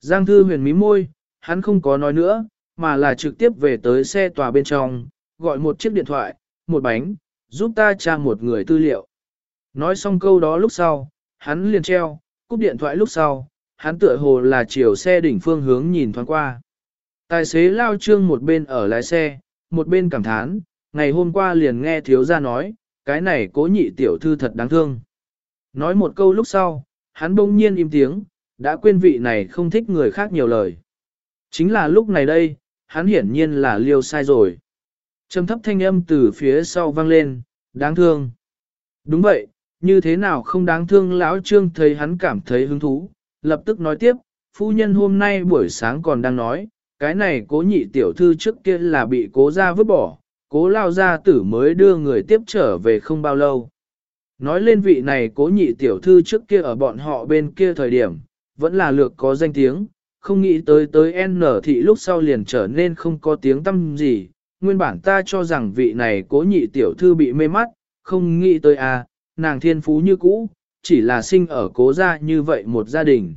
Giang Thư Huyền mí môi, hắn không có nói nữa, mà là trực tiếp về tới xe tòa bên trong, gọi một chiếc điện thoại, một bánh, giúp ta tra một người tư liệu. Nói xong câu đó lúc sau, hắn liền treo, cúp điện thoại lúc sau, hắn tựa hồ là chiều xe đỉnh phương hướng nhìn thoáng qua. Tài xế lao trương một bên ở lái xe, một bên cảm thán, ngày hôm qua liền nghe thiếu gia nói, cái này cố nhị tiểu thư thật đáng thương. Nói một câu lúc sau, hắn bỗng nhiên im tiếng, đã quên vị này không thích người khác nhiều lời. Chính là lúc này đây, hắn hiển nhiên là liêu sai rồi. Trầm thấp thanh âm từ phía sau vang lên, đáng thương. Đúng vậy, như thế nào không đáng thương lão trương thấy hắn cảm thấy hứng thú, lập tức nói tiếp, phu nhân hôm nay buổi sáng còn đang nói, cái này cố nhị tiểu thư trước kia là bị cố ra vứt bỏ, cố lao gia tử mới đưa người tiếp trở về không bao lâu. Nói lên vị này cố nhị tiểu thư trước kia ở bọn họ bên kia thời điểm, vẫn là lược có danh tiếng, không nghĩ tới tới N thị lúc sau liền trở nên không có tiếng tâm gì. Nguyên bản ta cho rằng vị này cố nhị tiểu thư bị mê mắt, không nghĩ tới à, nàng thiên phú như cũ, chỉ là sinh ở cố gia như vậy một gia đình.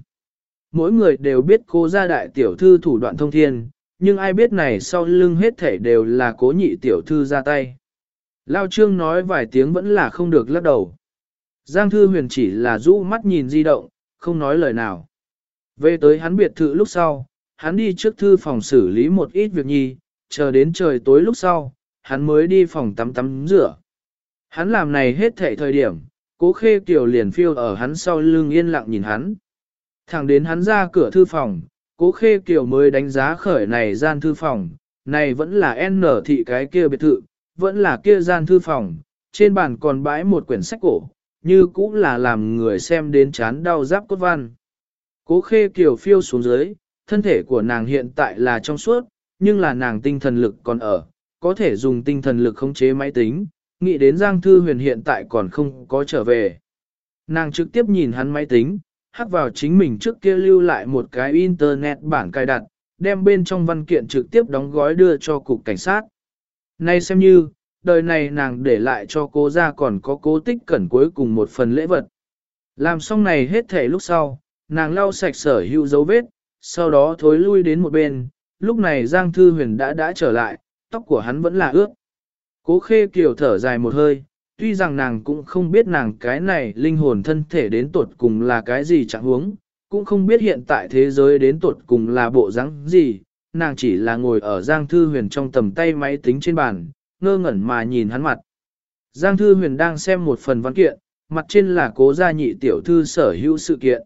Mỗi người đều biết cố gia đại tiểu thư thủ đoạn thông thiên, nhưng ai biết này sau lưng hết thể đều là cố nhị tiểu thư ra tay. Lao Trương nói vài tiếng vẫn là không được lắc đầu. Giang Thư Huyền chỉ là rũ mắt nhìn di động, không nói lời nào. Về tới hắn biệt thự lúc sau, hắn đi trước thư phòng xử lý một ít việc nhi, chờ đến trời tối lúc sau, hắn mới đi phòng tắm tắm rửa. Hắn làm này hết thệ thời điểm, cố khê kiều liền phiêu ở hắn sau lưng yên lặng nhìn hắn. Thẳng đến hắn ra cửa thư phòng, cố khê kiều mới đánh giá khởi này gian thư phòng, này vẫn là N thị cái kia biệt thự, vẫn là kia gian thư phòng, trên bàn còn bãi một quyển sách cổ, như cũng là làm người xem đến chán đau giáp cốt văn. Cố khê kiều phiêu xuống dưới, thân thể của nàng hiện tại là trong suốt, nhưng là nàng tinh thần lực còn ở, có thể dùng tinh thần lực khống chế máy tính, nghĩ đến Giang Thư Huyền hiện tại còn không có trở về. Nàng trực tiếp nhìn hắn máy tính, hắc vào chính mình trước kia lưu lại một cái internet bản cài đặt, đem bên trong văn kiện trực tiếp đóng gói đưa cho cục cảnh sát. Nay xem như, đời này nàng để lại cho cô ra còn có cố tích cẩn cuối cùng một phần lễ vật. Làm xong này hết thể lúc sau, nàng lau sạch sở hữu dấu vết, sau đó thối lui đến một bên, lúc này Giang Thư Huyền đã đã trở lại, tóc của hắn vẫn là ướt. Cố khê kiều thở dài một hơi, tuy rằng nàng cũng không biết nàng cái này linh hồn thân thể đến tuột cùng là cái gì chẳng huống, cũng không biết hiện tại thế giới đến tuột cùng là bộ dáng gì, nàng chỉ là ngồi ở Giang Thư Huyền trong tầm tay máy tính trên bàn, ngơ ngẩn mà nhìn hắn mặt. Giang Thư Huyền đang xem một phần văn kiện, mặt trên là cố gia nhị tiểu thư sở hữu sự kiện.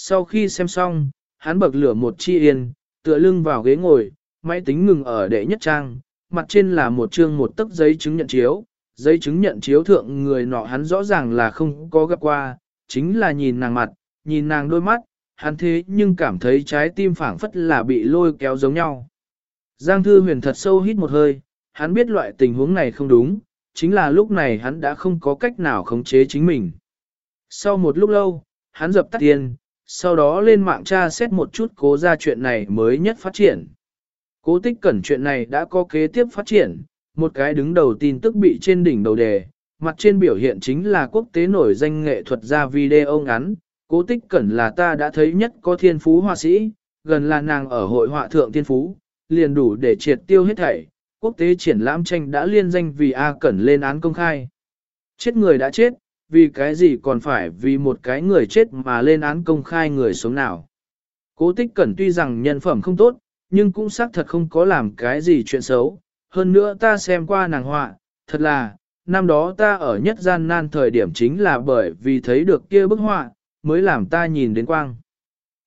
Sau khi xem xong, hắn bậc lửa một chi yên, tựa lưng vào ghế ngồi, máy tính ngừng ở đệ nhất trang, mặt trên là một chương một tấc giấy chứng nhận chiếu, giấy chứng nhận chiếu thượng người nọ hắn rõ ràng là không có gặp qua, chính là nhìn nàng mặt, nhìn nàng đôi mắt, hắn thế nhưng cảm thấy trái tim phảng phất là bị lôi kéo giống nhau. Giang Thư Huyền thật sâu hít một hơi, hắn biết loại tình huống này không đúng, chính là lúc này hắn đã không có cách nào khống chế chính mình. Sau một lúc lâu, hắn dập tắt tiền, sau đó lên mạng tra xét một chút cố ra chuyện này mới nhất phát triển. Cố tích cẩn chuyện này đã có kế tiếp phát triển, một cái đứng đầu tin tức bị trên đỉnh đầu đề, mặt trên biểu hiện chính là quốc tế nổi danh nghệ thuật ra video ngắn, cố tích cẩn là ta đã thấy nhất có thiên phú họa sĩ, gần là nàng ở hội họa thượng thiên phú, liền đủ để triệt tiêu hết thảy, quốc tế triển lãm tranh đã liên danh vì A Cẩn lên án công khai. Chết người đã chết, vì cái gì còn phải vì một cái người chết mà lên án công khai người sống nào. Cố tích cẩn tuy rằng nhân phẩm không tốt, nhưng cũng xác thật không có làm cái gì chuyện xấu. Hơn nữa ta xem qua nàng họa, thật là, năm đó ta ở nhất gian nan thời điểm chính là bởi vì thấy được kia bức họa, mới làm ta nhìn đến quang.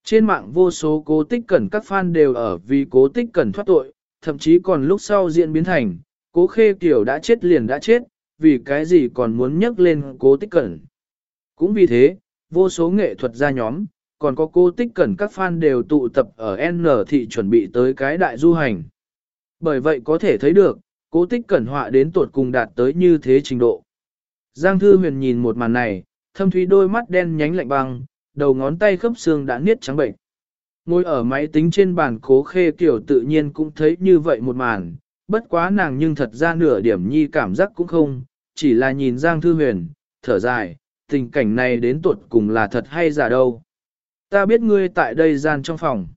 Trên mạng vô số cố tích cẩn các fan đều ở vì cố tích cẩn thoát tội, thậm chí còn lúc sau diễn biến thành, cố khê kiểu đã chết liền đã chết, vì cái gì còn muốn nhắc lên cố tích cẩn. Cũng vì thế, vô số nghệ thuật gia nhóm, còn có cố tích cẩn các fan đều tụ tập ở N thị chuẩn bị tới cái đại du hành. Bởi vậy có thể thấy được, cố tích cẩn họa đến tuột cùng đạt tới như thế trình độ. Giang Thư Huyền nhìn một màn này, thâm thúy đôi mắt đen nhánh lạnh băng, đầu ngón tay khớp xương đã niết trắng bệnh. Ngồi ở máy tính trên bàn cố khê kiểu tự nhiên cũng thấy như vậy một màn, bất quá nàng nhưng thật ra nửa điểm nhi cảm giác cũng không, chỉ là nhìn Giang Thư Huyền, thở dài, tình cảnh này đến tuột cùng là thật hay giả đâu. Ta biết ngươi tại đây gian trong phòng.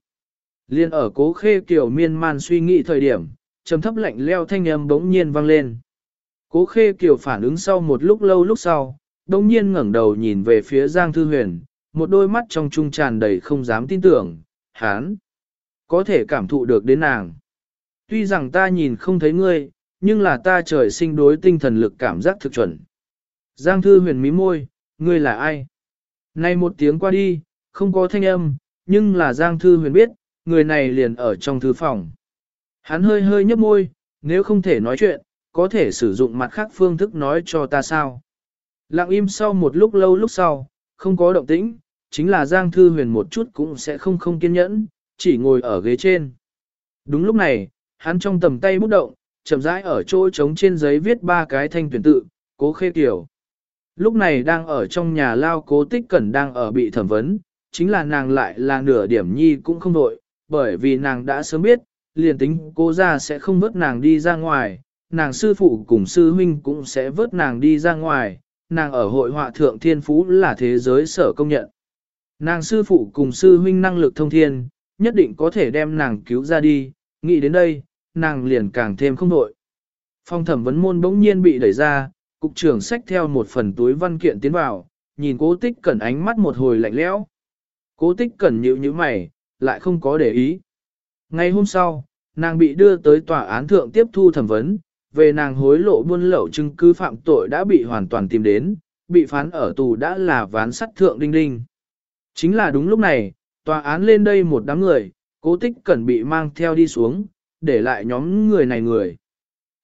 Liên ở cố khê kiểu miên man suy nghĩ thời điểm, trầm thấp lạnh leo thanh âm bỗng nhiên vang lên. Cố khê kiểu phản ứng sau một lúc lâu lúc sau, bỗng nhiên ngẩng đầu nhìn về phía Giang Thư Huyền, một đôi mắt trong trung tràn đầy không dám tin tưởng, hán, có thể cảm thụ được đến nàng. Tuy rằng ta nhìn không thấy ngươi, nhưng là ta trời sinh đối tinh thần lực cảm giác thực chuẩn. Giang Thư Huyền mí môi, ngươi là ai? nay một tiếng qua đi, không có thanh âm, nhưng là Giang Thư Huyền biết, người này liền ở trong thư phòng. Hắn hơi hơi nhấp môi, nếu không thể nói chuyện, có thể sử dụng mặt khác phương thức nói cho ta sao. Lặng im sau một lúc lâu lúc sau, không có động tĩnh, chính là Giang Thư Huyền một chút cũng sẽ không không kiên nhẫn, chỉ ngồi ở ghế trên. Đúng lúc này, hắn trong tầm tay bút động, chậm rãi ở chỗ trống trên giấy viết ba cái thanh tuyển tự, cố khê kiểu. Lúc này đang ở trong nhà lao cố tích cẩn đang ở bị thẩm vấn, chính là nàng lại là nửa điểm nhi cũng không đội, bởi vì nàng đã sớm biết, liền tính cô ra sẽ không vớt nàng đi ra ngoài, nàng sư phụ cùng sư huynh cũng sẽ vớt nàng đi ra ngoài, nàng ở hội họa thượng thiên phú là thế giới sở công nhận. Nàng sư phụ cùng sư huynh năng lực thông thiên, nhất định có thể đem nàng cứu ra đi, nghĩ đến đây, nàng liền càng thêm không nội, Phong thẩm vấn môn bỗng nhiên bị đẩy ra, cục trưởng xách theo một phần túi văn kiện tiến vào, nhìn cố tích cẩn ánh mắt một hồi lạnh lẽo. Cố tích cẩn nhíu như mày, lại không có để ý. Ngày hôm sau, nàng bị đưa tới tòa án thượng tiếp thu thẩm vấn, về nàng hối lộ buôn lậu chứng cứ phạm tội đã bị hoàn toàn tìm đến, bị phán ở tù đã là ván sắt thượng đinh đinh. Chính là đúng lúc này, tòa án lên đây một đám người, cố tích cẩn bị mang theo đi xuống, để lại nhóm người này người.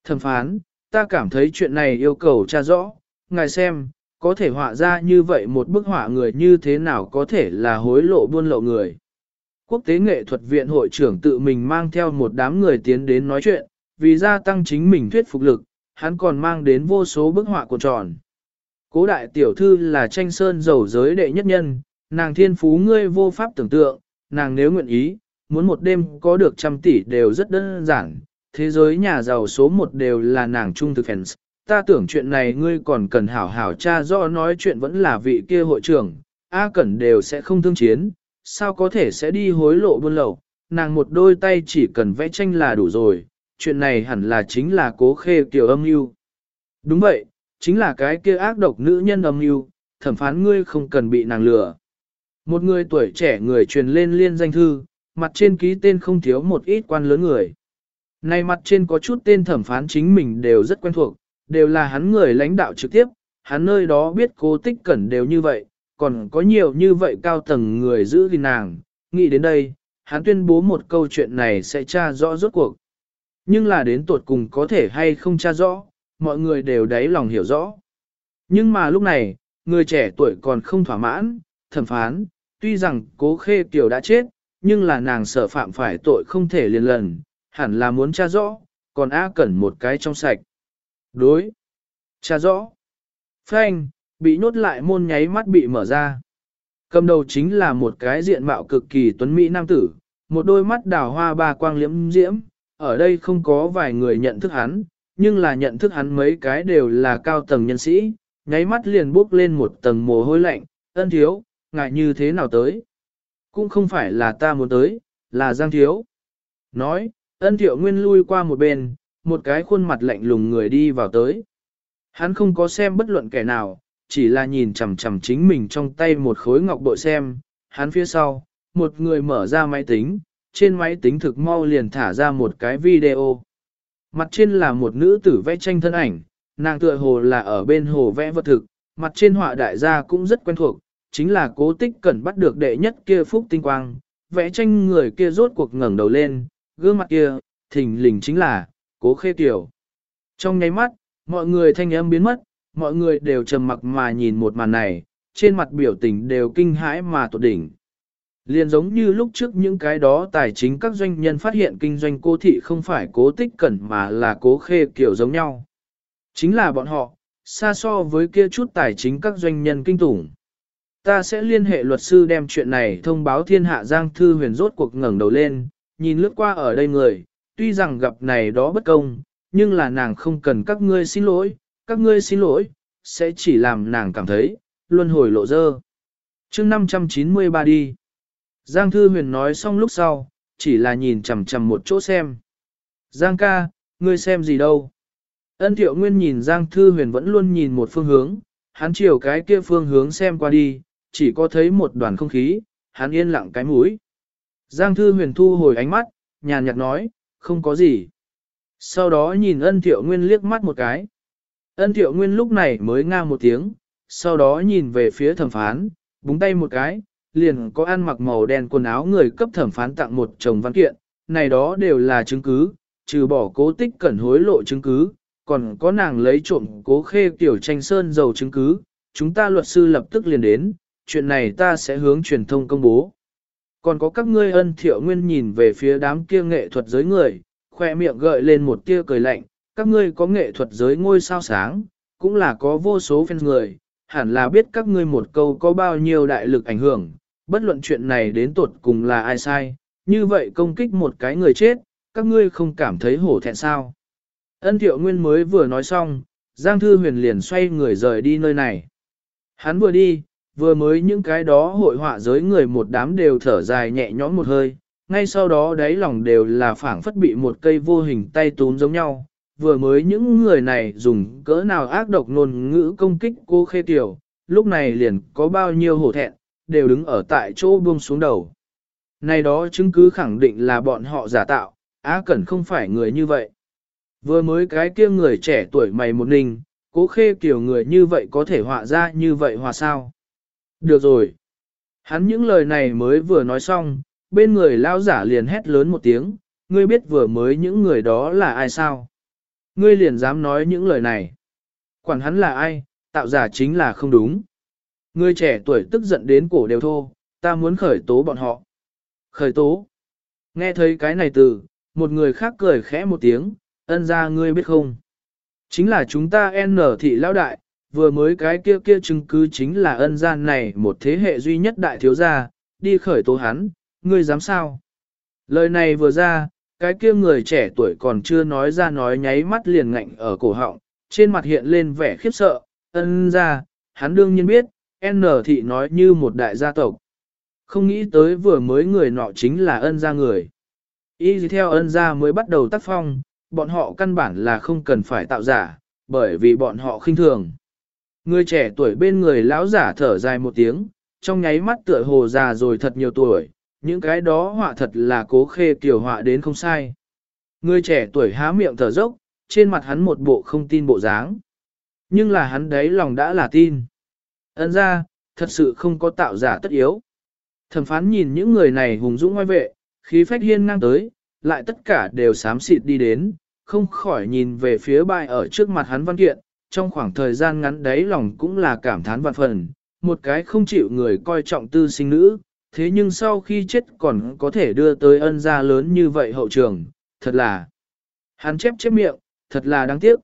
Thẩm phán, ta cảm thấy chuyện này yêu cầu tra rõ, ngài xem, có thể họa ra như vậy một bức họa người như thế nào có thể là hối lộ buôn lậu người. Quốc tế nghệ thuật viện hội trưởng tự mình mang theo một đám người tiến đến nói chuyện, vì gia tăng chính mình thuyết phục lực, hắn còn mang đến vô số bức họa của tròn. Cố đại tiểu thư là tranh sơn giàu giới đệ nhất nhân, nàng thiên phú ngươi vô pháp tưởng tượng, nàng nếu nguyện ý, muốn một đêm có được trăm tỷ đều rất đơn giản, thế giới nhà giàu số một đều là nàng trung thực fans. Ta tưởng chuyện này ngươi còn cần hảo hảo cha do nói chuyện vẫn là vị kia hội trưởng, A Cẩn đều sẽ không thương chiến, sao có thể sẽ đi hối lộ buôn lậu, nàng một đôi tay chỉ cần vẽ tranh là đủ rồi, chuyện này hẳn là chính là cố khê kiểu âm mưu. Đúng vậy, chính là cái kia ác độc nữ nhân âm mưu, thẩm phán ngươi không cần bị nàng lừa. Một người tuổi trẻ người truyền lên liên danh thư, mặt trên ký tên không thiếu một ít quan lớn người. Này mặt trên có chút tên thẩm phán chính mình đều rất quen thuộc, đều là hắn người lãnh đạo trực tiếp, hắn nơi đó biết cố tích cẩn đều như vậy, còn có nhiều như vậy cao tầng người giữ gìn nàng, nghĩ đến đây, hắn tuyên bố một câu chuyện này sẽ tra rõ rốt cuộc. Nhưng là đến tuột cùng có thể hay không tra rõ, mọi người đều đáy lòng hiểu rõ. Nhưng mà lúc này, người trẻ tuổi còn không thỏa mãn, thẩm phán, tuy rằng cố khê tiểu đã chết, nhưng là nàng sợ phạm phải tội không thể liền lần, hẳn là muốn tra rõ, còn A Cẩn một cái trong sạch. Đối. Tra rõ. Phanh, bị nhốt lại môn nháy mắt bị mở ra. Cầm đầu chính là một cái diện mạo cực kỳ tuấn mỹ nam tử, một đôi mắt đào hoa ba quang liễm diễm, ở đây không có vài người nhận thức hắn, nhưng là nhận thức hắn mấy cái đều là cao tầng nhân sĩ, nháy mắt liền bước lên một tầng mồ hôi lạnh, ân thiếu, ngại như thế nào tới. Cũng không phải là ta muốn tới, là Giang thiếu. Nói, ân thiệu nguyên lui qua một bên, một cái khuôn mặt lạnh lùng người đi vào tới. Hắn không có xem bất luận kẻ nào, chỉ là nhìn chằm chằm chính mình trong tay một khối ngọc bội xem, hắn phía sau, một người mở ra máy tính, trên máy tính thực mau liền thả ra một cái video. Mặt trên là một nữ tử vẽ tranh thân ảnh, nàng tựa hồ là ở bên hồ vẽ vật thực, mặt trên họa đại gia cũng rất quen thuộc, chính là cố tích cẩn bắt được đệ nhất kia phúc tinh quang, vẽ tranh người kia rốt cuộc ngẩng đầu lên, gương mặt kia, thình lình chính là, cố khê tiểu. Trong nháy mắt, mọi người thanh âm biến mất, mọi người đều trầm mặc mà nhìn một màn này, trên mặt biểu tình đều kinh hãi mà tột đỉnh. Liên giống như lúc trước những cái đó tài chính các doanh nhân phát hiện kinh doanh cô thị không phải cố tích cẩn mà là cố khê kiểu giống nhau. Chính là bọn họ, xa so với kia chút tài chính các doanh nhân kinh tủng. Ta sẽ liên hệ luật sư đem chuyện này thông báo thiên hạ Giang Thư huyền rốt cuộc ngẩng đầu lên, nhìn lướt qua ở đây người, tuy rằng gặp này đó bất công, nhưng là nàng không cần các ngươi xin lỗi, các ngươi xin lỗi, sẽ chỉ làm nàng cảm thấy, luân hồi lộ dơ. chương 593 đi. Giang Thư Huyền nói xong lúc sau, chỉ là nhìn chằm chằm một chỗ xem. Giang ca, ngươi xem gì đâu? Ân Thiệu Nguyên nhìn Giang Thư Huyền vẫn luôn nhìn một phương hướng, hắn chiều cái kia phương hướng xem qua đi, chỉ có thấy một đoàn không khí, hắn yên lặng cái mũi. Giang Thư Huyền thu hồi ánh mắt, nhàn nhạt nói, không có gì. Sau đó nhìn ân Thiệu Nguyên liếc mắt một cái. Ân Thiệu Nguyên lúc này mới nga một tiếng, sau đó nhìn về phía thẩm phán, búng tay một cái, liền có ăn mặc màu đen quần áo người cấp thẩm phán tặng một chồng văn kiện, này đó đều là chứng cứ, trừ bỏ cố tích cẩn hối lộ chứng cứ, còn có nàng lấy trộm cố khê tiểu tranh sơn dầu chứng cứ, chúng ta luật sư lập tức liền đến, chuyện này ta sẽ hướng truyền thông công bố. Còn có các ngươi ân thiệu nguyên nhìn về phía đám kia nghệ thuật giới người, khoe miệng gợi lên một tia cười lạnh, các ngươi có nghệ thuật giới ngôi sao sáng, cũng là có vô số fan người, hẳn là biết các ngươi một câu có bao nhiêu đại lực ảnh hưởng, bất luận chuyện này đến tột cùng là ai sai, như vậy công kích một cái người chết, các ngươi không cảm thấy hổ thẹn sao. Ân thiệu nguyên mới vừa nói xong, Giang Thư Huyền liền xoay người rời đi nơi này. Hắn vừa đi, vừa mới những cái đó hội họa giới người một đám đều thở dài nhẹ nhõm một hơi, ngay sau đó đáy lòng đều là phảng phất bị một cây vô hình tay túm giống nhau. Vừa mới những người này dùng cỡ nào ác độc ngôn ngữ công kích cô khê tiểu, lúc này liền có bao nhiêu hổ thẹn, đều đứng ở tại chỗ buông xuống đầu. Này đó chứng cứ khẳng định là bọn họ giả tạo, Á Cẩn không phải người như vậy. Vừa mới cái kia người trẻ tuổi mày một ninh, cố khê kiểu người như vậy có thể họa ra như vậy hòa sao. Được rồi. Hắn những lời này mới vừa nói xong, bên người lao giả liền hét lớn một tiếng, ngươi biết vừa mới những người đó là ai sao? Ngươi liền dám nói những lời này. Quản hắn là ai, tạo giả chính là không đúng. Ngươi trẻ tuổi tức giận đến cổ đều thô, ta muốn khởi tố bọn họ. Khởi tố. Nghe thấy cái này từ, một người khác cười khẽ một tiếng, ân ra ngươi biết không? Chính là chúng ta N thị lão đại, vừa mới cái kia kia chứng cứ chính là ân gian này một thế hệ duy nhất đại thiếu gia, đi khởi tố hắn, ngươi dám sao? Lời này vừa ra, cái kia người trẻ tuổi còn chưa nói ra nói nháy mắt liền ngạnh ở cổ họng, trên mặt hiện lên vẻ khiếp sợ, ân ra, hắn đương nhiên biết, N thị nói như một đại gia tộc. Không nghĩ tới vừa mới người nọ chính là ân gia người. Y theo ân gia mới bắt đầu tác phong, bọn họ căn bản là không cần phải tạo giả, bởi vì bọn họ khinh thường. Người trẻ tuổi bên người lão giả thở dài một tiếng, trong nháy mắt tựa hồ già rồi thật nhiều tuổi, những cái đó họa thật là cố khê tiểu họa đến không sai. Người trẻ tuổi há miệng thở dốc, trên mặt hắn một bộ không tin bộ dáng. Nhưng là hắn đấy lòng đã là tin. Ấn ra, thật sự không có tạo giả tất yếu. Thẩm phán nhìn những người này hùng dũng ngoài vệ, khí phách hiên ngang tới, lại tất cả đều sám xịt đi đến, không khỏi nhìn về phía bài ở trước mặt hắn văn kiện, trong khoảng thời gian ngắn đấy lòng cũng là cảm thán vạn phần, một cái không chịu người coi trọng tư sinh nữ, thế nhưng sau khi chết còn có thể đưa tới ân gia lớn như vậy hậu trường, thật là, hắn chép chép miệng, thật là đáng tiếc.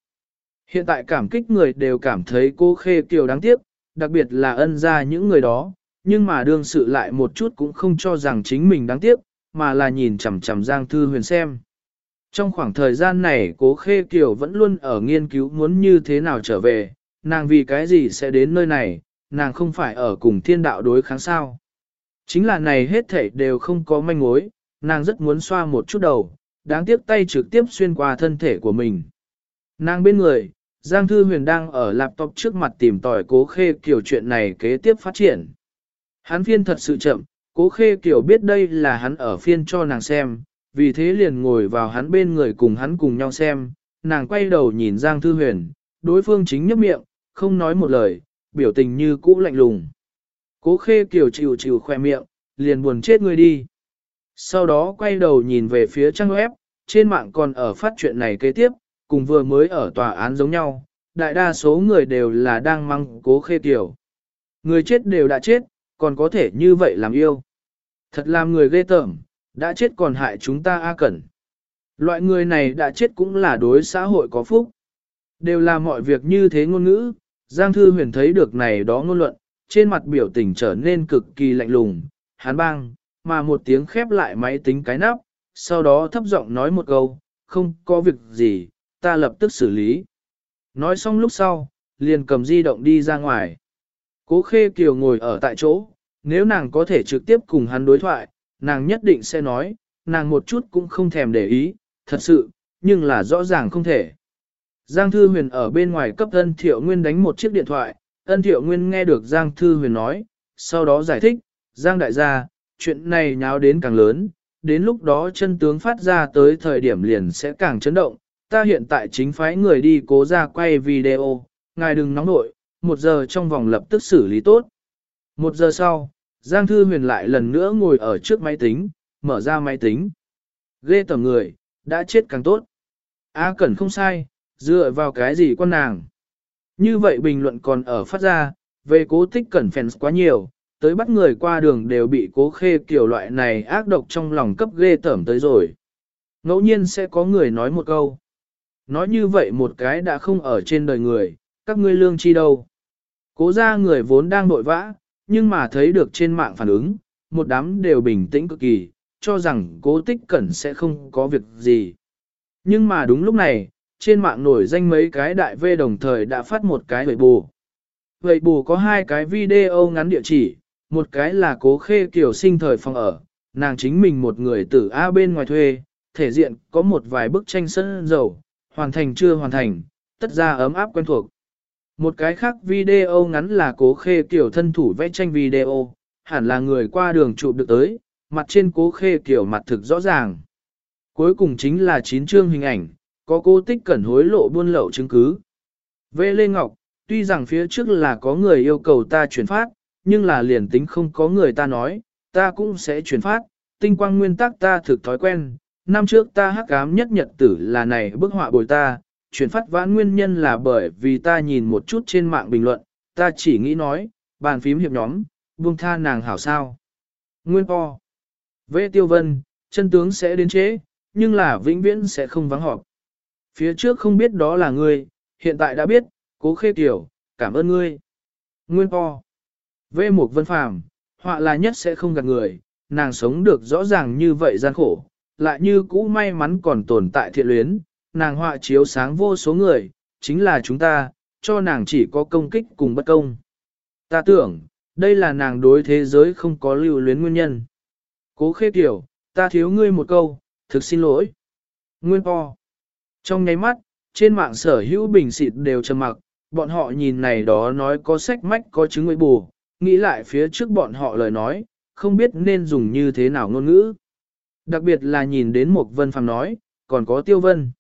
Hiện tại cảm kích người đều cảm thấy cô khê kiều đáng tiếc, đặc biệt là ân gia những người đó, nhưng mà đương sự lại một chút cũng không cho rằng chính mình đáng tiếc, mà là nhìn chằm chằm Giang Thư Huyền xem. Trong khoảng thời gian này cố khê kiều vẫn luôn ở nghiên cứu muốn như thế nào trở về, nàng vì cái gì sẽ đến nơi này, nàng không phải ở cùng thiên đạo đối kháng sao. Chính là này hết thảy đều không có manh mối, nàng rất muốn xoa một chút đầu, đáng tiếc tay trực tiếp xuyên qua thân thể của mình. Nàng bên người, Giang Thư Huyền đang ở laptop trước mặt tìm tòi cố khê kiểu chuyện này kế tiếp phát triển. Hắn phiên thật sự chậm, cố khê kiểu biết đây là hắn ở phiên cho nàng xem, vì thế liền ngồi vào hắn bên người cùng hắn cùng nhau xem, nàng quay đầu nhìn Giang Thư Huyền, đối phương chính nhấp miệng, không nói một lời, biểu tình như cũ lạnh lùng. Cố khê kiểu chịu chịu khoe miệng, liền buồn chết người đi. Sau đó quay đầu nhìn về phía trang web, trên mạng còn ở phát chuyện này kế tiếp, cùng vừa mới ở tòa án giống nhau, đại đa số người đều là đang mang cố khê kiểu. Người chết đều đã chết, còn có thể như vậy làm yêu. Thật làm người ghê tởm, đã chết còn hại chúng ta a cẩn. Loại người này đã chết cũng là đối xã hội có phúc. Đều là mọi việc như thế ngôn ngữ, Giang Thư Huyền thấy được này đó ngôn luận, trên mặt biểu tình trở nên cực kỳ lạnh lùng, hắn bang, mà một tiếng khép lại máy tính cái nắp, sau đó thấp giọng nói một câu, không có việc gì, ta lập tức xử lý. Nói xong lúc sau, liền cầm di động đi ra ngoài. Cố Khê Kiều ngồi ở tại chỗ, nếu nàng có thể trực tiếp cùng hắn đối thoại, nàng nhất định sẽ nói, nàng một chút cũng không thèm để ý, thật sự, nhưng là rõ ràng không thể. Giang Thư Huyền ở bên ngoài cấp ân thiệu nguyên đánh một chiếc điện thoại, ân thiệu nguyên nghe được Giang Thư Huyền nói, sau đó giải thích, Giang đại gia, chuyện này nháo đến càng lớn, đến lúc đó chân tướng phát ra tới thời điểm liền sẽ càng chấn động, ta hiện tại chính phái người đi cố ra quay video, ngài đừng nóng nội, một giờ trong vòng lập tức xử lý tốt. Một giờ sau, Giang Thư Huyền lại lần nữa ngồi ở trước máy tính, mở ra máy tính. Ghê tầm người, đã chết càng tốt. A Cẩn không sai, dựa vào cái gì con nàng. Như vậy bình luận còn ở phát ra, về cố tích Cẩn fans quá nhiều, tới bắt người qua đường đều bị cố khê kiểu loại này ác độc trong lòng cấp ghê tởm tới rồi. Ngẫu nhiên sẽ có người nói một câu. Nói như vậy một cái đã không ở trên đời người, các ngươi lương chi đâu. Cố gia người vốn đang nội vã, nhưng mà thấy được trên mạng phản ứng, một đám đều bình tĩnh cực kỳ, cho rằng cố tích cẩn sẽ không có việc gì. Nhưng mà đúng lúc này, trên mạng nổi danh mấy cái đại vê đồng thời đã phát một cái vậy bù. Vậy bù có hai cái video ngắn địa chỉ, một cái là cố khê kiểu sinh thời phòng ở, nàng chính mình một người tử A bên ngoài thuê, thể diện có một vài bức tranh sân dầu, hoàn thành chưa hoàn thành, tất ra ấm áp quen thuộc. Một cái khác video ngắn là cố khê kiểu thân thủ vẽ tranh video, hẳn là người qua đường chụp được tới, mặt trên cố khê kiểu mặt thực rõ ràng. Cuối cùng chính là chín chương hình ảnh, có cố tích cẩn hối lộ buôn lậu chứng cứ. Vệ Lê Ngọc, tuy rằng phía trước là có người yêu cầu ta chuyển phát, nhưng là liền tính không có người ta nói, ta cũng sẽ chuyển phát, tinh quang nguyên tắc ta thực thói quen. Năm trước ta hắc ám nhất nhật tử là này bức họa bồi ta, chuyển phát vãn nguyên nhân là bởi vì ta nhìn một chút trên mạng bình luận, ta chỉ nghĩ nói, bàn phím hiệp nhóm, buông tha nàng hảo sao. Nguyên po. Vệ tiêu vân, chân tướng sẽ đến chế, nhưng là vĩnh viễn sẽ không vắng họp. Phía trước không biết đó là ngươi, hiện tại đã biết, cố khê tiểu, cảm ơn ngươi. Nguyên po. Vệ mục vân phàm, họa là nhất sẽ không gạt người, nàng sống được rõ ràng như vậy gian khổ, lại như cũ may mắn còn tồn tại thiện luyến, nàng họa chiếu sáng vô số người, chính là chúng ta, cho nàng chỉ có công kích cùng bất công. Ta tưởng, đây là nàng đối thế giới không có lưu luyến nguyên nhân. Cố khê kiểu, ta thiếu ngươi một câu, thực xin lỗi. Nguyên po. Trong nháy mắt, trên mạng sở hữu bình xịt đều trầm mặc, bọn họ nhìn này đó nói có sách mách có chứng ngụy bù, nghĩ lại phía trước bọn họ lời nói, không biết nên dùng như thế nào ngôn ngữ. Đặc biệt là nhìn đến một vân phàm nói, còn có tiêu vân.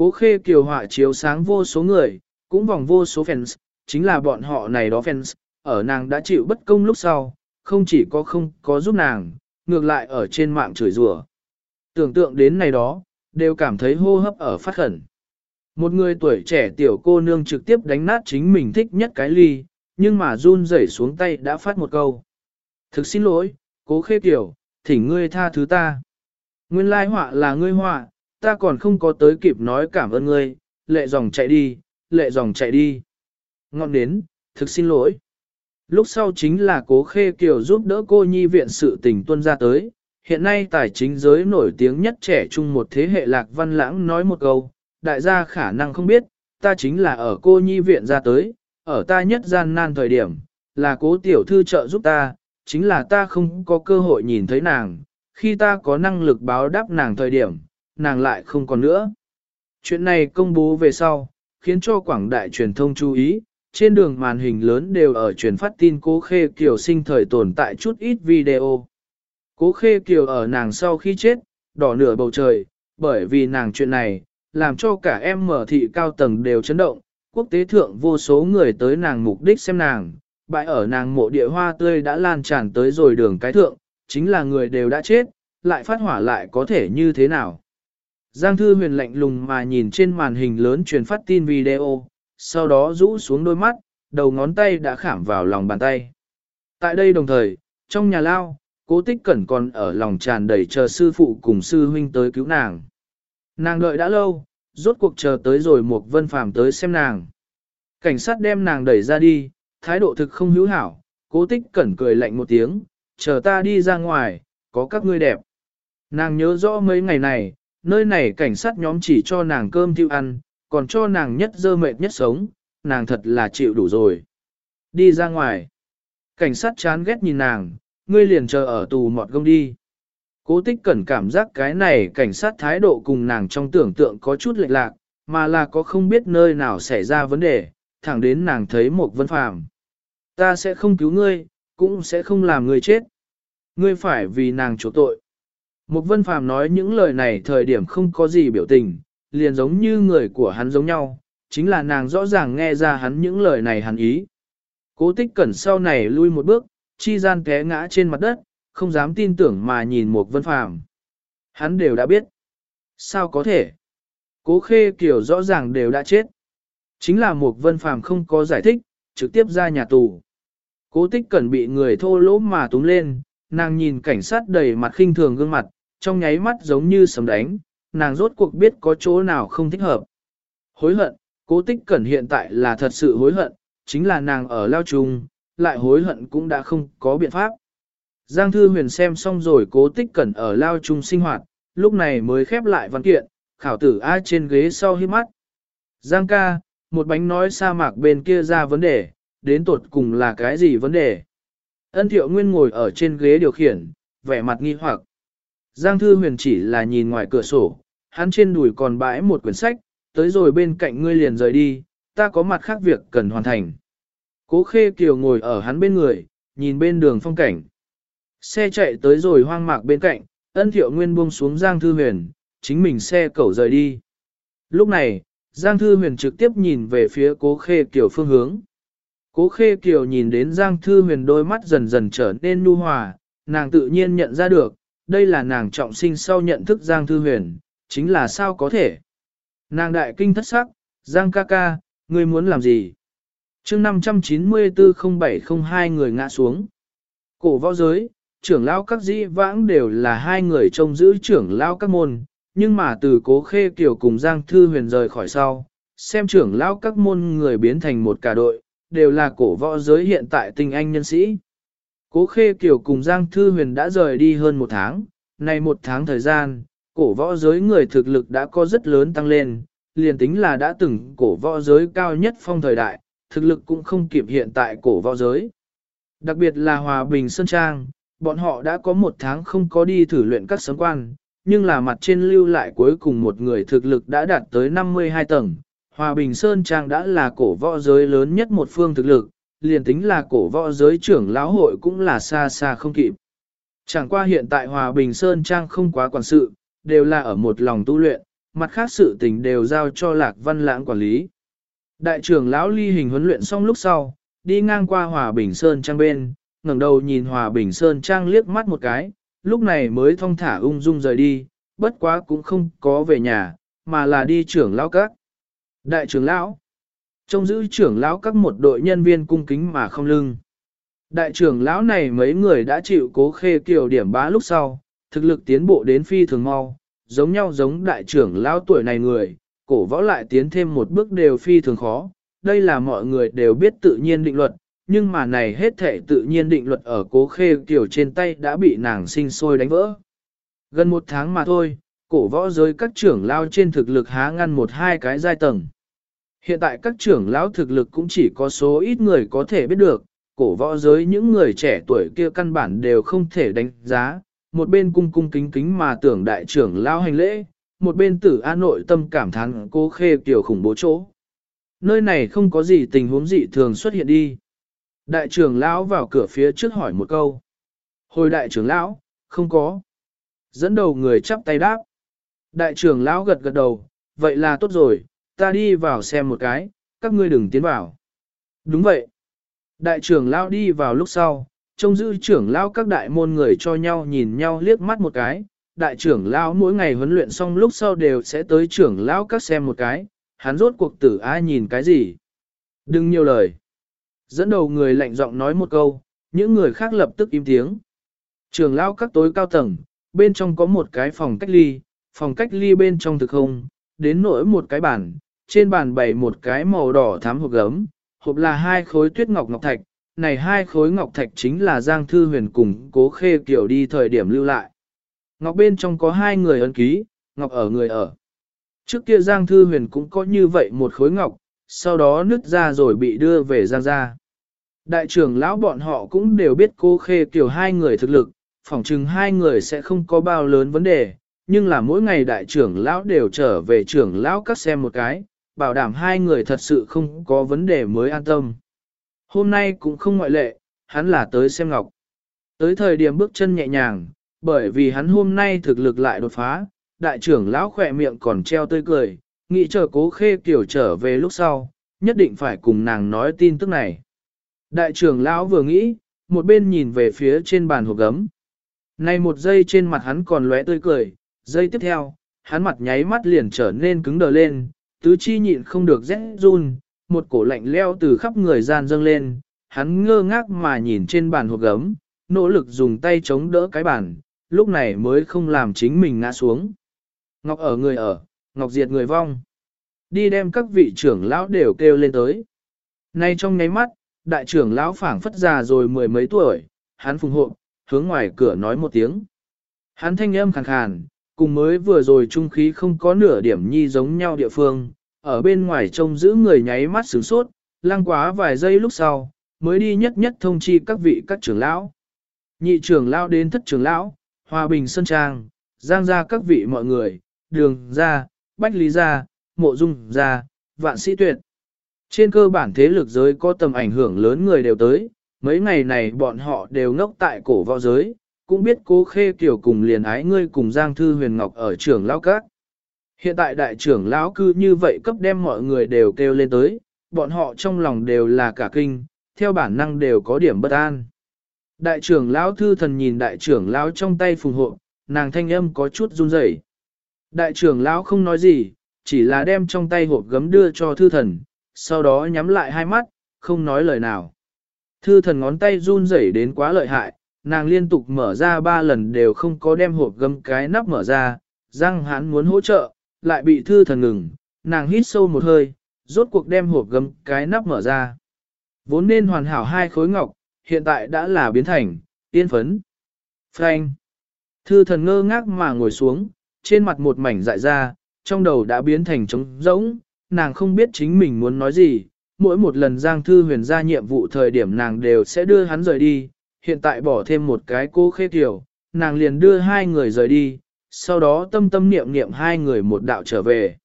Cố khê kiều họa chiếu sáng vô số người, cũng vòng vô số fans, chính là bọn họ này đó fans, ở nàng đã chịu bất công lúc sau, không chỉ có không có giúp nàng, ngược lại ở trên mạng chửi rủa. Tưởng tượng đến này đó, đều cảm thấy hô hấp ở phát khẩn. Một người tuổi trẻ tiểu cô nương trực tiếp đánh nát chính mình thích nhất cái ly, nhưng mà run rẩy xuống tay đã phát một câu. Thực xin lỗi, cố khê tiểu, thỉnh ngươi tha thứ ta. Nguyên lai họa là ngươi họa, ta còn không có tới kịp nói cảm ơn ngươi, lệ dòng chạy đi, lệ dòng chạy đi. Ngọn đến, thực xin lỗi. Lúc sau chính là cố khê kiều giúp đỡ cô nhi viện sự tình tuân ra tới. Hiện nay tài chính giới nổi tiếng nhất trẻ trung một thế hệ lạc văn lãng nói một câu, đại gia khả năng không biết, ta chính là ở cô nhi viện ra tới, ở ta nhất gian nan thời điểm, là cố tiểu thư trợ giúp ta, chính là ta không có cơ hội nhìn thấy nàng, khi ta có năng lực báo đáp nàng thời điểm, nàng lại không còn nữa. Chuyện này công bố về sau, khiến cho quảng đại truyền thông chú ý, trên đường màn hình lớn đều ở truyền phát tin cố khê kiều sinh thời tồn tại chút ít video. Cố khê kiều ở nàng sau khi chết, đỏ nửa bầu trời, bởi vì nàng chuyện này, làm cho cả em mở thị cao tầng đều chấn động, quốc tế thượng vô số người tới nàng mục đích xem nàng, bại ở nàng mộ địa hoa tươi đã lan tràn tới rồi đường cái thượng, chính là người đều đã chết, lại phát hỏa lại có thể như thế nào. Giang Thư Huyền lạnh lùng mà nhìn trên màn hình lớn truyền phát tin video, sau đó rũ xuống đôi mắt, đầu ngón tay đã khảm vào lòng bàn tay. Tại đây đồng thời, trong nhà lao, cố tích cẩn còn ở lòng tràn đầy chờ sư phụ cùng sư huynh tới cứu nàng. Nàng đợi đã lâu, rốt cuộc chờ tới rồi một vân phàm tới xem nàng. Cảnh sát đem nàng đẩy ra đi, thái độ thực không hữu hảo, cố tích cẩn cười lạnh một tiếng, chờ ta đi ra ngoài, có các ngươi đẹp. Nàng nhớ rõ mấy ngày này, nơi này cảnh sát nhóm chỉ cho nàng cơm tiêu ăn, còn cho nàng nhất dơ mệt nhất sống, nàng thật là chịu đủ rồi. Đi ra ngoài. Cảnh sát chán ghét nhìn nàng, ngươi liền chờ ở tù mọt gông đi. Cố tích cẩn cảm giác cái này cảnh sát thái độ cùng nàng trong tưởng tượng có chút lệch lạc, mà là có không biết nơi nào xảy ra vấn đề, thẳng đến nàng thấy một vân phàm. Ta sẽ không cứu ngươi, cũng sẽ không làm ngươi chết. Ngươi phải vì nàng chỗ tội. Một vân phàm nói những lời này thời điểm không có gì biểu tình, liền giống như người của hắn giống nhau, chính là nàng rõ ràng nghe ra hắn những lời này hắn ý. Cố tích cẩn sau này lui một bước, chi gian té ngã trên mặt đất, không dám tin tưởng mà nhìn Mục vân phàm. Hắn đều đã biết. Sao có thể? Cố khê kiểu rõ ràng đều đã chết. Chính là Mục vân phàm không có giải thích, trực tiếp ra nhà tù. Cố tích cẩn bị người thô lỗ mà túng lên, nàng nhìn cảnh sát đầy mặt khinh thường gương mặt, trong nháy mắt giống như sấm đánh, nàng rốt cuộc biết có chỗ nào không thích hợp. Hối hận, cố tích cẩn hiện tại là thật sự hối hận, chính là nàng ở lao trùng, lại hối hận cũng đã không có biện pháp. Giang Thư Huyền xem xong rồi cố tích cẩn ở lao trùng sinh hoạt, lúc này mới khép lại văn kiện, khảo tử A trên ghế sau hiếp mắt. Giang ca, một bánh nói sa mạc bên kia ra vấn đề, đến tột cùng là cái gì vấn đề? Ân thiệu nguyên ngồi ở trên ghế điều khiển, vẻ mặt nghi hoặc. Giang Thư Huyền chỉ là nhìn ngoài cửa sổ, hắn trên đùi còn bãi một quyển sách, tới rồi bên cạnh ngươi liền rời đi, ta có mặt khác việc cần hoàn thành. Cố Khê Kiều ngồi ở hắn bên người, nhìn bên đường phong cảnh. Xe chạy tới rồi hoang mạc bên cạnh, ân thiệu nguyên buông xuống Giang Thư Huyền, chính mình xe cẩu rời đi. Lúc này, Giang Thư Huyền trực tiếp nhìn về phía cố Khê Kiều phương hướng. Cố Khê Kiều nhìn đến Giang Thư Huyền đôi mắt dần dần trở nên nu hòa, nàng tự nhiên nhận ra được, đây là nàng trọng sinh sau nhận thức Giang Thư Huyền, chính là sao có thể. Nàng đại kinh thất sắc, Giang ca ca, ngươi muốn làm gì? chương 594-0702 người ngã xuống. Cổ võ giới, trưởng lão các dĩ vãng đều là hai người trông giữ trưởng lão các môn, nhưng mà từ cố khê kiểu cùng Giang Thư Huyền rời khỏi sau, xem trưởng lão các môn người biến thành một cả đội, đều là cổ võ giới hiện tại tinh anh nhân sĩ. Cố khê kiều cùng Giang Thư Huyền đã rời đi hơn một tháng, nay một tháng thời gian, cổ võ giới người thực lực đã có rất lớn tăng lên, liền tính là đã từng cổ võ giới cao nhất phong thời đại, thực lực cũng không kịp hiện tại cổ võ giới. Đặc biệt là Hòa Bình Sơn Trang, bọn họ đã có một tháng không có đi thử luyện các sấm quan, nhưng là mặt trên lưu lại cuối cùng một người thực lực đã đạt tới 52 tầng. Hòa Bình Sơn Trang đã là cổ võ giới lớn nhất một phương thực lực, liền tính là cổ võ giới trưởng lão hội cũng là xa xa không kịp. Chẳng qua hiện tại Hòa Bình Sơn Trang không quá quản sự, đều là ở một lòng tu luyện, mặt khác sự tình đều giao cho Lạc Văn Lãng quản lý. Đại trưởng lão ly hình huấn luyện xong lúc sau, đi ngang qua Hòa Bình Sơn Trang bên, ngẩng đầu nhìn Hòa Bình Sơn Trang liếc mắt một cái, lúc này mới thong thả ung dung rời đi, bất quá cũng không có về nhà, mà là đi trưởng lão các. Đại trưởng lão, trông giữ trưởng lão các một đội nhân viên cung kính mà không lưng. Đại trưởng lão này mấy người đã chịu cố khê kiều điểm bá lúc sau, thực lực tiến bộ đến phi thường mau, giống nhau giống đại trưởng lão tuổi này người, cổ võ lại tiến thêm một bước đều phi thường khó. Đây là mọi người đều biết tự nhiên định luật, nhưng mà này hết thể tự nhiên định luật ở cố khê kiều trên tay đã bị nàng sinh sôi đánh vỡ. Gần một tháng mà thôi, cổ võ giới các trưởng lao trên thực lực há ngăn một hai cái giai tầng. Hiện tại các trưởng lão thực lực cũng chỉ có số ít người có thể biết được, cổ võ giới những người trẻ tuổi kia căn bản đều không thể đánh giá, một bên cung cung kính kính mà tưởng đại trưởng lão hành lễ, một bên tử an nội tâm cảm thán cố khê tiểu khủng bố chỗ. Nơi này không có gì tình huống dị thường xuất hiện đi. Đại trưởng lão vào cửa phía trước hỏi một câu. Hồi đại trưởng lão, không có. Dẫn đầu người chắp tay đáp. Đại trưởng lão gật gật đầu, vậy là tốt rồi, ta đi vào xem một cái, các ngươi đừng tiến vào. Đúng vậy. Đại trưởng lão đi vào lúc sau, trông giữ trưởng lão các đại môn người cho nhau nhìn nhau liếc mắt một cái. Đại trưởng lão mỗi ngày huấn luyện xong lúc sau đều sẽ tới trưởng lão các xem một cái, hắn rốt cuộc tử ai nhìn cái gì. Đừng nhiều lời. Dẫn đầu người lạnh giọng nói một câu, những người khác lập tức im tiếng. Trường lao các tối cao tầng, bên trong có một cái phòng cách ly, phòng cách ly bên trong thực không, đến nỗi một cái bàn, trên bàn bày một cái màu đỏ thắm hộp gấm, hộp là hai khối tuyết ngọc ngọc thạch, này hai khối ngọc thạch chính là Giang Thư Huyền cùng cố khê kiểu đi thời điểm lưu lại. Ngọc bên trong có hai người ấn ký, ngọc ở người ở. Trước kia Giang Thư Huyền cũng có như vậy một khối ngọc, sau đó nứt ra rồi bị đưa về Giang ra. Đại trưởng lão bọn họ cũng đều biết Cố khê kiểu hai người thực lực, phỏng chừng hai người sẽ không có bao lớn vấn đề, nhưng là mỗi ngày đại trưởng lão đều trở về trưởng lão cắt xem một cái, bảo đảm hai người thật sự không có vấn đề mới an tâm. Hôm nay cũng không ngoại lệ, hắn là tới xem ngọc. Tới thời điểm bước chân nhẹ nhàng, bởi vì hắn hôm nay thực lực lại đột phá, đại trưởng lão khỏe miệng còn treo tươi cười, nghĩ chờ cố khê kiểu trở về lúc sau, nhất định phải cùng nàng nói tin tức này. Đại trưởng lão vừa nghĩ, một bên nhìn về phía trên bàn hộp gấm. Này một giây trên mặt hắn còn lóe tươi cười, giây tiếp theo, hắn mặt nháy mắt liền trở nên cứng đờ lên, tứ chi nhịn không được rét run, một cổ lạnh leo từ khắp người gian dâng lên, hắn ngơ ngác mà nhìn trên bàn hộp gấm, nỗ lực dùng tay chống đỡ cái bàn, lúc này mới không làm chính mình ngã xuống. Ngọc ở người ở, Ngọc diệt người vong. Đi đem các vị trưởng lão đều kêu lên tới. Nay trong nháy mắt, đại trưởng lão phảng phất già rồi mười mấy tuổi, hắn phùng hộ, hướng ngoài cửa nói một tiếng. Hắn thanh âm khàn khàn, cùng mới vừa rồi trung khí không có nửa điểm nhi giống nhau địa phương, ở bên ngoài trông giữ người nháy mắt sửng sốt, lăng quá vài giây lúc sau, mới đi nhất nhất thông chi các vị các trưởng lão. Nhị trưởng lão đến thất trưởng lão, hòa bình sân trang, giang ra các vị mọi người, đường ra, bách lý ra, mộ dung ra, vạn sĩ tuyệt. Trên cơ bản thế lực giới có tầm ảnh hưởng lớn người đều tới, mấy ngày này bọn họ đều ngốc tại cổ võ giới, cũng biết cố khê kiểu cùng liền ái ngươi cùng Giang Thư Huyền Ngọc ở trưởng lão các. Hiện tại đại trưởng lão cư như vậy cấp đem mọi người đều kêu lên tới, bọn họ trong lòng đều là cả kinh, theo bản năng đều có điểm bất an. Đại trưởng lão thư thần nhìn đại trưởng lão trong tay phùng hộ, nàng thanh âm có chút run rẩy. Đại trưởng lão không nói gì, chỉ là đem trong tay hộp gấm đưa cho thư thần, sau đó nhắm lại hai mắt, không nói lời nào. Thư thần ngón tay run rẩy đến quá lợi hại, nàng liên tục mở ra ba lần đều không có đem hộp gấm cái nắp mở ra, răng hắn muốn hỗ trợ, lại bị thư thần ngừng, nàng hít sâu một hơi, rốt cuộc đem hộp gấm cái nắp mở ra. Vốn nên hoàn hảo hai khối ngọc, hiện tại đã là biến thành, tiên phấn. Frank. Thư thần ngơ ngác mà ngồi xuống, trên mặt một mảnh dại ra, trong đầu đã biến thành trống rỗng, nàng không biết chính mình muốn nói gì. Mỗi một lần Giang Thư huyền ra nhiệm vụ thời điểm nàng đều sẽ đưa hắn rời đi, hiện tại bỏ thêm một cái cô khê tiểu, nàng liền đưa hai người rời đi, sau đó tâm tâm niệm niệm hai người một đạo trở về.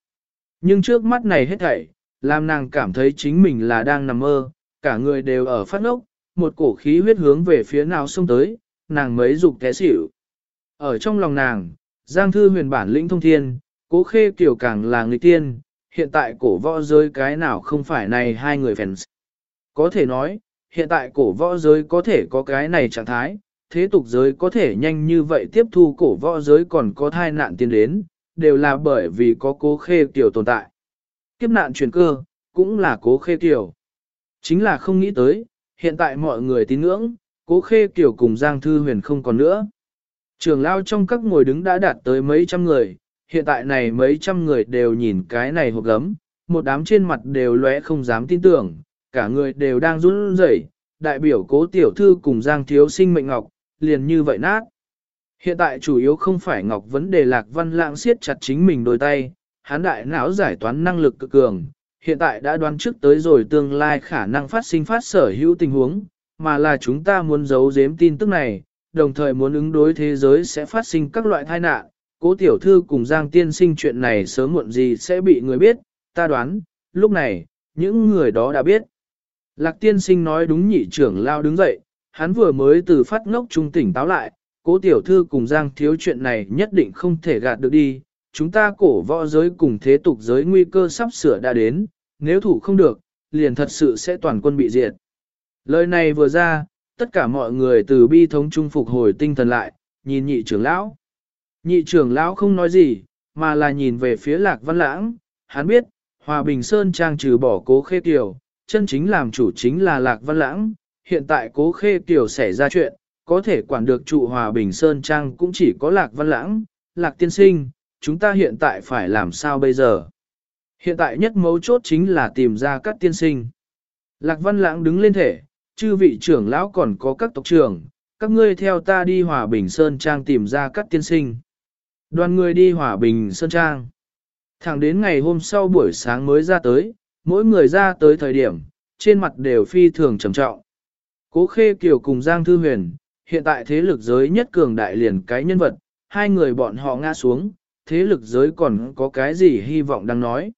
Nhưng trước mắt này hết thảy, làm nàng cảm thấy chính mình là đang nằm mơ, cả người đều ở phát ốc, một cổ khí huyết hướng về phía nào xông tới, nàng mấy dục té xỉu. Ở trong lòng nàng, Giang Thư huyền bản lĩnh thông thiên, cố khê kiểu càng là người tiên, hiện tại cổ võ giới cái nào không phải này hai người fans. Có thể nói, hiện tại cổ võ giới có thể có cái này trạng thái, thế tục giới có thể nhanh như vậy tiếp thu cổ võ giới còn có thai nạn tiến đến, đều là bởi vì có cố khê tiểu tồn tại. Kiếp nạn chuyển cơ, cũng là cố khê tiểu. Chính là không nghĩ tới, hiện tại mọi người tín ngưỡng, cố khê tiểu cùng Giang Thư Huyền không còn nữa. Trường lao trong các ngồi đứng đã đạt tới mấy trăm người, hiện tại này mấy trăm người đều nhìn cái này hộp gấm, một đám trên mặt đều lóe không dám tin tưởng, cả người đều đang run rẩy, đại biểu cố tiểu thư cùng Giang Thiếu Sinh mệnh ngọc, liền như vậy nát. Hiện tại chủ yếu không phải ngọc vấn đề lạc văn lãng siết chặt chính mình đôi tay, hán đại não giải toán năng lực cực cường, hiện tại đã đoán trước tới rồi tương lai khả năng phát sinh phát sở hữu tình huống, mà là chúng ta muốn giấu giếm tin tức này, đồng thời muốn ứng đối thế giới sẽ phát sinh các loại tai nạn. Cố tiểu thư cùng Giang tiên sinh chuyện này sớm muộn gì sẽ bị người biết, ta đoán, lúc này, những người đó đã biết. Lạc tiên sinh nói đúng nhị trưởng lao đứng dậy, hắn vừa mới từ phát ngốc trung tỉnh táo lại, cố tiểu thư cùng Giang thiếu chuyện này nhất định không thể gạt được đi, chúng ta cổ võ giới cùng thế tục giới nguy cơ sắp sửa đã đến, nếu thủ không được, liền thật sự sẽ toàn quân bị diệt. Lời này vừa ra, tất cả mọi người từ bi thống trung phục hồi tinh thần lại, nhìn nhị trưởng lão. Nhị trưởng lão không nói gì, mà là nhìn về phía lạc văn lãng, hắn biết, Hòa Bình Sơn trang trừ bỏ cố khê tiểu, chân chính làm chủ chính là lạc văn lãng, hiện tại cố khê tiểu xảy ra chuyện, có thể quản được trụ Hòa Bình Sơn trang cũng chỉ có lạc văn lãng, lạc tiên sinh, chúng ta hiện tại phải làm sao bây giờ? Hiện tại nhất mấu chốt chính là tìm ra các tiên sinh. Lạc văn lãng đứng lên thể, chư vị trưởng lão còn có các tộc trưởng, các ngươi theo ta đi Hòa Bình Sơn Trang tìm ra các tiên sinh. Đoàn người đi Hòa Bình Sơn Trang. Thẳng đến ngày hôm sau buổi sáng mới ra tới, mỗi người ra tới thời điểm, trên mặt đều phi thường trầm trọng. Cố Khê Kiều cùng Giang Thư Huyền, hiện tại thế lực giới nhất cường đại liền cái nhân vật, hai người bọn họ ngã xuống, thế lực giới còn có cái gì hy vọng đang nói.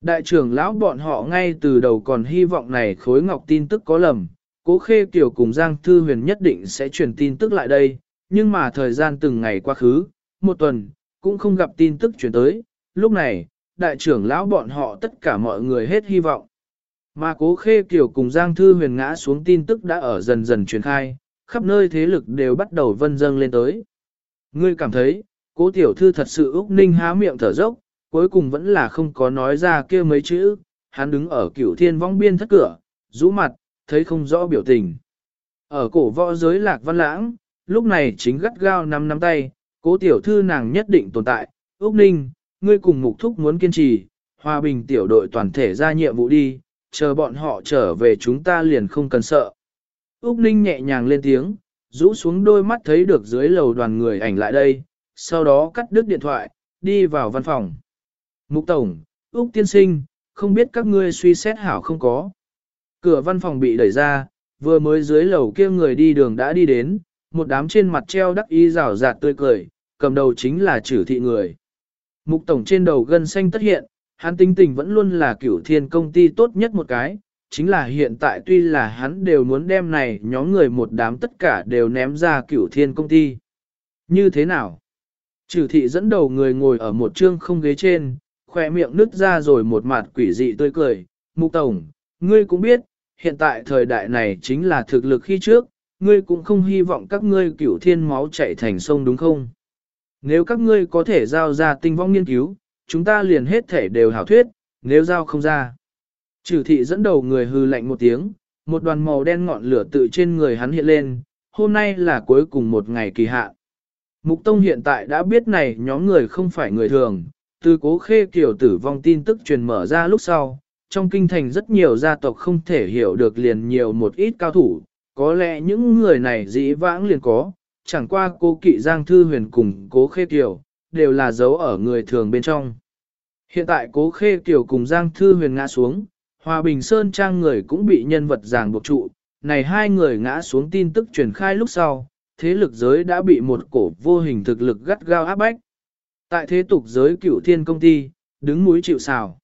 Đại trưởng lão bọn họ ngay từ đầu còn hy vọng này khối ngọc tin tức có lầm, cố khê kiểu cùng Giang Thư Huyền nhất định sẽ truyền tin tức lại đây, nhưng mà thời gian từng ngày qua khứ, một tuần, cũng không gặp tin tức chuyển tới, lúc này, đại trưởng lão bọn họ tất cả mọi người hết hy vọng. Mà cố khê kiểu cùng Giang Thư Huyền ngã xuống tin tức đã ở dần dần truyền khai, khắp nơi thế lực đều bắt đầu vân dâng lên tới. Ngươi cảm thấy, cố tiểu thư thật sự Úc Ninh há miệng thở dốc, cuối cùng vẫn là không có nói ra kia mấy chữ, hắn đứng ở cửu thiên vong biên thất cửa, rũ mặt, thấy không rõ biểu tình. Ở cổ võ giới lạc văn lãng, lúc này chính gắt gao nắm nắm tay, cố tiểu thư nàng nhất định tồn tại, Úc Ninh, ngươi cùng mục thúc muốn kiên trì, hòa bình tiểu đội toàn thể ra nhiệm vụ đi, chờ bọn họ trở về chúng ta liền không cần sợ. Úc Ninh nhẹ nhàng lên tiếng, rũ xuống đôi mắt thấy được dưới lầu đoàn người ảnh lại đây, sau đó cắt đứt điện thoại, đi vào văn phòng. Mục Tổng, Úc Tiên Sinh, không biết các ngươi suy xét hảo không có. Cửa văn phòng bị đẩy ra, vừa mới dưới lầu kia người đi đường đã đi đến, một đám trên mặt treo đắc ý rào rạt tươi cười, cầm đầu chính là chử thị người. Mục Tổng trên đầu gân xanh tất hiện, hắn tinh tình vẫn luôn là cửu thiên công ty tốt nhất một cái, chính là hiện tại tuy là hắn đều muốn đem này nhóm người một đám tất cả đều ném ra cửu thiên công ty. Như thế nào? Trừ thị dẫn đầu người ngồi ở một trương không ghế trên, khỏe miệng nứt ra rồi một mặt quỷ dị tươi cười. Mục Tổng, ngươi cũng biết, hiện tại thời đại này chính là thực lực khi trước, ngươi cũng không hy vọng các ngươi cửu thiên máu chạy thành sông đúng không? Nếu các ngươi có thể giao ra tinh vong nghiên cứu, chúng ta liền hết thể đều hảo thuyết, nếu giao không ra. Trừ thị dẫn đầu người hư lạnh một tiếng, một đoàn màu đen ngọn lửa tự trên người hắn hiện lên, hôm nay là cuối cùng một ngày kỳ hạn. Mục Tông hiện tại đã biết này nhóm người không phải người thường, từ cố khê kiểu tử vong tin tức truyền mở ra lúc sau, trong kinh thành rất nhiều gia tộc không thể hiểu được liền nhiều một ít cao thủ, có lẽ những người này dĩ vãng liền có, chẳng qua cô kỵ Giang Thư Huyền cùng cố khê Tiểu đều là dấu ở người thường bên trong. Hiện tại cố khê Tiểu cùng Giang Thư Huyền ngã xuống, Hòa Bình Sơn Trang người cũng bị nhân vật giảng buộc trụ, này hai người ngã xuống tin tức truyền khai lúc sau, thế lực giới đã bị một cổ vô hình thực lực gắt gao áp bách. Tại thế tục giới Cựu thiên công ty, đứng núi chịu xào.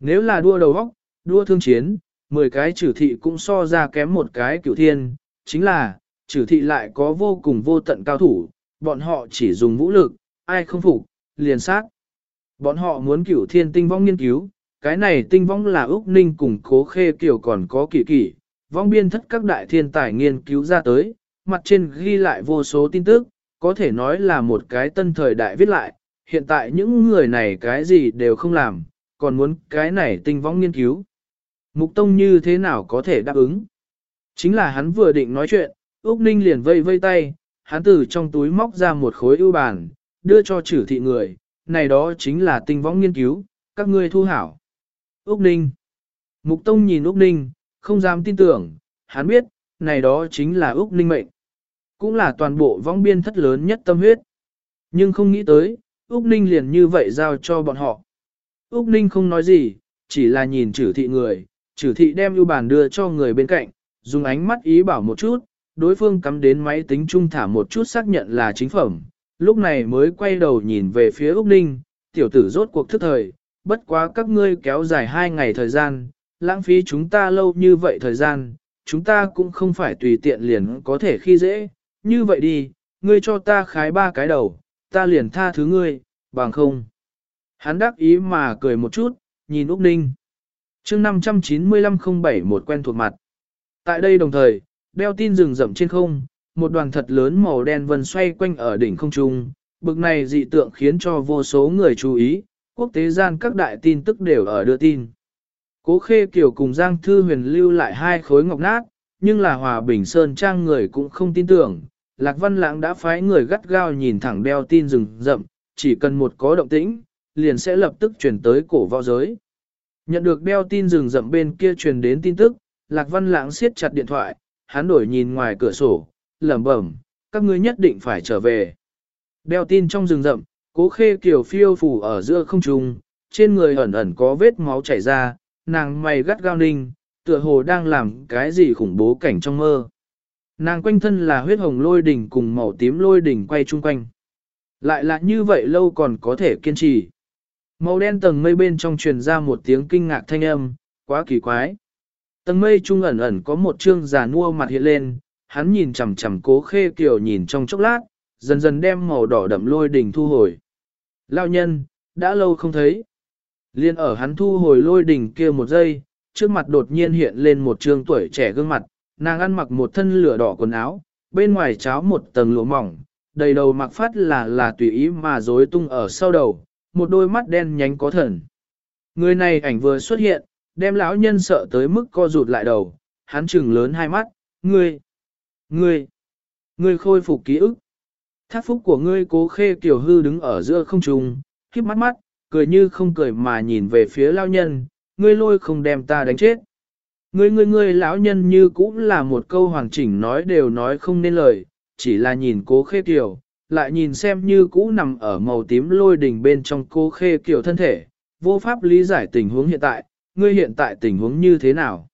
Nếu là đua đầu óc đua thương chiến, 10 cái trừ thị cũng so ra kém một cái Cựu thiên, chính là, trừ thị lại có vô cùng vô tận cao thủ, bọn họ chỉ dùng vũ lực, ai không phục, liền sát. Bọn họ muốn cửu thiên tinh vong nghiên cứu, cái này tinh vong là Úc Ninh cùng cố khê kiểu còn có kỳ kỳ, vong biên thất các đại thiên tài nghiên cứu ra tới, mặt trên ghi lại vô số tin tức, có thể nói là một cái tân thời đại viết lại, hiện tại những người này cái gì đều không làm, còn muốn cái này tinh vong nghiên cứu. Mục Tông như thế nào có thể đáp ứng? Chính là hắn vừa định nói chuyện, Úc Ninh liền vây vây tay, hắn từ trong túi móc ra một khối ưu bản, đưa cho chử thị người, này đó chính là tinh võng nghiên cứu, các ngươi thu hảo. Úc Ninh Mục Tông nhìn Úc Ninh, không dám tin tưởng, hắn biết, này đó chính là Úc Ninh mệnh. Cũng là toàn bộ vong biên thất lớn nhất tâm huyết. Nhưng không nghĩ tới, Úc Ninh liền như vậy giao cho bọn họ. Úc Ninh không nói gì, chỉ là nhìn chử thị người, chử thị đem ưu bản đưa cho người bên cạnh, dùng ánh mắt ý bảo một chút, đối phương cắm đến máy tính trung thả một chút xác nhận là chính phẩm, lúc này mới quay đầu nhìn về phía Úc Ninh, tiểu tử rốt cuộc thức thời, bất quá các ngươi kéo dài hai ngày thời gian, lãng phí chúng ta lâu như vậy thời gian, chúng ta cũng không phải tùy tiện liền có thể khi dễ, như vậy đi, ngươi cho ta khái ba cái đầu, ta liền tha thứ ngươi, bằng không. Hắn đắc ý mà cười một chút, nhìn Úc Ninh. chương 59507 một quen thuộc mặt. Tại đây đồng thời, đeo tin rừng rậm trên không, một đoàn thật lớn màu đen vần xoay quanh ở đỉnh không trung, bực này dị tượng khiến cho vô số người chú ý, quốc tế gian các đại tin tức đều ở đưa tin. Cố Khê Kiều cùng Giang Thư Huyền lưu lại hai khối ngọc nát, nhưng là Hòa Bình Sơn Trang người cũng không tin tưởng, Lạc Văn Lãng đã phái người gắt gao nhìn thẳng đeo tin rừng rậm, chỉ cần một có động tĩnh, liền sẽ lập tức truyền tới cổ võ giới. Nhận được đeo tin rừng rậm bên kia truyền đến tin tức, Lạc Văn Lãng siết chặt điện thoại, hắn đổi nhìn ngoài cửa sổ, lẩm bẩm, các ngươi nhất định phải trở về. Đeo tin trong rừng rậm, cố khê kiều phiêu phủ ở giữa không trung, trên người ẩn ẩn có vết máu chảy ra, nàng mày gắt gao ninh, tựa hồ đang làm cái gì khủng bố cảnh trong mơ. Nàng quanh thân là huyết hồng lôi đỉnh cùng màu tím lôi đỉnh quay chung quanh. Lại là như vậy lâu còn có thể kiên trì. Màu đen tầng mây bên trong truyền ra một tiếng kinh ngạc thanh âm, quá kỳ quái. Tầng mây trung ẩn ẩn có một trương già nua mặt hiện lên, hắn nhìn chằm chằm cố khê kiểu nhìn trong chốc lát, dần dần đem màu đỏ đậm lôi đỉnh thu hồi. Lão nhân, đã lâu không thấy. Liên ở hắn thu hồi lôi đỉnh kia một giây, trước mặt đột nhiên hiện lên một trương tuổi trẻ gương mặt, nàng ăn mặc một thân lửa đỏ quần áo, bên ngoài cháo một tầng lụa mỏng, đầy đầu mặc phát là là tùy ý mà rối tung ở sau đầu, một đôi mắt đen nhánh có thần. Người này ảnh vừa xuất hiện, đem lão nhân sợ tới mức co rụt lại đầu, hắn trừng lớn hai mắt, ngươi, ngươi, ngươi khôi phục ký ức. Thác phúc của ngươi cố khê kiểu hư đứng ở giữa không trung, khiếp mắt mắt, cười như không cười mà nhìn về phía lão nhân, ngươi lôi không đem ta đánh chết. Ngươi ngươi ngươi lão nhân như cũng là một câu hoàn chỉnh nói đều nói không nên lời, chỉ là nhìn cố khê kiểu, lại nhìn xem như cũ nằm ở màu tím lôi đỉnh bên trong cố khê kiểu thân thể, vô pháp lý giải tình huống hiện tại, ngươi hiện tại tình huống như thế nào.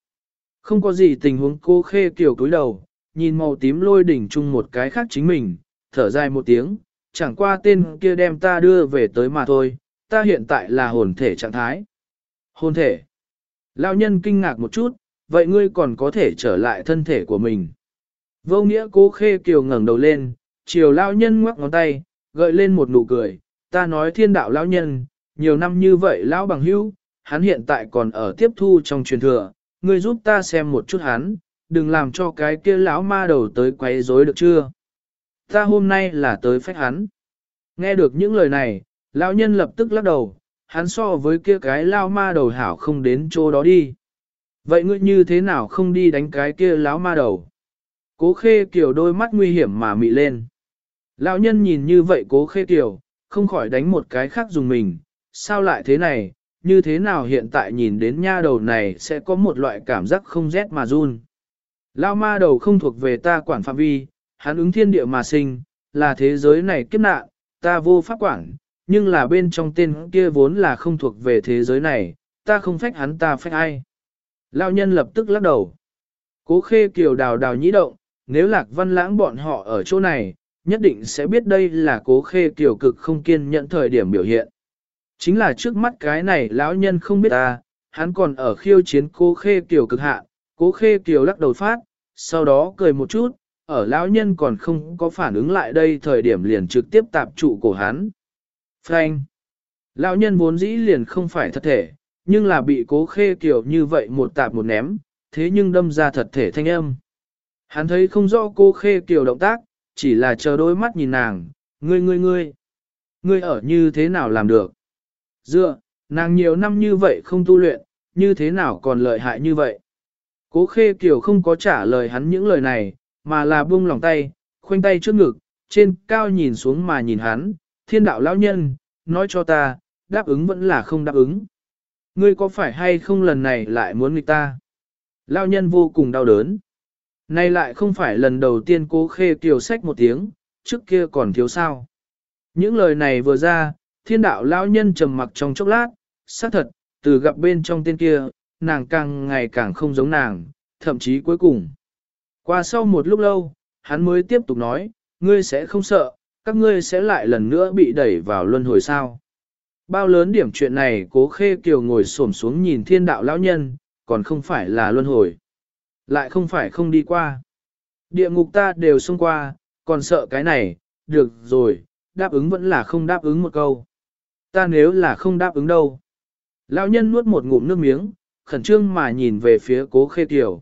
Không có gì tình huống cô khê kiểu cúi đầu, nhìn màu tím lôi đỉnh chung một cái khác chính mình, thở dài một tiếng, chẳng qua tên kia đem ta đưa về tới mà thôi, ta hiện tại là hồn thể trạng thái. Hồn thể. Lão nhân kinh ngạc một chút, vậy ngươi còn có thể trở lại thân thể của mình. Vô nghĩa cố khê kiều ngẩng đầu lên, chiều lão nhân ngoắc ngón tay, gợi lên một nụ cười, ta nói thiên đạo lão nhân, nhiều năm như vậy lão bằng hữu, hắn hiện tại còn ở tiếp thu trong truyền thừa, ngươi giúp ta xem một chút hắn, đừng làm cho cái kia lão ma đầu tới quấy rối được chưa? Ta hôm nay là tới phách hắn. Nghe được những lời này, lão nhân lập tức lắc đầu, hắn so với kia cái lão ma đầu hảo không đến chỗ đó đi. Vậy ngươi như thế nào không đi đánh cái kia lão ma đầu? Cố khê kiểu đôi mắt nguy hiểm mà mị lên. Lão nhân nhìn như vậy cố khê kiểu, không khỏi đánh một cái khác dùng mình, sao lại thế này, như thế nào hiện tại nhìn đến nha đầu này sẽ có một loại cảm giác không rét mà run. Lão ma đầu không thuộc về ta quản phạm vi, hắn ứng thiên địa mà sinh, là thế giới này kiếp nạn, ta vô pháp quản, nhưng là bên trong tên kia vốn là không thuộc về thế giới này, ta không phách hắn ta phách ai. Lão nhân lập tức lắc đầu. Cố khê kiều đào đào nhĩ động, nếu lạc văn lãng bọn họ ở chỗ này, nhất định sẽ biết đây là cố khê kiều cực không kiên nhẫn thời điểm biểu hiện. Chính là trước mắt cái này lão nhân không biết ta, hắn còn ở khiêu chiến cố khê kiều cực hạ, cố khê kiều lắc đầu phát, sau đó cười một chút, ở lão nhân còn không có phản ứng lại đây thời điểm liền trực tiếp tạp trụ cổ hắn. Frank! Lão nhân vốn dĩ liền không phải thật thể, nhưng là bị cố khê kiều như vậy một tạp một ném, thế nhưng đâm ra thật thể thanh âm. Hắn thấy không rõ cô khê kiều động tác, chỉ là chờ đôi mắt nhìn nàng, ngươi ngươi ngươi, ngươi ở như thế nào làm được. Dựa, nàng nhiều năm như vậy không tu luyện, như thế nào còn lợi hại như vậy. Cố khê kiều không có trả lời hắn những lời này, mà là buông lòng tay, khoanh tay trước ngực, trên cao nhìn xuống mà nhìn hắn, thiên đạo lão nhân, nói cho ta, đáp ứng vẫn là không đáp ứng. Ngươi có phải hay không lần này lại muốn nghịch ta? Lão nhân vô cùng đau đớn. Nay lại không phải lần đầu tiên cố khê kiều sách một tiếng, trước kia còn thiếu sao. Những lời này vừa ra, thiên đạo lão nhân trầm mặc trong chốc lát, xác thật, từ gặp bên trong tên kia, nàng càng ngày càng không giống nàng, thậm chí cuối cùng. Qua sau một lúc lâu, hắn mới tiếp tục nói, ngươi sẽ không sợ, các ngươi sẽ lại lần nữa bị đẩy vào luân hồi sao. Bao lớn điểm chuyện này cố khê kiều ngồi xổm xuống nhìn thiên đạo lão nhân, còn không phải là luân hồi. Lại không phải không đi qua. Địa ngục ta đều xông qua, còn sợ cái này, được rồi, đáp ứng vẫn là không đáp ứng một câu. Ta nếu là không đáp ứng đâu. Lão nhân nuốt một ngụm nước miếng, khẩn trương mà nhìn về phía cố khê tiểu,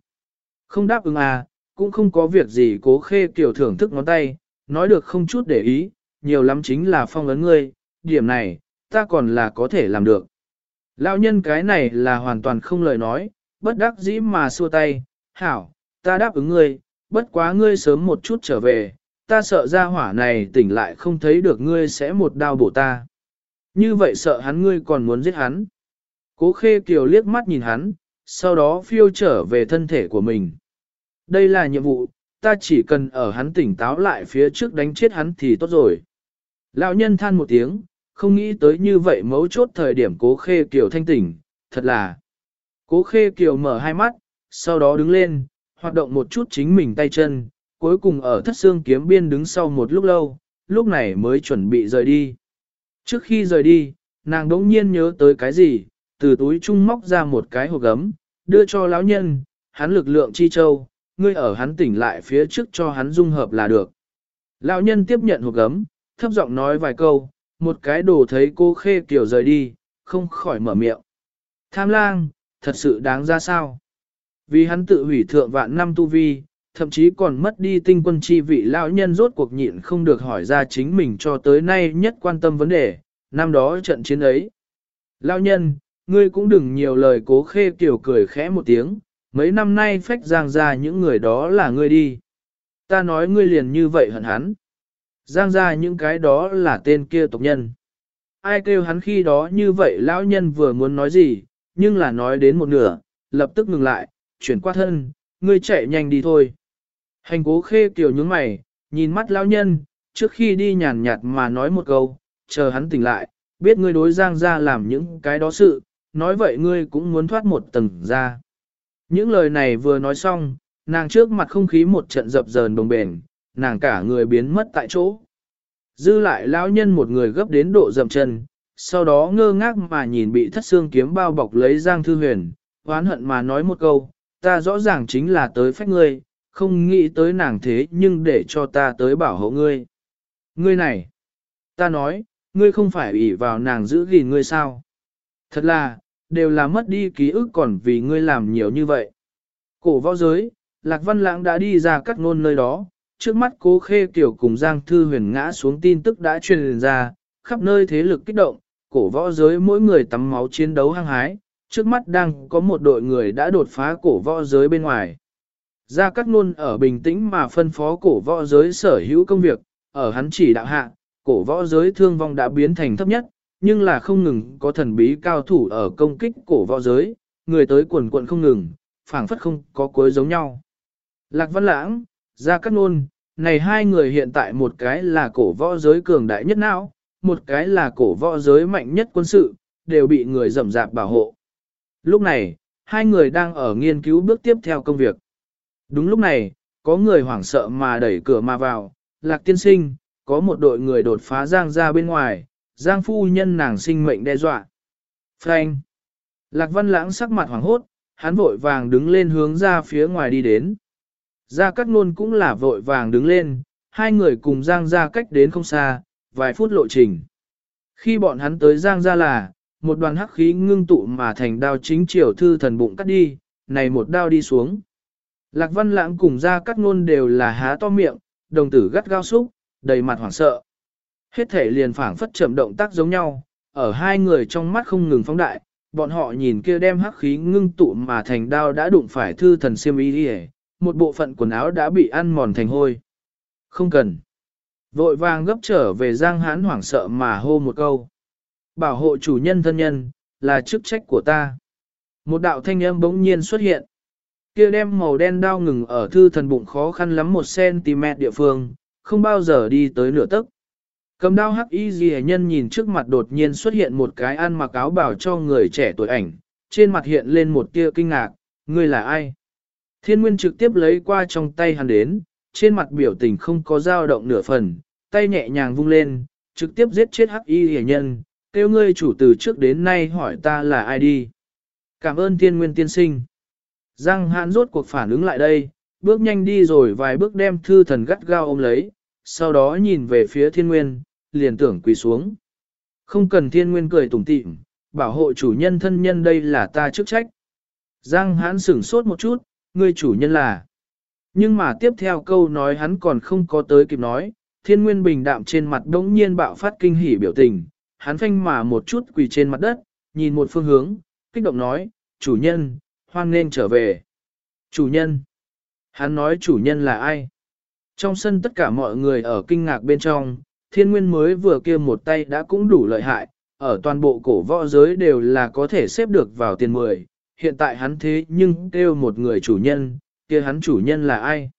Không đáp ứng à, cũng không có việc gì cố khê tiểu thưởng thức ngón tay, nói được không chút để ý, nhiều lắm chính là phong ấn ngươi, điểm này, ta còn là có thể làm được. Lão nhân cái này là hoàn toàn không lời nói, bất đắc dĩ mà xua tay, hảo, ta đáp ứng ngươi, bất quá ngươi sớm một chút trở về, ta sợ ra hỏa này tỉnh lại không thấy được ngươi sẽ một đao bổ ta. Như vậy sợ hắn ngươi còn muốn giết hắn. Cố khê kiều liếc mắt nhìn hắn, sau đó phiêu trở về thân thể của mình. Đây là nhiệm vụ, ta chỉ cần ở hắn tỉnh táo lại phía trước đánh chết hắn thì tốt rồi. Lão nhân than một tiếng, không nghĩ tới như vậy mấu chốt thời điểm cố khê kiều thanh tỉnh, thật là. Cố khê kiều mở hai mắt, sau đó đứng lên, hoạt động một chút chính mình tay chân, cuối cùng ở thất xương kiếm biên đứng sau một lúc lâu, lúc này mới chuẩn bị rời đi. Trước khi rời đi, nàng đỗng nhiên nhớ tới cái gì, từ túi trung móc ra một cái hộp gấm, đưa cho lão nhân, hắn lực lượng chi châu, ngươi ở hắn tỉnh lại phía trước cho hắn dung hợp là được. Lão nhân tiếp nhận hộp gấm, thấp giọng nói vài câu, một cái đồ thấy cô khê kiểu rời đi, không khỏi mở miệng. Tham lang, thật sự đáng ra sao? Vì hắn tự hủy thượng vạn năm tu vi, thậm chí còn mất đi tinh quân chi vị lão nhân rốt cuộc nhịn không được hỏi ra chính mình cho tới nay nhất quan tâm vấn đề, năm đó trận chiến ấy. Lão nhân, ngươi cũng đừng nhiều lời cố khê kiểu cười khẽ một tiếng, mấy năm nay phách giang ra những người đó là ngươi đi. Ta nói ngươi liền như vậy hận hắn. Giang ra những cái đó là tên kia tộc nhân. Ai kêu hắn khi đó như vậy lão nhân vừa muốn nói gì, nhưng là nói đến một nửa, lập tức ngừng lại, chuyển qua thân, ngươi chạy nhanh đi thôi. Hành cố khê kiểu nhướng mày, nhìn mắt lão nhân, trước khi đi nhàn nhạt mà nói một câu, chờ hắn tỉnh lại, biết ngươi đối giang ra làm những cái đó sự, nói vậy ngươi cũng muốn thoát một tầng ra. Những lời này vừa nói xong, nàng trước mặt không khí một trận dập dờn đồng bền, nàng cả người biến mất tại chỗ. Dư lại lão nhân một người gấp đến độ dậm chân, sau đó ngơ ngác mà nhìn bị thất xương kiếm bao bọc lấy Giang Thư Huyền, oán hận mà nói một câu, ta rõ ràng chính là tới phách ngươi, không nghĩ tới nàng thế nhưng để cho ta tới bảo hộ ngươi. Ngươi này, ta nói, ngươi không phải ủy vào nàng giữ gìn ngươi sao? Thật là, đều là mất đi ký ức còn vì ngươi làm nhiều như vậy. Cổ võ giới, Lạc Văn Lãng đã đi ra cắt ngôn nơi đó, trước mắt cố khê kiểu cùng Giang Thư Huyền ngã xuống tin tức đã truyền ra, khắp nơi thế lực kích động, cổ võ giới mỗi người tắm máu chiến đấu hăng hái, trước mắt đang có một đội người đã đột phá cổ võ giới bên ngoài. Gia Cát Nôn ở bình tĩnh mà phân phó cổ võ giới sở hữu công việc, ở hắn chỉ đạo hạ, cổ võ giới thương vong đã biến thành thấp nhất, nhưng là không ngừng có thần bí cao thủ ở công kích cổ võ giới, người tới quần quận không ngừng, phảng phất không có cuối giống nhau. Lạc Văn Lãng, Gia Cát Nôn, này hai người hiện tại một cái là cổ võ giới cường đại nhất não, một cái là cổ võ giới mạnh nhất quân sự, đều bị người rầm rạp bảo hộ. Lúc này, hai người đang ở nghiên cứu bước tiếp theo công việc. Đúng lúc này, có người hoảng sợ mà đẩy cửa mà vào, lạc tiên sinh, có một đội người đột phá giang ra bên ngoài, giang phu nhân nàng sinh mệnh đe dọa. Frank! Lạc văn lãng sắc mặt hoảng hốt, hắn vội vàng đứng lên hướng ra phía ngoài đi đến. Gia Cát Nôn cũng là vội vàng đứng lên, hai người cùng Giang ra cách đến không xa, vài phút lộ trình. Khi bọn hắn tới Giang ra là, một đoàn hắc khí ngưng tụ mà thành đao chính triều thư thần bụng cắt đi, này một đao đi xuống. Lạc Văn Lãng cùng Ra Cát Nôn đều là há to miệng, đồng tử gắt gao xúc, đầy mặt hoảng sợ. Hết thể liền phảng phất chậm động tác giống nhau, ở hai người trong mắt không ngừng phóng đại, bọn họ nhìn kia đem hắc khí ngưng tụ mà thành đao đã đụng phải thư thần siêm y đi một bộ phận quần áo đã bị ăn mòn thành hôi. Không cần. Vội vàng gấp trở về Giang Hán hoảng sợ mà hô một câu. Bảo hộ chủ nhân thân nhân, là chức trách của ta. Một đạo thanh âm bỗng nhiên xuất hiện. Kia đem màu đen đao ngừng ở thư thần bụng khó khăn lắm một cm địa phương, không bao giờ đi tới nửa tấc. Cầm đao hắc y ghi nhân nhìn trước mặt đột nhiên xuất hiện một cái ăn mặc áo bảo cho người trẻ tuổi ảnh, trên mặt hiện lên một tia kinh ngạc, ngươi là ai? Thiên Nguyên trực tiếp lấy qua trong tay hắn đến, trên mặt biểu tình không có dao động nửa phần, tay nhẹ nhàng vung lên, trực tiếp giết chết hắc y hề nhân, kêu ngươi chủ từ trước đến nay hỏi ta là ai đi. Cảm ơn Thiên Nguyên tiên sinh. Giang hãn rốt cuộc phản ứng lại đây, bước nhanh đi rồi vài bước đem thư thần gắt gao ôm lấy, sau đó nhìn về phía Thiên Nguyên, liền tưởng quỳ xuống. Không cần Thiên Nguyên cười tủm tỉm, bảo hộ chủ nhân thân nhân đây là ta chức trách. Giang hãn sửng sốt một chút, ngươi chủ nhân là. Nhưng mà tiếp theo câu nói hắn còn không có tới kịp nói, thiên nguyên bình đạm trên mặt đống nhiên bạo phát kinh hỉ biểu tình, hắn phanh mà một chút quỳ trên mặt đất, nhìn một phương hướng, kích động nói, chủ nhân, hoan nên trở về. Chủ nhân. Hắn nói chủ nhân là ai? Trong sân tất cả mọi người ở kinh ngạc bên trong, thiên nguyên mới vừa kia một tay đã cũng đủ lợi hại, ở toàn bộ cổ võ giới đều là có thể xếp được vào tiền mười, hiện tại hắn thế nhưng kêu một người chủ nhân, kia hắn chủ nhân là ai?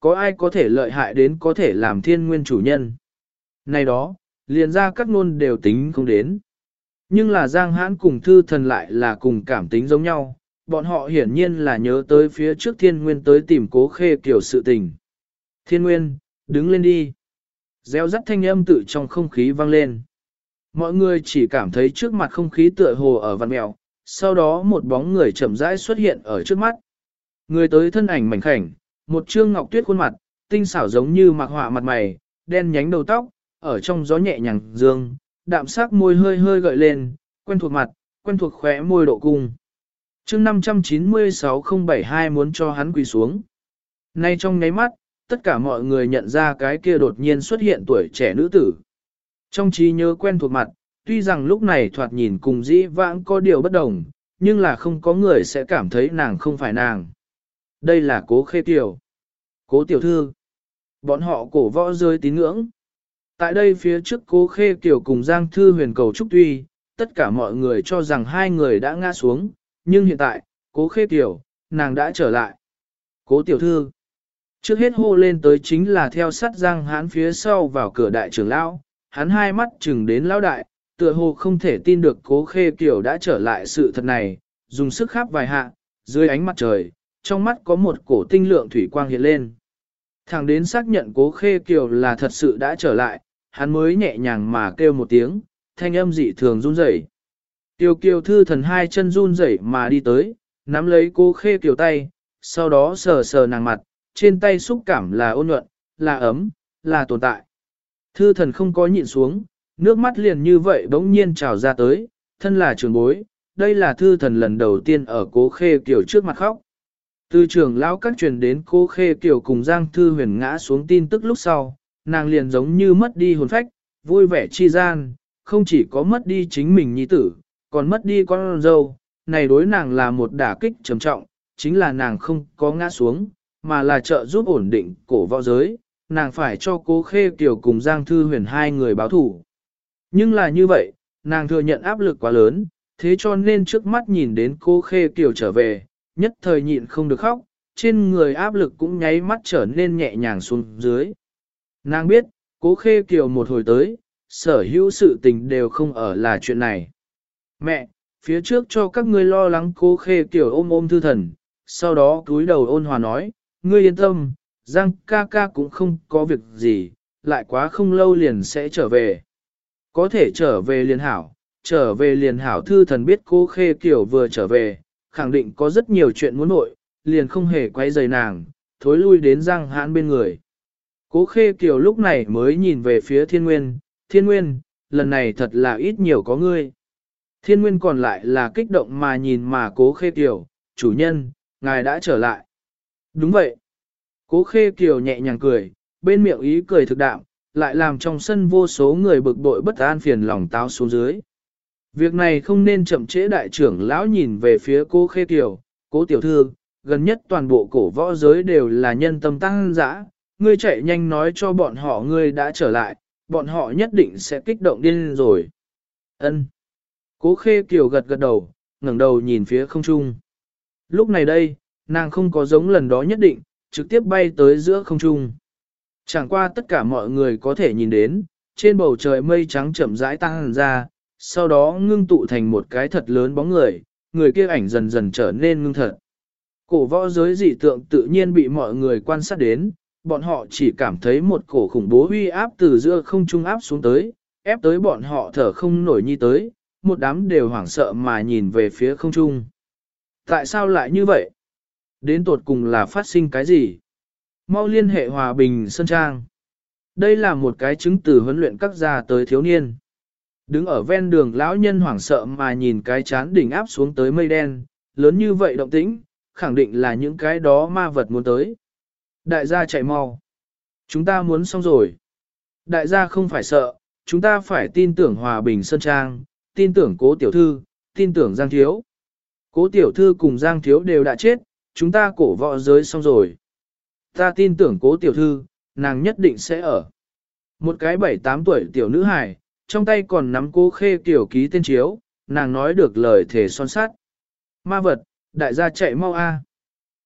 Có ai có thể lợi hại đến có thể làm thiên nguyên chủ nhân? Này đó, liền ra các ngôn đều tính không đến. Nhưng là Giang Hãn cùng thư thần lại là cùng cảm tính giống nhau, bọn họ hiển nhiên là nhớ tới phía trước thiên nguyên tới tìm cố khê kiểu sự tình. Thiên Nguyên, đứng lên đi. Gieo rắt thanh âm tự trong không khí vang lên. Mọi người chỉ cảm thấy trước mặt không khí tựa hồ ở văn mèo, sau đó một bóng người chậm rãi xuất hiện ở trước mắt. Người tới thân ảnh mảnh khảnh, một trương ngọc tuyết khuôn mặt, tinh xảo giống như mặc họa mặt mày, đen nhánh đầu tóc, ở trong gió nhẹ nhàng dương, đạm sắc môi hơi hơi gợi lên, quen thuộc mặt, quen thuộc khóe môi độ cung chương 596072 muốn cho hắn quỳ xuống. Nay trong nháy mắt, tất cả mọi người nhận ra cái kia đột nhiên xuất hiện tuổi trẻ nữ tử. Trong trí nhớ quen thuộc mặt, tuy rằng lúc này thoạt nhìn cùng dĩ vãng có điều bất đồng, nhưng là không có người sẽ cảm thấy nàng không phải nàng. Đây là cố khê tiểu. Cố tiểu thư. Bọn họ cổ võ rơi tín ngưỡng. Tại đây phía trước cố khê tiểu cùng Giang Thư huyền cầu trúc tuy, tất cả mọi người cho rằng hai người đã ngã xuống, nhưng hiện tại, cố khê tiểu, nàng đã trở lại. Cố tiểu thư. Trước hết hô lên tới chính là theo sát Giang hán phía sau vào cửa đại trưởng lão, hắn hai mắt chừng đến lão đại, tựa hồ không thể tin được cố khê tiểu đã trở lại sự thật này, dùng sức khắp vài hạ, dưới ánh mặt trời, trong mắt có một cổ tinh lượng thủy quang hiện lên. Thẳng đến xác nhận cố khê kiều là thật sự đã trở lại, hắn mới nhẹ nhàng mà kêu một tiếng, thanh âm dị thường run rẩy. Tiêu kiều thư thần hai chân run rẩy mà đi tới, nắm lấy cô khê kiều tay, sau đó sờ sờ nàng mặt, trên tay xúc cảm là ôn nhuận, là ấm, là tồn tại. Thư thần không có nhịn xuống, nước mắt liền như vậy bỗng nhiên trào ra tới, thân là trường bối, đây là thư thần lần đầu tiên ở cố khê kiều trước mặt khóc. Từ trường lão các truyền đến cố khê kiều cùng Giang Thư huyền ngã xuống tin tức lúc sau, nàng liền giống như mất đi hồn phách, vui vẻ chi gian, không chỉ có mất đi chính mình nhi tử, còn mất đi con dâu, này đối nàng là một đả kích trầm trọng, chính là nàng không có ngã xuống, mà là trợ giúp ổn định cổ võ giới, nàng phải cho cố khê kiều cùng Giang Thư huyền hai người báo thủ. Nhưng là như vậy, nàng thừa nhận áp lực quá lớn, thế cho nên trước mắt nhìn đến cố khê kiều trở về, nhất thời nhịn không được khóc, trên người áp lực cũng nháy mắt trở nên nhẹ nhàng xuống dưới. Nàng biết, cố khê kiều một hồi tới, sở hữu sự tình đều không ở là chuyện này. Mẹ, phía trước cho các ngươi lo lắng cố khê tiểu ôm ôm thư thần, sau đó cúi đầu ôn hòa nói, ngươi yên tâm, Giang ca ca cũng không có việc gì, lại quá không lâu liền sẽ trở về. Có thể trở về liền hảo, trở về liền hảo thư thần biết cô khê kiểu vừa trở về, khẳng định có rất nhiều chuyện muốn nội, liền không hề quay rời nàng, thối lui đến Giang hãn bên người. Cố khê kiều lúc này mới nhìn về phía thiên nguyên, thiên nguyên, lần này thật là ít nhiều có ngươi. Thiên nguyên còn lại là kích động mà nhìn mà cố khê kiều, chủ nhân, ngài đã trở lại. Đúng vậy. Cố khê kiều nhẹ nhàng cười, bên miệng ý cười thực đạo, lại làm trong sân vô số người bực bội bất an phiền lòng táo xuống dưới. Việc này không nên chậm trễ đại trưởng lão nhìn về phía cô khê kiều, cố tiểu thư, gần nhất toàn bộ cổ võ giới đều là nhân tâm tăng dã, ngươi chạy nhanh nói cho bọn họ ngươi đã trở lại, bọn họ nhất định sẽ kích động điên rồi. Ân. Cố khê kiều gật gật đầu, ngẩng đầu nhìn phía không trung. Lúc này đây, nàng không có giống lần đó nhất định, trực tiếp bay tới giữa không trung. Chẳng qua tất cả mọi người có thể nhìn đến, trên bầu trời mây trắng chậm rãi tăng ra, sau đó ngưng tụ thành một cái thật lớn bóng người, người kia ảnh dần dần trở nên ngưng thật. Cổ võ giới dị tượng tự nhiên bị mọi người quan sát đến, bọn họ chỉ cảm thấy một cổ khủng bố uy áp từ giữa không trung áp xuống tới, ép tới bọn họ thở không nổi nhi tới, một đám đều hoảng sợ mà nhìn về phía không trung. Tại sao lại như vậy? Đến tột cùng là phát sinh cái gì? Mau liên hệ hòa bình Sơn Trang. Đây là một cái chứng từ huấn luyện các gia tới thiếu niên. Đứng ở ven đường lão nhân hoảng sợ mà nhìn cái chán đỉnh áp xuống tới mây đen, lớn như vậy động tĩnh, khẳng định là những cái đó ma vật muốn tới. Đại gia chạy mau. Chúng ta muốn xong rồi. Đại gia không phải sợ, chúng ta phải tin tưởng hòa bình Sơn Trang, tin tưởng cố tiểu thư, tin tưởng Giang Thiếu. Cố tiểu thư cùng Giang Thiếu đều đã chết, chúng ta cổ võ giới xong rồi. Ta tin tưởng cố tiểu thư, nàng nhất định sẽ ở. Một cái bảy tám tuổi tiểu nữ hài, trong tay còn nắm cố khê tiểu ký tên chiếu, nàng nói được lời thể son sát. Ma vật, đại gia chạy mau a.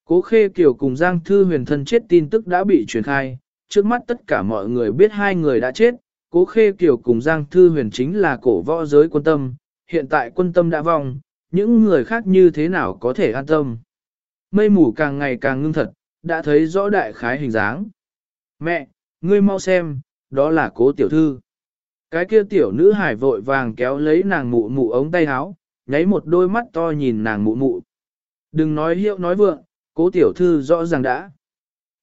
Cố khê kiều cùng Giang Thư huyền thân chết tin tức đã bị truyền khai, trước mắt tất cả mọi người biết hai người đã chết, cố khê kiều cùng Giang Thư huyền chính là cổ võ giới quân tâm, hiện tại quân tâm đã vong, những người khác như thế nào có thể an tâm. Mây mù càng ngày càng ngưng thật, đã thấy rõ đại khái hình dáng. Mẹ, ngươi mau xem, đó là cố tiểu thư. Cái kia tiểu nữ hải vội vàng kéo lấy nàng mụ mụ ống tay áo, nháy một đôi mắt to nhìn nàng mụ mụ. Đừng nói hiệu nói vượng, cố tiểu thư rõ ràng đã.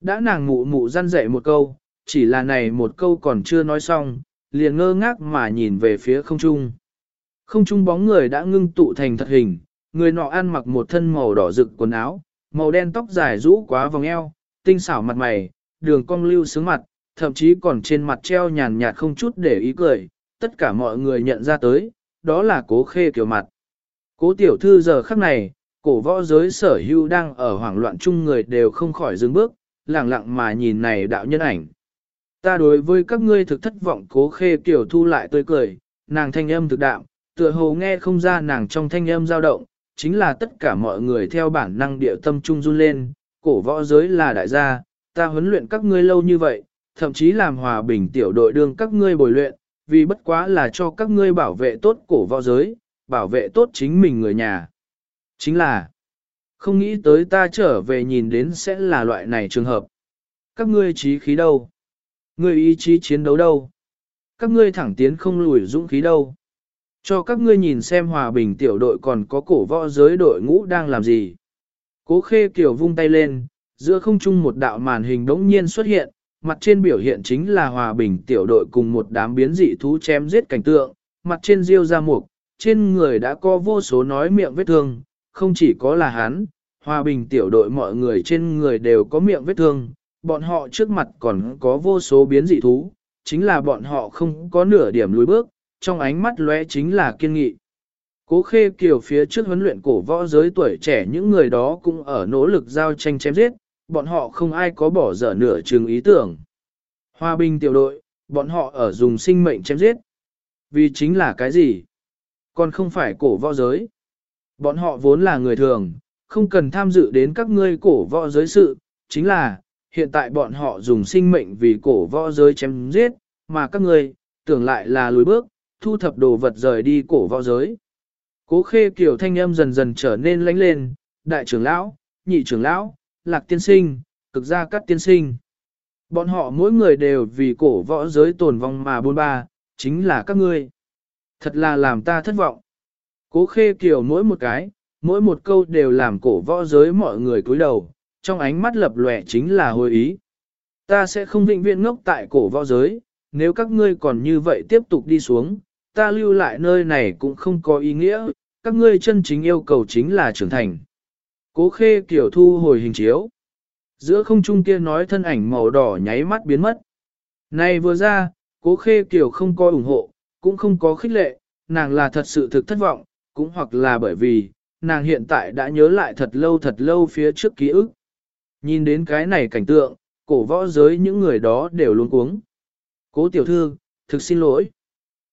Đã nàng mụ mụ răn dạy một câu, chỉ là này một câu còn chưa nói xong, liền ngơ ngác mà nhìn về phía không trung. Không trung bóng người đã ngưng tụ thành thật hình, người nọ ăn mặc một thân màu đỏ rực quần áo, màu đen tóc dài rũ quá vòng eo, tinh xảo mặt mày, đường cong lưu sướng mặt, thậm chí còn trên mặt treo nhàn nhạt không chút để ý cười, tất cả mọi người nhận ra tới, đó là cố khê kiểu mặt. Cố tiểu thư giờ khắc này, cổ võ giới sở hưu đang ở hoảng loạn chung người đều không khỏi dừng bước, lặng lặng mà nhìn này đạo nhân ảnh. Ta đối với các ngươi thực thất vọng cố khê kiểu thu lại tươi cười, nàng thanh âm thực đạo, tựa hồ nghe không ra nàng trong thanh âm dao động, chính là tất cả mọi người theo bản năng địa tâm trung run lên, cổ võ giới là đại gia, ta huấn luyện các ngươi lâu như vậy, thậm chí làm hòa bình tiểu đội đương các ngươi bồi luyện, vì bất quá là cho các ngươi bảo vệ tốt cổ võ giới, bảo vệ tốt chính mình người nhà. Chính là, không nghĩ tới ta trở về nhìn đến sẽ là loại này trường hợp. Các ngươi trí khí đâu? Ngươi ý chí chiến đấu đâu? Các ngươi thẳng tiến không lùi dũng khí đâu? Cho các ngươi nhìn xem hòa bình tiểu đội còn có cổ võ giới đội ngũ đang làm gì. Cố khê kiểu vung tay lên, giữa không trung một đạo màn hình đống nhiên xuất hiện, mặt trên biểu hiện chính là hòa bình tiểu đội cùng một đám biến dị thú chém giết cảnh tượng, mặt trên riêu ra mục, trên người đã có vô số nói miệng vết thương, không chỉ có là hắn, hòa bình tiểu đội mọi người trên người đều có miệng vết thương, bọn họ trước mặt còn có vô số biến dị thú, chính là bọn họ không có nửa điểm lùi bước, trong ánh mắt lóe chính là kiên nghị. Cố khê kiều phía trước huấn luyện cổ võ giới tuổi trẻ những người đó cũng ở nỗ lực giao tranh chém giết, bọn họ không ai có bỏ dở nửa chừng ý tưởng. Hòa bình tiểu đội, bọn họ ở dùng sinh mệnh chém giết. Vì chính là cái gì? Còn không phải cổ võ giới. Bọn họ vốn là người thường, không cần tham dự đến các ngươi cổ võ giới sự, chính là, hiện tại bọn họ dùng sinh mệnh vì cổ võ giới chém giết, mà các ngươi, tưởng lại là lùi bước, thu thập đồ vật rời đi cổ võ giới. Cố khê kiểu thanh âm dần dần trở nên lánh lên, đại trưởng lão, nhị trưởng lão, lạc tiên sinh, cực gia cắt tiên sinh. Bọn họ mỗi người đều vì cổ võ giới tồn vong mà buôn ba, chính là các ngươi. Thật là làm ta thất vọng. Cố khê kiểu mỗi một cái, mỗi một câu đều làm cổ võ giới mọi người cúi đầu, trong ánh mắt lập lòe chính là hồi ý. Ta sẽ không vĩnh viễn ngốc tại cổ võ giới, nếu các ngươi còn như vậy tiếp tục đi xuống, ta lưu lại nơi này cũng không có ý nghĩa, các ngươi chân chính yêu cầu chính là trưởng thành. Cố khê kiểu thu hồi hình chiếu. Giữa không trung kia nói thân ảnh màu đỏ nháy mắt biến mất. Này vừa ra, cố khê kiểu không có ủng hộ, cũng không có khích lệ, nàng là thật sự thực thất vọng, cũng hoặc là bởi vì, nàng hiện tại đã nhớ lại thật lâu thật lâu phía trước ký ức. Nhìn đến cái này cảnh tượng, cổ võ giới những người đó đều luôn cuống. Cố tiểu thư, thực xin lỗi.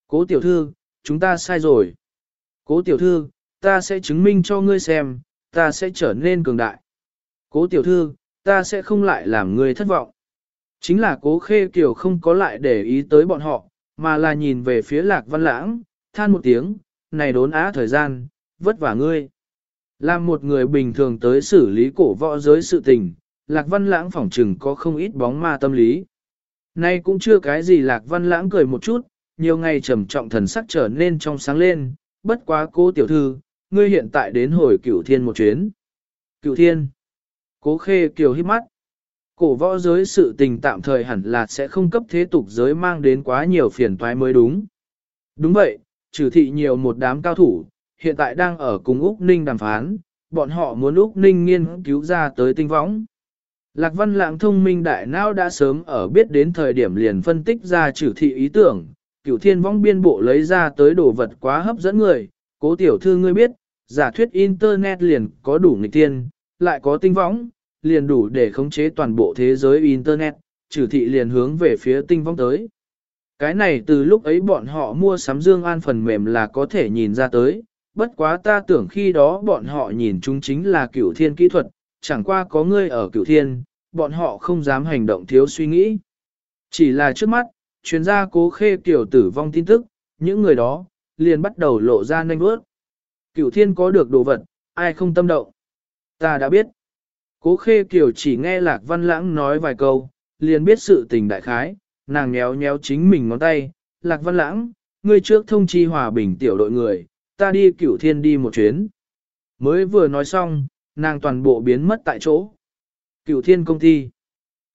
Cố tiểu thư, chúng ta sai rồi. Cố tiểu thư, ta sẽ chứng minh cho ngươi xem, ta sẽ trở nên cường đại. Cố tiểu thư, ta sẽ không lại làm ngươi thất vọng. Chính là cố khê kiểu không có lại để ý tới bọn họ, mà là nhìn về phía lạc văn lãng, than một tiếng, này đốn á thời gian, vất vả ngươi. Làm một người bình thường tới xử lý cổ võ giới sự tình, lạc văn lãng phỏng trừng có không ít bóng ma tâm lý. Nay cũng chưa cái gì lạc văn lãng cười một chút, nhiều ngày trầm trọng thần sắc trở nên trong sáng lên, bất quá cố tiểu thư, ngươi hiện tại đến hồi cửu thiên một chuyến. Cửu thiên. Cố khê kiều hít mắt. Cổ võ giới sự tình tạm thời hẳn là sẽ không cấp thế tục giới mang đến quá nhiều phiền toái mới đúng. Đúng vậy, trừ thị nhiều một đám cao thủ, hiện tại đang ở cùng Úc Ninh đàm phán, bọn họ muốn Úc Ninh nghiên cứu ra tới tinh võng. Lạc văn lãng thông minh đại não đã sớm ở biết đến thời điểm liền phân tích ra trừ thị ý tưởng, cửu thiên vong biên bộ lấy ra tới đồ vật quá hấp dẫn người, cố tiểu thư ngươi biết, giả thuyết Internet liền có đủ nghịch tiên, lại có tinh võng, liền đủ để khống chế toàn bộ thế giới Internet, trừ thị liền hướng về phía tinh võng tới. Cái này từ lúc ấy bọn họ mua sắm Dương An phần mềm là có thể nhìn ra tới, bất quá ta tưởng khi đó bọn họ nhìn chúng chính là cửu thiên kỹ thuật, chẳng qua có ngươi ở cửu thiên, bọn họ không dám hành động thiếu suy nghĩ. Chỉ là trước mắt, chuyên gia cố khê tiểu tử vong tin tức, những người đó, liền bắt đầu lộ ra nanh bước. Cửu thiên có được đồ vật, ai không tâm động. Ta đã biết. Cố khê kiểu chỉ nghe lạc văn lãng nói vài câu, liền biết sự tình đại khái, nàng nhéo nhéo chính mình ngón tay, lạc văn lãng, ngươi trước thông chi hòa bình tiểu đội người, ta đi cửu thiên đi một chuyến. Mới vừa nói xong, nàng toàn bộ biến mất tại chỗ. Cửu thiên công ty.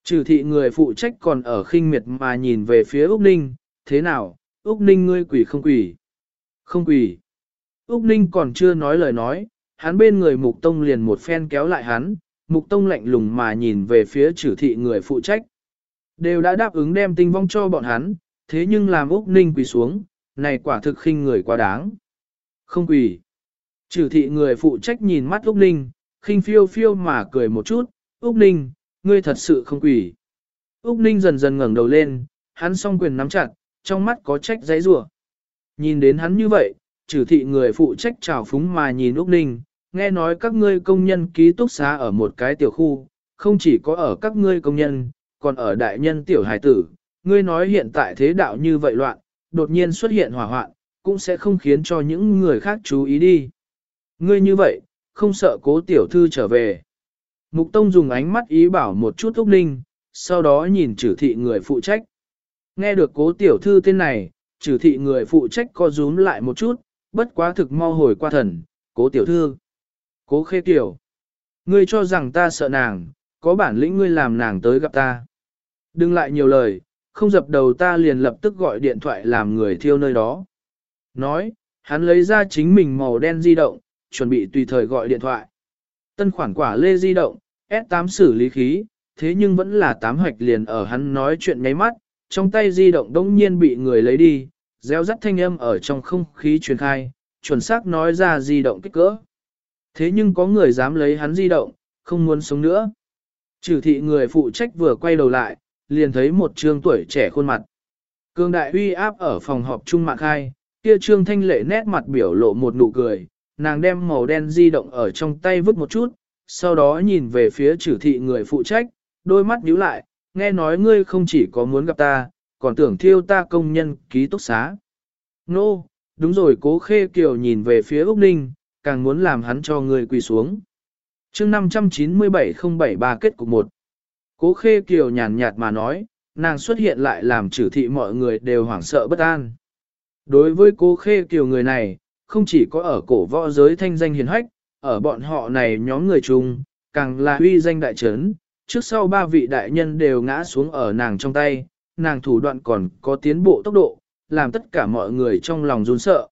Trừ thị người phụ trách còn ở khinh miệt mà nhìn về phía Úc Ninh, thế nào, Úc Ninh ngươi quỷ không quỷ? Không quỷ. Úc Ninh còn chưa nói lời nói, hắn bên người Mục Tông liền một phen kéo lại hắn, Mục Tông lạnh lùng mà nhìn về phía trừ thị người phụ trách. Đều đã đáp ứng đem tinh vong cho bọn hắn, thế nhưng làm Úc Ninh quỳ xuống, này quả thực khinh người quá đáng. Không quỳ. Trừ thị người phụ trách nhìn mắt Úc Ninh, khinh phiêu phiêu mà cười một chút, Úc Ninh, ngươi thật sự không quỷ. Úc Ninh dần dần ngẩng đầu lên, hắn song quyền nắm chặt, trong mắt có trách giấy rủa. Nhìn đến hắn như vậy, trừ thị người phụ trách trào phúng mà nhìn Úc Ninh, nghe nói các ngươi công nhân ký túc xá ở một cái tiểu khu, không chỉ có ở các ngươi công nhân, còn ở đại nhân tiểu Hải tử, ngươi nói hiện tại thế đạo như vậy loạn, đột nhiên xuất hiện hỏa hoạn, cũng sẽ không khiến cho những người khác chú ý đi. Ngươi như vậy, không sợ cố tiểu thư trở về. Mục Tông dùng ánh mắt ý bảo một chút Úc Ninh, sau đó nhìn trừ thị người phụ trách. Nghe được cố tiểu thư tên này, trừ thị người phụ trách co rúm lại một chút, bất quá thực mau hồi qua thần, cố tiểu thư. Cố khê tiểu. Ngươi cho rằng ta sợ nàng, có bản lĩnh ngươi làm nàng tới gặp ta. Đừng lại nhiều lời, không dập đầu ta liền lập tức gọi điện thoại làm người thiêu nơi đó. Nói, hắn lấy ra chính mình màu đen di động, chuẩn bị tùy thời gọi điện thoại. Tân khoản quả lê di động, S8 xử lý khí, thế nhưng vẫn là tám hoạch liền ở hắn nói chuyện nháy mắt, trong tay di động đông nhiên bị người lấy đi, gieo rắt thanh âm ở trong không khí truyền khai, chuẩn xác nói ra di động kích cỡ. Thế nhưng có người dám lấy hắn di động, không muốn sống nữa. Trừ thị người phụ trách vừa quay đầu lại, liền thấy một trương tuổi trẻ khuôn mặt. Cương đại uy áp ở phòng họp trung mạng khai, kia trương thanh lệ nét mặt biểu lộ một nụ cười, nàng đem màu đen di động ở trong tay vứt một chút, sau đó nhìn về phía trừ thị người phụ trách, đôi mắt nhíu lại, nghe nói ngươi không chỉ có muốn gặp ta, còn tưởng thiêu ta công nhân ký túc xá. Nô, no, đúng rồi cố khê kiều nhìn về phía Úc Ninh, càng muốn làm hắn cho ngươi quỳ xuống. chương 597-073 kết cục 1. Cố khê kiều nhàn nhạt mà nói, nàng xuất hiện lại làm trừ thị mọi người đều hoảng sợ bất an. Đối với cố khê kiều người này, không chỉ có ở cổ võ giới thanh danh hiền hách, ở bọn họ này nhóm người chung, càng là uy danh đại trấn, trước sau ba vị đại nhân đều ngã xuống ở nàng trong tay, nàng thủ đoạn còn có tiến bộ tốc độ, làm tất cả mọi người trong lòng run sợ.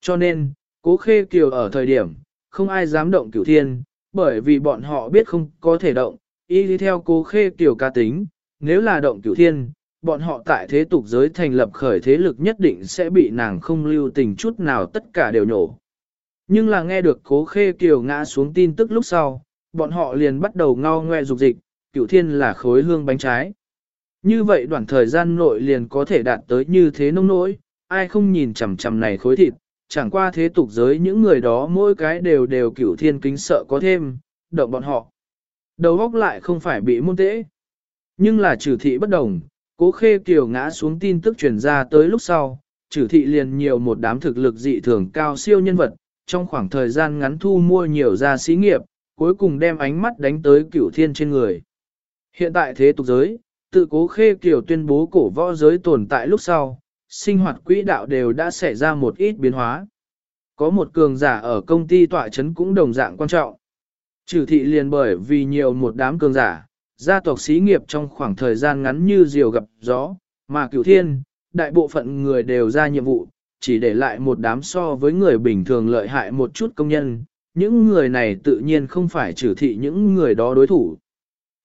Cho nên, cố khê kiều ở thời điểm, không ai dám động cửu thiên, bởi vì bọn họ biết không có thể động, y đi theo cố khê kiều ca tính, nếu là động cửu thiên, bọn họ tại thế tục giới thành lập khởi thế lực nhất định sẽ bị nàng không lưu tình chút nào tất cả đều nhổ. Nhưng là nghe được cố khê kiều ngã xuống tin tức lúc sau, bọn họ liền bắt đầu ngao ngoe dục dịch, cửu thiên là khối hương bánh trái. Như vậy đoạn thời gian nội liền có thể đạt tới như thế nông nỗi, ai không nhìn chằm chằm này khối thịt, chẳng qua thế tục giới những người đó mỗi cái đều đều cửu thiên kính sợ có thêm, động bọn họ. Đầu góc lại không phải bị môn tễ. Nhưng là trừ thị bất đồng, cố khê kiều ngã xuống tin tức truyền ra tới lúc sau, trừ thị liền nhiều một đám thực lực dị thường cao siêu nhân vật, trong khoảng thời gian ngắn thu mua nhiều gia sĩ nghiệp, cuối cùng đem ánh mắt đánh tới cửu thiên trên người. Hiện tại thế tục giới, tự cố khê kiều tuyên bố cổ võ giới tồn tại lúc sau, sinh hoạt quỹ đạo đều đã xảy ra một ít biến hóa. Có một cường giả ở công ty tọa chấn cũng đồng dạng quan trọng. Trừ thị liền bởi vì nhiều một đám cường giả, gia tộc xí nghiệp trong khoảng thời gian ngắn như diều gặp gió, mà cửu thiên, đại bộ phận người đều ra nhiệm vụ, chỉ để lại một đám so với người bình thường lợi hại một chút công nhân. Những người này tự nhiên không phải trừ thị những người đó đối thủ.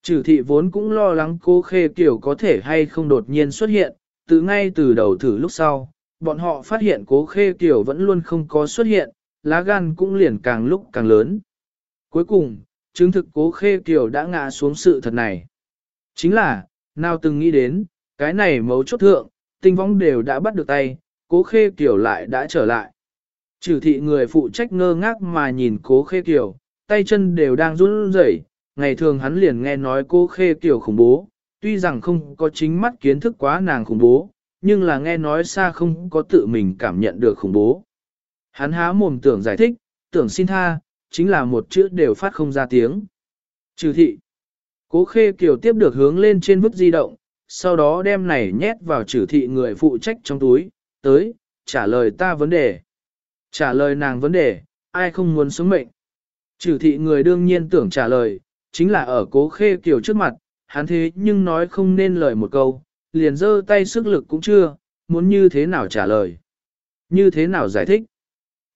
Trừ thị vốn cũng lo lắng cô khê kiểu có thể hay không đột nhiên xuất hiện, từ ngay từ đầu thử lúc sau, bọn họ phát hiện cố khê kiểu vẫn luôn không có xuất hiện, lá gan cũng liền càng lúc càng lớn. Cuối cùng, chứng thực cố khê kiều đã ngã xuống sự thật này. Chính là, nào từng nghĩ đến, cái này mấu chốt thượng, tinh võng đều đã bắt được tay, cố khê kiều lại đã trở lại. Trừ thị người phụ trách ngơ ngác mà nhìn cố khê kiều, tay chân đều đang run rẩy. ngày thường hắn liền nghe nói cố khê kiều khủng bố, tuy rằng không có chính mắt kiến thức quá nàng khủng bố, nhưng là nghe nói xa không có tự mình cảm nhận được khủng bố. Hắn há mồm tưởng giải thích, tưởng xin tha, chính là một chữ đều phát không ra tiếng. Trừ thị. Cố khê kiều tiếp được hướng lên trên vứt di động, sau đó đem này nhét vào trừ thị người phụ trách trong túi, tới, trả lời ta vấn đề. Trả lời nàng vấn đề, ai không muốn sống mệnh. Trừ thị người đương nhiên tưởng trả lời, chính là ở cố khê kiều trước mặt, hắn thế nhưng nói không nên lời một câu, liền giơ tay sức lực cũng chưa, muốn như thế nào trả lời. Như thế nào giải thích.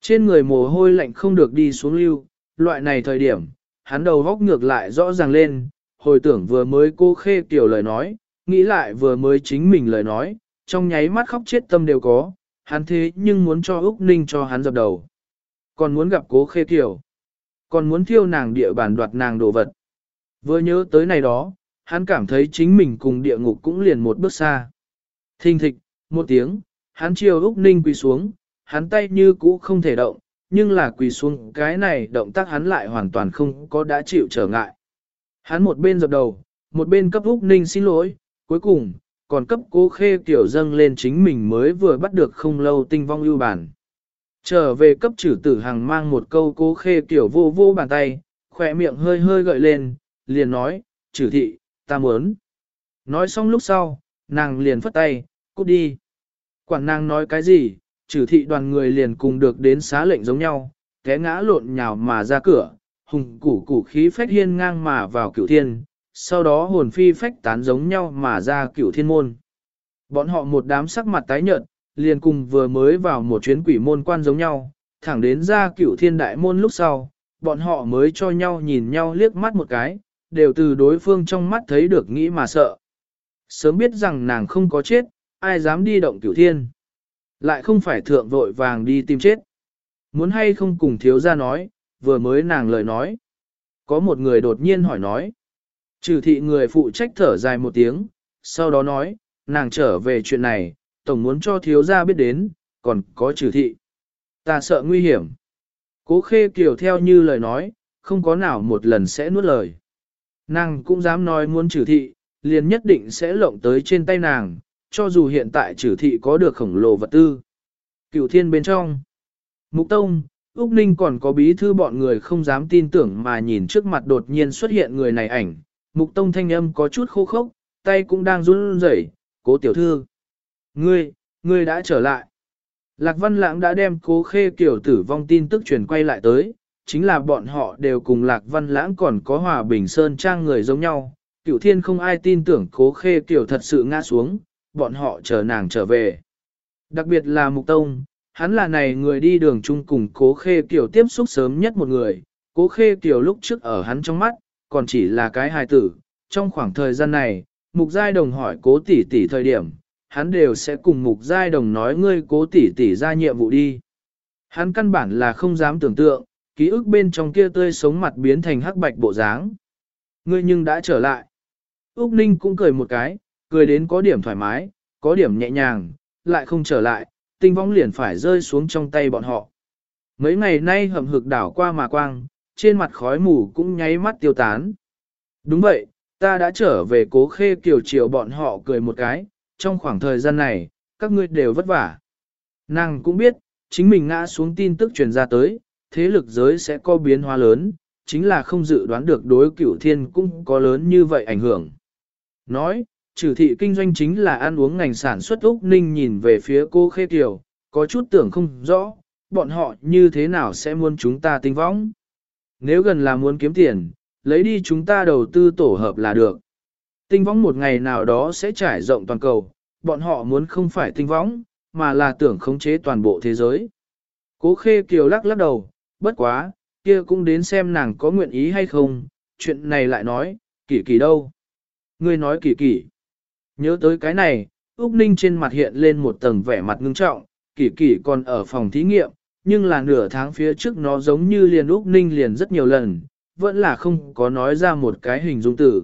Trên người mồ hôi lạnh không được đi xuống lưu, loại này thời điểm, hắn đầu góc ngược lại rõ ràng lên, hồi tưởng vừa mới cô khê tiểu lời nói, nghĩ lại vừa mới chính mình lời nói, trong nháy mắt khóc chết tâm đều có, hắn thế nhưng muốn cho Úc Ninh cho hắn dập đầu. Còn muốn gặp cố khê tiểu còn muốn thiêu nàng địa bàn đoạt nàng đồ vật. Vừa nhớ tới này đó, hắn cảm thấy chính mình cùng địa ngục cũng liền một bước xa. Thình thịch, một tiếng, hắn chiều Úc Ninh quỳ xuống, hắn tay như cũ không thể động, nhưng là quỳ xuống cái này động tác hắn lại hoàn toàn không có đã chịu trở ngại. Hắn một bên dập đầu, một bên cấp Úc Ninh xin lỗi, cuối cùng, còn cấp cố khê tiểu dâng lên chính mình mới vừa bắt được không lâu tinh vong ưu bản. Trở về cấp trừ tử hàng mang một câu cố khê tiểu vô vô bàn tay, khỏe miệng hơi hơi gợi lên, liền nói, trừ thị, ta muốn. Nói xong lúc sau, nàng liền phất tay, cút đi. Quản nàng nói cái gì, trừ thị đoàn người liền cùng được đến xá lệnh giống nhau, té ngã lộn nhào mà ra cửa, hùng củ củ khí phách hiên ngang mà vào cửu thiên, sau đó hồn phi phách tán giống nhau mà ra cửu thiên môn. Bọn họ một đám sắc mặt tái nhợt, liền cùng vừa mới vào một chuyến quỷ môn quan giống nhau, thẳng đến ra cửu thiên đại môn lúc sau, bọn họ mới cho nhau nhìn nhau liếc mắt một cái, đều từ đối phương trong mắt thấy được nghĩ mà sợ. Sớm biết rằng nàng không có chết, ai dám đi động cửu thiên. Lại không phải thượng vội vàng đi tìm chết. Muốn hay không cùng thiếu ra nói, vừa mới nàng lời nói. Có một người đột nhiên hỏi nói. Trừ thị người phụ trách thở dài một tiếng, sau đó nói, nàng trở về chuyện này, tổng muốn cho thiếu gia biết đến, còn có trừ thị. Ta sợ nguy hiểm. Cố khê kiều theo như lời nói, không có nào một lần sẽ nuốt lời. Nàng cũng dám nói muốn trừ thị, liền nhất định sẽ lộng tới trên tay nàng, cho dù hiện tại trừ thị có được khổng lồ vật tư. Cửu thiên bên trong. Mục Tông, Úc Ninh còn có bí thư bọn người không dám tin tưởng mà nhìn trước mặt đột nhiên xuất hiện người này ảnh. Mục Tông thanh âm có chút khô khốc, tay cũng đang run rẩy. cố tiểu thư. Ngươi, ngươi đã trở lại. Lạc Văn Lãng đã đem cố khê kiểu tử vong tin tức truyền quay lại tới, chính là bọn họ đều cùng Lạc Văn Lãng còn có Hòa Bình Sơn Trang người giống nhau. Cửu thiên không ai tin tưởng cố khê kiểu thật sự ngã xuống, bọn họ chờ nàng trở về. Đặc biệt là Mục Tông, hắn là này người đi đường chung cùng cố khê Kiều tiếp xúc sớm nhất một người, cố khê Kiều lúc trước ở hắn trong mắt, còn chỉ là cái hài tử. Trong khoảng thời gian này, Mục Giai Đồng hỏi cố tỷ tỷ thời điểm, hắn đều sẽ cùng Mục Giai Đồng nói ngươi cố tỷ tỷ ra nhiệm vụ đi. Hắn căn bản là không dám tưởng tượng, ký ức bên trong kia tươi sống mặt biến thành hắc bạch bộ dáng. Ngươi nhưng đã trở lại. Úc Ninh cũng cười một cái, cười đến có điểm thoải mái, có điểm nhẹ nhàng, lại không trở lại, tinh vong liền phải rơi xuống trong tay bọn họ. Mấy ngày nay hầm hực đảo qua mà quang, trên mặt khói mù cũng nháy mắt tiêu tán. Đúng vậy, ta đã trở về cố khê kiều chiều bọn họ cười một cái, trong khoảng thời gian này, các ngươi đều vất vả. Nàng cũng biết, chính mình ngã xuống tin tức truyền ra tới, thế lực giới sẽ có biến hóa lớn, chính là không dự đoán được đối cửu thiên cũng có lớn như vậy ảnh hưởng. Nói, trừ thị kinh doanh chính là ăn uống ngành sản xuất Úc Ninh nhìn về phía cô Khê Kiều, có chút tưởng không rõ, bọn họ như thế nào sẽ muốn chúng ta tinh võng. Nếu gần là muốn kiếm tiền, lấy đi chúng ta đầu tư tổ hợp là được. Tinh võng một ngày nào đó sẽ trải rộng toàn cầu, bọn họ muốn không phải tinh võng, mà là tưởng khống chế toàn bộ thế giới. Cố Khê Kiều lắc lắc đầu, bất quá, kia cũng đến xem nàng có nguyện ý hay không, chuyện này lại nói, kỳ kỳ đâu. Ngươi nói kỳ kỳ. Nhớ tới cái này, Úc Ninh trên mặt hiện lên một tầng vẻ mặt ngưng trọng, kỳ kỳ còn ở phòng thí nghiệm, nhưng là nửa tháng phía trước nó giống như liền Úc Ninh liền rất nhiều lần, vẫn là không có nói ra một cái hình dung tử.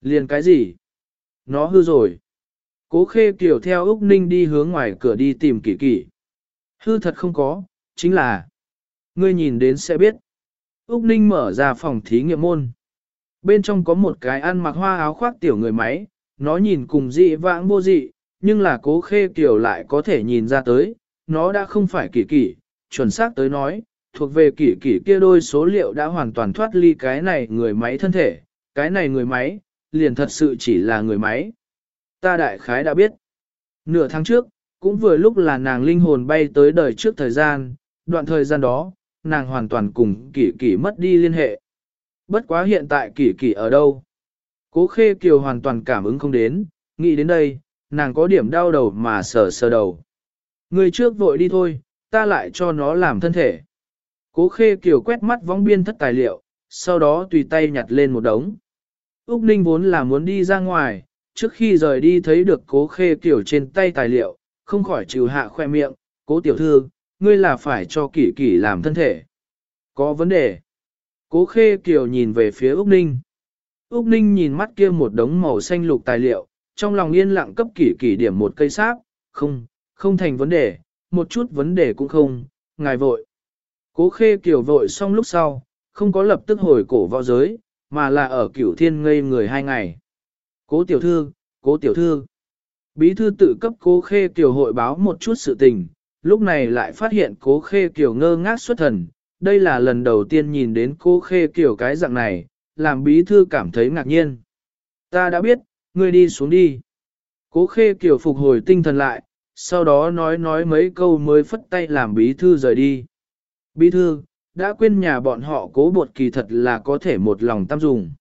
Liền cái gì? Nó hư rồi. Cố khê kiểu theo Úc Ninh đi hướng ngoài cửa đi tìm kỳ kỳ. Hư thật không có, chính là Ngươi nhìn đến sẽ biết. Úc Ninh mở ra phòng thí nghiệm môn. Bên trong có một cái ăn mặc hoa áo khoác tiểu người máy, nó nhìn cùng dị vãng vô dị, nhưng là cố khê kiểu lại có thể nhìn ra tới, nó đã không phải kỳ kỳ, chuẩn xác tới nói, thuộc về kỳ kỳ kia đôi số liệu đã hoàn toàn thoát ly cái này người máy thân thể, cái này người máy, liền thật sự chỉ là người máy. Ta đại khái đã biết. Nửa tháng trước, cũng vừa lúc là nàng linh hồn bay tới đời trước thời gian, đoạn thời gian đó, nàng hoàn toàn cùng kỷ kỷ mất đi liên hệ. Bất quá hiện tại kỷ kỷ ở đâu? Cố khê kiều hoàn toàn cảm ứng không đến, nghĩ đến đây, nàng có điểm đau đầu mà sờ sờ đầu. Người trước vội đi thôi, ta lại cho nó làm thân thể. Cố khê kiều quét mắt vóng biên thất tài liệu, sau đó tùy tay nhặt lên một đống. Úc Ninh vốn là muốn đi ra ngoài, trước khi rời đi thấy được cố khê kiều trên tay tài liệu, không khỏi chịu hạ khoe miệng, cố tiểu thư, ngươi là phải cho kỷ kỷ làm thân thể. Có vấn đề. Cố khê kiều nhìn về phía Úc Ninh. Úc Ninh nhìn mắt kia một đống màu xanh lục tài liệu, trong lòng yên lặng cấp kỷ kỷ điểm một cây sáp, không, không thành vấn đề, một chút vấn đề cũng không, ngài vội. Cố khê kiều vội xong lúc sau, không có lập tức hồi cổ võ giới, mà là ở cửu thiên ngây người hai ngày. Cố tiểu thư, cố tiểu thư. Bí thư tự cấp cố khê kiều hội báo một chút sự tình, lúc này lại phát hiện cố khê kiều ngơ ngác xuất thần. Đây là lần đầu tiên nhìn đến cố khê kiều cái dạng này, làm bí thư cảm thấy ngạc nhiên. Ta đã biết, ngươi đi xuống đi. Cố khê kiều phục hồi tinh thần lại, sau đó nói nói mấy câu mới phất tay làm bí thư rời đi. Bí thư, đã quên nhà bọn họ cố bột kỳ thật là có thể một lòng tam dùng.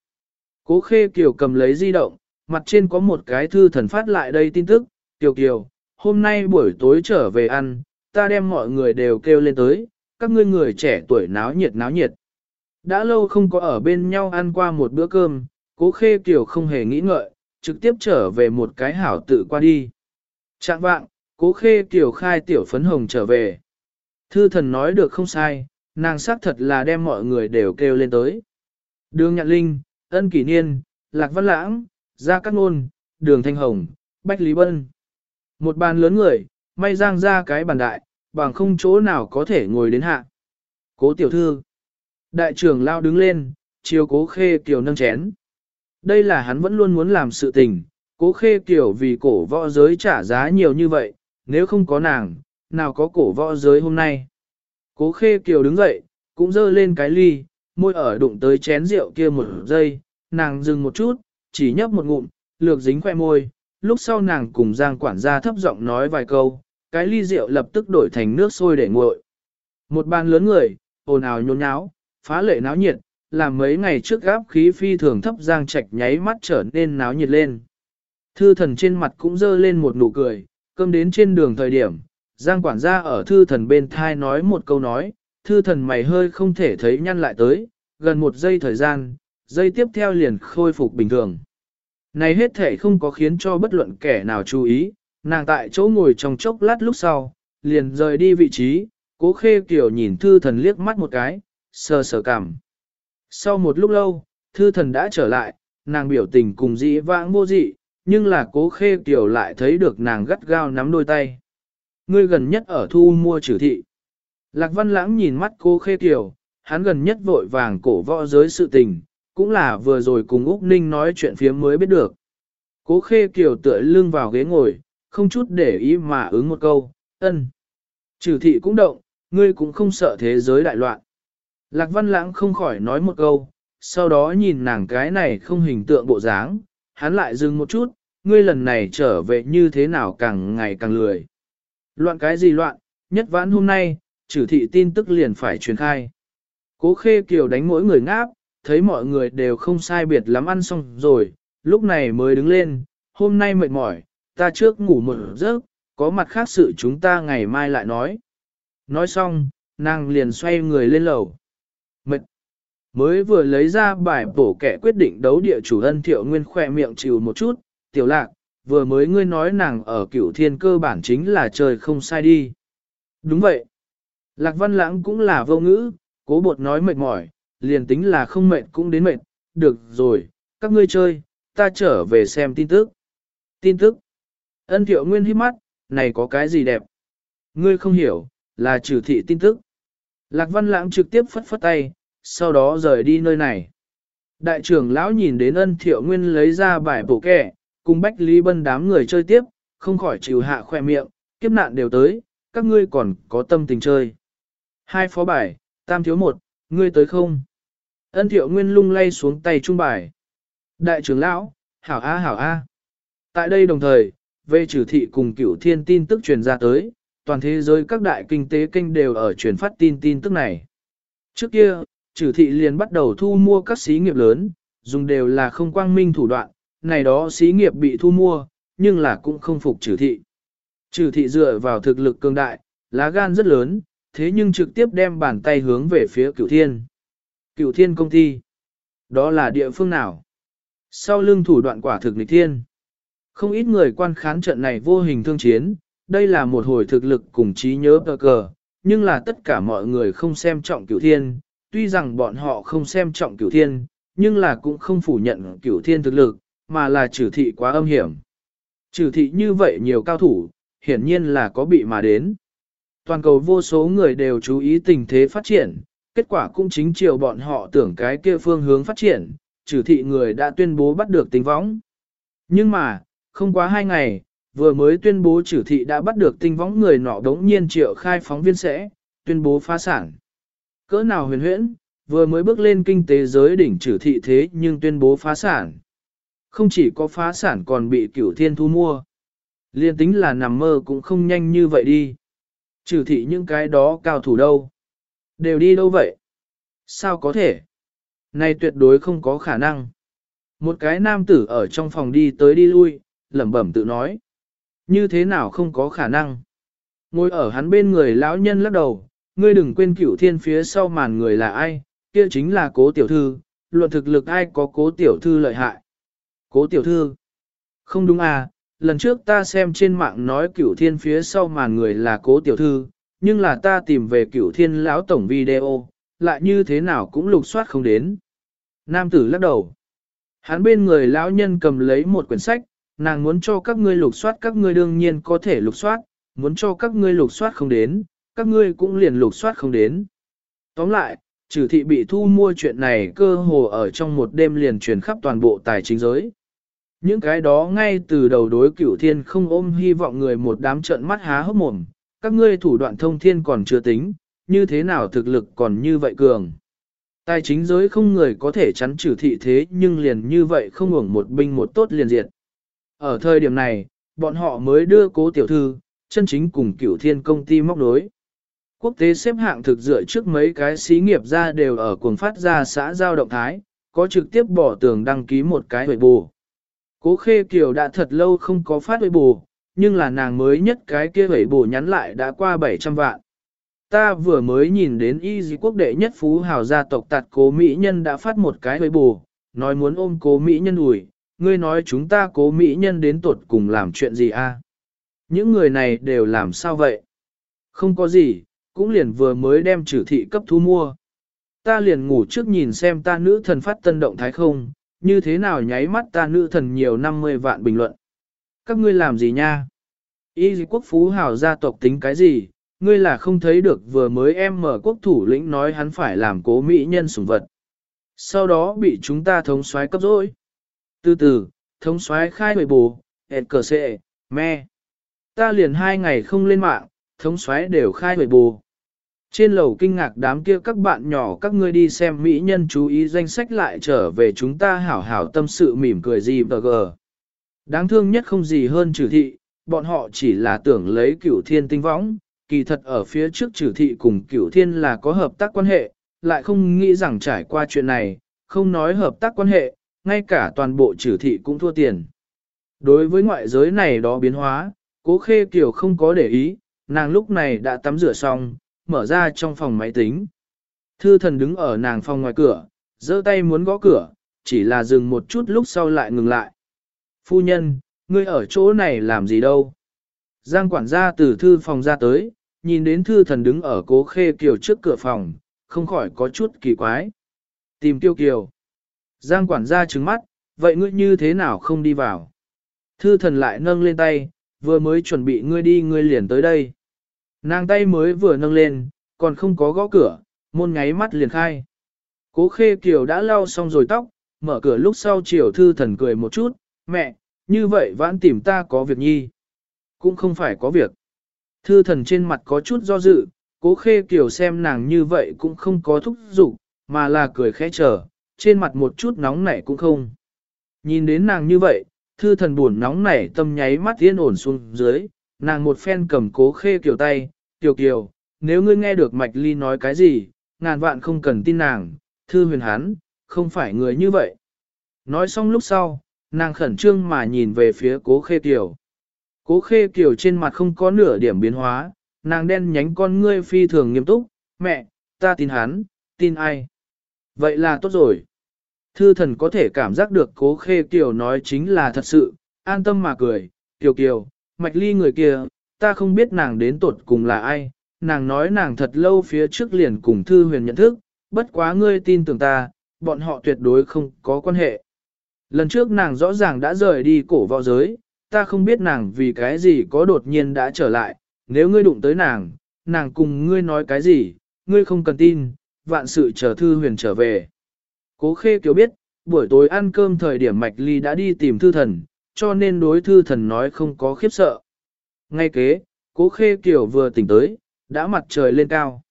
Cố khê kiều cầm lấy di động, mặt trên có một cái thư thần phát lại đây tin tức, kiều kiều, hôm nay buổi tối trở về ăn, ta đem mọi người đều kêu lên tới, các ngươi người trẻ tuổi náo nhiệt náo nhiệt. Đã lâu không có ở bên nhau ăn qua một bữa cơm, cố khê kiểu không hề nghĩ ngợi, trực tiếp trở về một cái hảo tự qua đi. Trạng vạng, cố khê kiểu khai tiểu phấn hồng trở về. Thư thần nói được không sai, nàng xác thật là đem mọi người đều kêu lên tới. Đường Nhạn Linh, Ân Kỷ Niên, Lạc Văn Lãng, Gia Cát Nôn, Đường Thanh Hồng, Bách Lý Bân. Một bàn lớn người, may giang ra cái bàn đại, bằng không chỗ nào có thể ngồi đến hạ. Cố tiểu thư. Đại trưởng lao đứng lên, chiều cố khê kiều nâng chén. Đây là hắn vẫn luôn muốn làm sự tình, cố khê kiều vì cổ võ giới trả giá nhiều như vậy, nếu không có nàng, nào có cổ võ giới hôm nay. Cố khê kiều đứng dậy, cũng dơ lên cái ly, môi ở đụng tới chén rượu kia một giây, nàng dừng một chút, chỉ nhấp một ngụm, lược dính khoe môi, lúc sau nàng cùng Giang quản gia thấp giọng nói vài câu, cái ly rượu lập tức đổi thành nước sôi để nguội. Một bàn lớn người, ồn ào nhốn nháo, phá lệ náo nhiệt, làm mấy ngày trước gáp khí phi thường thấp Giang Trạch nháy mắt trở nên náo nhiệt lên. Thư thần trên mặt cũng dơ lên một nụ cười, cơm đến trên đường thời điểm, Giang quản gia ở thư thần bên thai nói một câu nói, thư thần mày hơi không thể thấy nhăn lại tới, gần một giây thời gian, giây tiếp theo liền khôi phục bình thường. Này hết thể không có khiến cho bất luận kẻ nào chú ý, nàng tại chỗ ngồi trong chốc lát lúc sau, liền rời đi vị trí, cố khê kiểu nhìn thư thần liếc mắt một cái, sờ sờ cảm. Sau một lúc lâu, thư thần đã trở lại, nàng biểu tình cùng dĩ vãng vô dị, nhưng là cố khê tiểu lại thấy được nàng gắt gao nắm đôi tay. Ngươi gần nhất ở thu mua trừ thị. Lạc văn lãng nhìn mắt cố khê tiểu, hắn gần nhất vội vàng cổ võ giới sự tình, cũng là vừa rồi cùng Úc Ninh nói chuyện phía mới biết được. Cố khê tiểu tựa lưng vào ghế ngồi, không chút để ý mà ứng một câu, ân. Trừ thị cũng động, ngươi cũng không sợ thế giới đại loạn. Lạc văn lãng không khỏi nói một câu, sau đó nhìn nàng cái này không hình tượng bộ dáng, hắn lại dừng một chút, ngươi lần này trở về như thế nào càng ngày càng lười. Loạn cái gì loạn, nhất vãn hôm nay, trừ thị tin tức liền phải truyền khai. Cố khê kiều đánh mỗi người ngáp, thấy mọi người đều không sai biệt lắm ăn xong rồi, lúc này mới đứng lên, hôm nay mệt mỏi, ta trước ngủ một giấc, có mặt khác sự chúng ta ngày mai lại nói. Nói xong, nàng liền xoay người lên lầu. Mới vừa lấy ra bài bổ kẻ quyết định đấu địa chủ ân thiệu nguyên khỏe miệng chịu một chút, tiểu lạc, vừa mới ngươi nói nàng ở cửu thiên cơ bản chính là trời không sai đi. Đúng vậy. Lạc văn lãng cũng là vô ngữ, cố bột nói mệt mỏi, liền tính là không mệt cũng đến mệt, được rồi, các ngươi chơi, ta trở về xem tin tức. Tin tức. Ân thiệu nguyên hít mắt, này có cái gì đẹp? Ngươi không hiểu, là trừ thị tin tức. Lạc văn lãng trực tiếp phất phất tay, sau đó rời đi nơi này. Đại trưởng lão nhìn đến ân thiệu nguyên lấy ra bài bổ kẻ, cùng Bách Lý Bân đám người chơi tiếp, không khỏi chịu hạ khoe miệng, kiếp nạn đều tới, các ngươi còn có tâm tình chơi. Hai phó bài, tam thiếu một, ngươi tới không? Ân thiệu nguyên lung lay xuống tay trung bài. Đại trưởng lão, hảo a hảo a. Tại đây đồng thời, về trừ thị cùng cửu thiên tin tức truyền ra tới, toàn thế giới các đại kinh tế kênh đều ở truyền phát tin tin tức này. Trước kia, trừ thị liền bắt đầu thu mua các xí nghiệp lớn, dùng đều là không quang minh thủ đoạn, này đó xí nghiệp bị thu mua, nhưng là cũng không phục trừ thị. Trừ thị dựa vào thực lực cường đại, lá gan rất lớn, thế nhưng trực tiếp đem bàn tay hướng về phía cửu thiên. Cửu thiên công ty. Đó là địa phương nào? Sau lưng thủ đoạn quả thực nghịch thiên. Không ít người quan khán trận này vô hình thương chiến, đây là một hồi thực lực cùng trí nhớ cờ cờ, nhưng là tất cả mọi người không xem trọng cửu thiên, tuy rằng bọn họ không xem trọng cửu thiên, nhưng là cũng không phủ nhận cửu thiên thực lực, mà là trừ thị quá âm hiểm. Trừ thị như vậy nhiều cao thủ, hiển nhiên là có bị mà đến. Toàn cầu vô số người đều chú ý tình thế phát triển, kết quả cũng chính chiều bọn họ tưởng cái kia phương hướng phát triển, trừ thị người đã tuyên bố bắt được tinh võng. Nhưng mà, không quá hai ngày, vừa mới tuyên bố trừ thị đã bắt được tinh võng người nọ đống nhiên triệu khai phóng viên sẽ, tuyên bố phá sản. Cỡ nào huyền huyễn, vừa mới bước lên kinh tế giới đỉnh trừ thị thế nhưng tuyên bố phá sản. Không chỉ có phá sản còn bị cửu thiên thu mua. Liên tính là nằm mơ cũng không nhanh như vậy đi. Trừ thị những cái đó cao thủ đâu. Đều đi đâu vậy? Sao có thể? Này tuyệt đối không có khả năng. Một cái nam tử ở trong phòng đi tới đi lui, lẩm bẩm tự nói. Như thế nào không có khả năng? Ngồi ở hắn bên người lão nhân lắc đầu, ngươi đừng quên cửu thiên phía sau màn người là ai, kia chính là cố tiểu thư, luận thực lực ai có cố tiểu thư lợi hại. Cố tiểu thư? Không đúng à, lần trước ta xem trên mạng nói cửu thiên phía sau màn người là cố tiểu thư, nhưng là ta tìm về cửu thiên lão tổng video, lại như thế nào cũng lục soát không đến. Nam tử lắc đầu. Hắn bên người lão nhân cầm lấy một quyển sách, nàng muốn cho các ngươi lục soát các ngươi đương nhiên có thể lục soát, muốn cho các ngươi lục soát không đến, các ngươi cũng liền lục soát không đến. Tóm lại, trừ thị bị thu mua chuyện này cơ hồ ở trong một đêm liền truyền khắp toàn bộ tài chính giới. Những cái đó ngay từ đầu đối cửu thiên không ôm hy vọng người một đám trợn mắt há hốc mồm, các ngươi thủ đoạn thông thiên còn chưa tính, như thế nào thực lực còn như vậy cường. Tài chính giới không người có thể chắn trừ thị thế nhưng liền như vậy không hưởng một binh một tốt liền diệt. Ở thời điểm này, bọn họ mới đưa cố tiểu thư, chân chính cùng cửu thiên công ty móc đối. Quốc tế xếp hạng thực dựa trước mấy cái xí nghiệp ra đều ở cuồng phát ra xã giao động thái, có trực tiếp bỏ tường đăng ký một cái huệ bù. Cố khê kiều đã thật lâu không có phát huệ bù, nhưng là nàng mới nhất cái kia huệ bù nhắn lại đã qua 700 vạn. Ta vừa mới nhìn đến y dì quốc đệ nhất phú hào gia tộc tạt cố Mỹ nhân đã phát một cái huệ bù, nói muốn ôm cố Mỹ nhân ủi, ngươi nói chúng ta cố Mỹ nhân đến tuột cùng làm chuyện gì a? Những người này đều làm sao vậy? Không có gì, cũng liền vừa mới đem trừ thị cấp thu mua. Ta liền ngủ trước nhìn xem ta nữ thần phát tân động thái không, như thế nào nháy mắt ta nữ thần nhiều 50 vạn bình luận. Các ngươi làm gì nha? Y quốc phú hào gia tộc tính cái gì? Ngươi là không thấy được vừa mới em mở quốc thủ lĩnh nói hắn phải làm cố mỹ nhân sủng vật. Sau đó bị chúng ta thống soái cấp dối. Từ từ, thống soái khai bệ bù, ẹt cờ xệ, me. Ta liền hai ngày không lên mạng, thống soái đều khai bệ bù. Trên lầu kinh ngạc đám kia các bạn nhỏ các ngươi đi xem mỹ nhân chú ý danh sách lại trở về chúng ta hảo hảo tâm sự mỉm cười gì bờ gờ. Đáng thương nhất không gì hơn trừ thị, bọn họ chỉ là tưởng lấy cửu thiên tinh võng, kỳ thật ở phía trước trừ thị cùng cửu thiên là có hợp tác quan hệ, lại không nghĩ rằng trải qua chuyện này, không nói hợp tác quan hệ, ngay cả toàn bộ trừ thị cũng thua tiền. Đối với ngoại giới này đó biến hóa, cố khê kiểu không có để ý, nàng lúc này đã tắm rửa xong, mở ra trong phòng máy tính. Thư thần đứng ở nàng phòng ngoài cửa, giơ tay muốn gõ cửa, chỉ là dừng một chút lúc sau lại ngừng lại. Phu nhân, ngươi ở chỗ này làm gì đâu? Giang quản gia từ thư phòng ra tới, nhìn đến thư thần đứng ở cố khê kiều trước cửa phòng, không khỏi có chút kỳ quái. Tìm tiêu kiều. Giang quản gia trừng mắt, vậy ngươi như thế nào không đi vào? Thư thần lại nâng lên tay, vừa mới chuẩn bị ngươi đi ngươi liền tới đây. Nàng tay mới vừa nâng lên, còn không có gõ cửa, môn ngáy mắt liền khai. Cố khê kiều đã lau xong rồi tóc, mở cửa lúc sau chiều thư thần cười một chút, mẹ, như vậy vãn tìm ta có việc nhi. Cũng không phải có việc. Thư thần trên mặt có chút do dự, cố khê kiều xem nàng như vậy cũng không có thúc giục, mà là cười khẽ chờ, trên mặt một chút nóng nảy cũng không. Nhìn đến nàng như vậy, thư thần buồn nóng nảy tâm nháy mắt yên ổn xuống dưới, nàng một phen cầm cố khê kiểu tay, kiều kiều, nếu ngươi nghe được mạch ly nói cái gì, ngàn vạn không cần tin nàng, thư huyền hắn, không phải người như vậy. Nói xong lúc sau, nàng khẩn trương mà nhìn về phía cố khê kiều. Cố khê kiều trên mặt không có nửa điểm biến hóa, nàng đen nhánh con ngươi phi thường nghiêm túc, mẹ, ta tin hắn, tin ai. Vậy là tốt rồi. Thư thần có thể cảm giác được cố khê kiều nói chính là thật sự, an tâm mà cười, kiều kiều, mạch ly người kia, ta không biết nàng đến tột cùng là ai, nàng nói nàng thật lâu phía trước liền cùng thư huyền nhận thức, bất quá ngươi tin tưởng ta, bọn họ tuyệt đối không có quan hệ. Lần trước nàng rõ ràng đã rời đi cổ võ giới, ta không biết nàng vì cái gì có đột nhiên đã trở lại, nếu ngươi đụng tới nàng, nàng cùng ngươi nói cái gì, ngươi không cần tin, vạn sự chờ thư huyền trở về. Cố khê kiều biết, buổi tối ăn cơm thời điểm mạch ly đã đi tìm thư thần, cho nên đối thư thần nói không có khiếp sợ. Ngay kế, cố khê kiểu vừa tỉnh tới, đã mặt trời lên cao.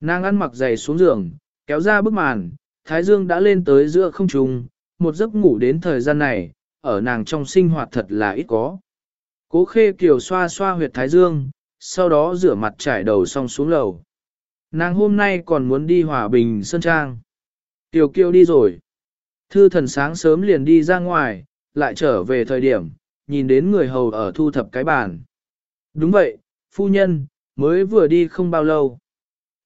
Nàng ăn mặc giày xuống giường, kéo ra bức màn, thái dương đã lên tới giữa không trung, một giấc ngủ đến thời gian này, ở nàng trong sinh hoạt thật là ít có. Cố khê kiểu xoa xoa huyệt thái dương, sau đó rửa mặt trải đầu xong xuống lầu. Nàng hôm nay còn muốn đi hòa bình sơn trang. Tiểu kiều đi rồi. Thư thần sáng sớm liền đi ra ngoài, lại trở về thời điểm, nhìn đến người hầu ở thu thập cái bàn. Đúng vậy, phu nhân, mới vừa đi không bao lâu.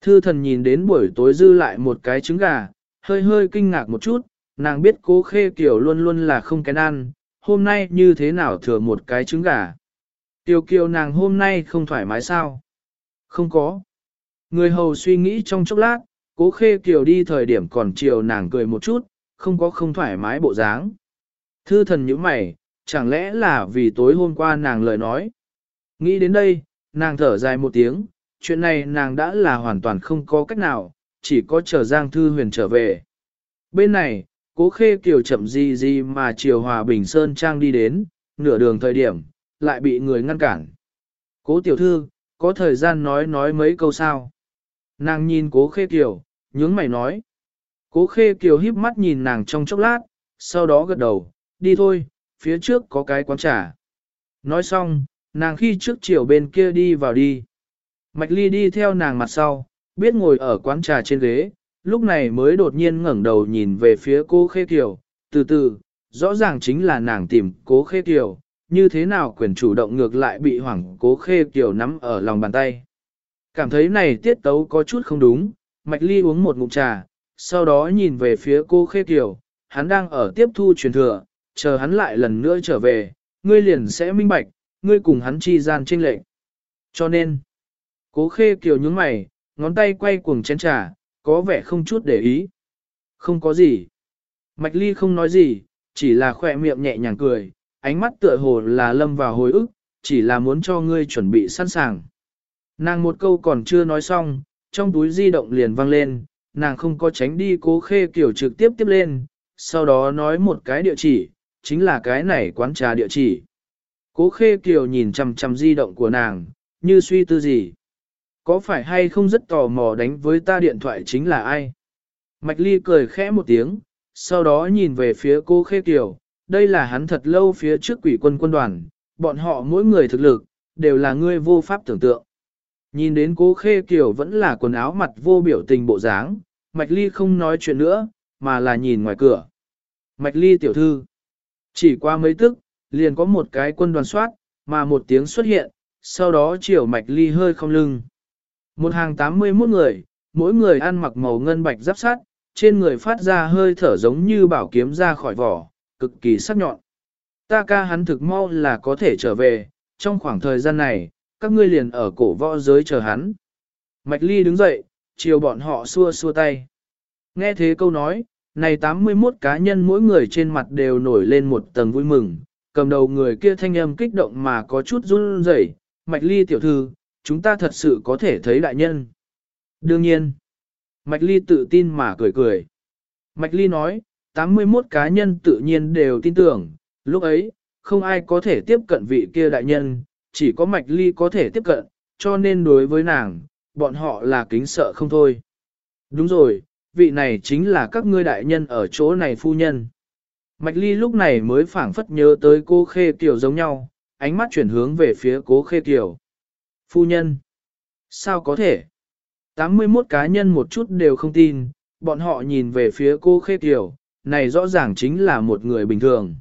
Thư thần nhìn đến buổi tối dư lại một cái trứng gà, hơi hơi kinh ngạc một chút, nàng biết cố khê kiểu luôn luôn là không kén ăn, hôm nay như thế nào thừa một cái trứng gà. Tiểu kiều nàng hôm nay không thoải mái sao? Không có. Người hầu suy nghĩ trong chốc lát, cố khê kiều đi thời điểm còn chiều nàng cười một chút, không có không thoải mái bộ dáng. Thư thần như mày, chẳng lẽ là vì tối hôm qua nàng lời nói. Nghĩ đến đây, nàng thở dài một tiếng, chuyện này nàng đã là hoàn toàn không có cách nào, chỉ có chờ Giang Thư Huyền trở về. Bên này, cố khê kiều chậm gì gì mà chiều hòa bình sơn trang đi đến, nửa đường thời điểm, lại bị người ngăn cản. Cố tiểu thư, có thời gian nói nói mấy câu sao. Nàng nhìn cố khê kiều, nhướng mày nói. Cố khê kiều híp mắt nhìn nàng trong chốc lát, sau đó gật đầu, đi thôi, phía trước có cái quán trà. Nói xong, nàng khi trước chiều bên kia đi vào đi. Mạch ly đi theo nàng mặt sau, biết ngồi ở quán trà trên ghế, lúc này mới đột nhiên ngẩng đầu nhìn về phía cô khê kiều, từ từ, rõ ràng chính là nàng tìm cố khê kiều, như thế nào quyền chủ động ngược lại bị hoảng cố khê kiều nắm ở lòng bàn tay. Cảm thấy này tiết tấu có chút không đúng, mạch ly uống một ngụm trà, sau đó nhìn về phía cô khê kiều, hắn đang ở tiếp thu truyền thừa, chờ hắn lại lần nữa trở về, ngươi liền sẽ minh bạch, ngươi cùng hắn chi gian tranh lệch. Cho nên, cố khê kiều nhướng mày, ngón tay quay cuồng chén trà, có vẻ không chút để ý. Không có gì. Mạch ly không nói gì, chỉ là khỏe miệng nhẹ nhàng cười, ánh mắt tựa hồ là lâm vào hồi ức, chỉ là muốn cho ngươi chuẩn bị sẵn sàng. Nàng một câu còn chưa nói xong, trong túi di động liền vang lên, nàng không có tránh đi cố khê kiểu trực tiếp tiếp lên, sau đó nói một cái địa chỉ, chính là cái này quán trà địa chỉ. Cố khê kiều nhìn chằm chằm di động của nàng, như suy tư gì. Có phải hay không rất tò mò đánh với ta điện thoại chính là ai? Mạch ly cười khẽ một tiếng, sau đó nhìn về phía cô khê kiều, đây là hắn thật lâu phía trước quỷ quân quân đoàn, bọn họ mỗi người thực lực, đều là người vô pháp tưởng tượng. Nhìn đến cố khê kiều vẫn là quần áo mặt vô biểu tình bộ dáng, Mạch ly không nói chuyện nữa, mà là nhìn ngoài cửa. Mạch ly tiểu thư, chỉ qua mấy tức, liền có một cái quân đoàn soát, mà một tiếng xuất hiện, sau đó chiều mạch ly hơi không lưng. Một hàng 81 người, mỗi người ăn mặc màu ngân bạch giáp sát, trên người phát ra hơi thở giống như bảo kiếm ra khỏi vỏ, cực kỳ sắc nhọn. Ta ca hắn thực mau là có thể trở về, trong khoảng thời gian này, các ngươi liền ở cổ võ giới chờ hắn. Mạch ly đứng dậy, chiều bọn họ xua xua tay. Nghe thế câu nói, này 81 cá nhân mỗi người trên mặt đều nổi lên một tầng vui mừng, cầm đầu người kia thanh âm kích động mà có chút run rẩy, Mạch Ly tiểu thư, chúng ta thật sự có thể thấy đại nhân. Đương nhiên, Mạch Ly tự tin mà cười cười. Mạch Ly nói, 81 cá nhân tự nhiên đều tin tưởng, lúc ấy, không ai có thể tiếp cận vị kia đại nhân, chỉ có Mạch Ly có thể tiếp cận, cho nên đối với nàng, bọn họ là kính sợ không thôi. Đúng rồi, vị này chính là các ngươi đại nhân ở chỗ này phu nhân. Mạch Ly lúc này mới phảng phất nhớ tới cô Khê Kiều giống nhau, ánh mắt chuyển hướng về phía cố Khê Kiều. Phu nhân! Sao có thể? 81 cá nhân một chút đều không tin, bọn họ nhìn về phía cô Khê Kiều, này rõ ràng chính là một người bình thường.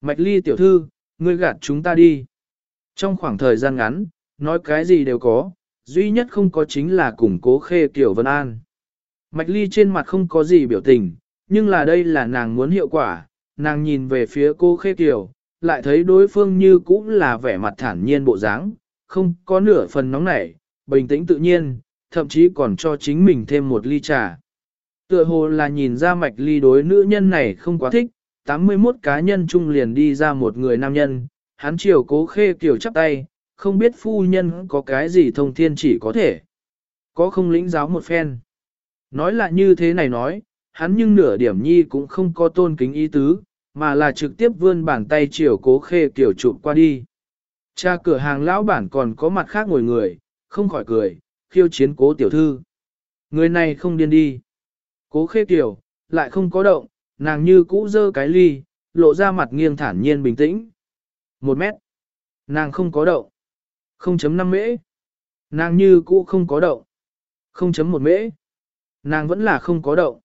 Mạch Ly tiểu thư, ngươi gạt chúng ta đi. Trong khoảng thời gian ngắn, nói cái gì đều có, duy nhất không có chính là củng cố Khê Kiều Vân An. Mạch Ly trên mặt không có gì biểu tình, nhưng là đây là nàng muốn hiệu quả, nàng nhìn về phía cô Khê Kiều, lại thấy đối phương như cũng là vẻ mặt thản nhiên bộ dáng, không có nửa phần nóng nảy, bình tĩnh tự nhiên, thậm chí còn cho chính mình thêm một ly trà. Tựa hồ là nhìn ra mạch ly đối nữ nhân này không quá thích, 81 cá nhân chung liền đi ra một người nam nhân, hắn chiều cố khê kiều chắp tay, không biết phu nhân có cái gì thông thiên chỉ có thể. Có không lĩnh giáo một phen. Nói là như thế này nói, hắn nhưng nửa điểm nhi cũng không có tôn kính ý tứ, mà là trực tiếp vươn bàn tay chiều cố khê kiểu chụp qua đi. Cha cửa hàng lão bản còn có mặt khác ngồi người, không khỏi cười, khiêu chiến cố tiểu thư. Người này không điên đi. Cố khê kiểu, lại không có động, nàng như cũ dơ cái ly, lộ ra mặt nghiêng thản nhiên bình tĩnh. Một mét. Nàng không có động. 0.5 mễ. Nàng như cũ không có động. 0.1 mễ. Nàng vẫn là không có động.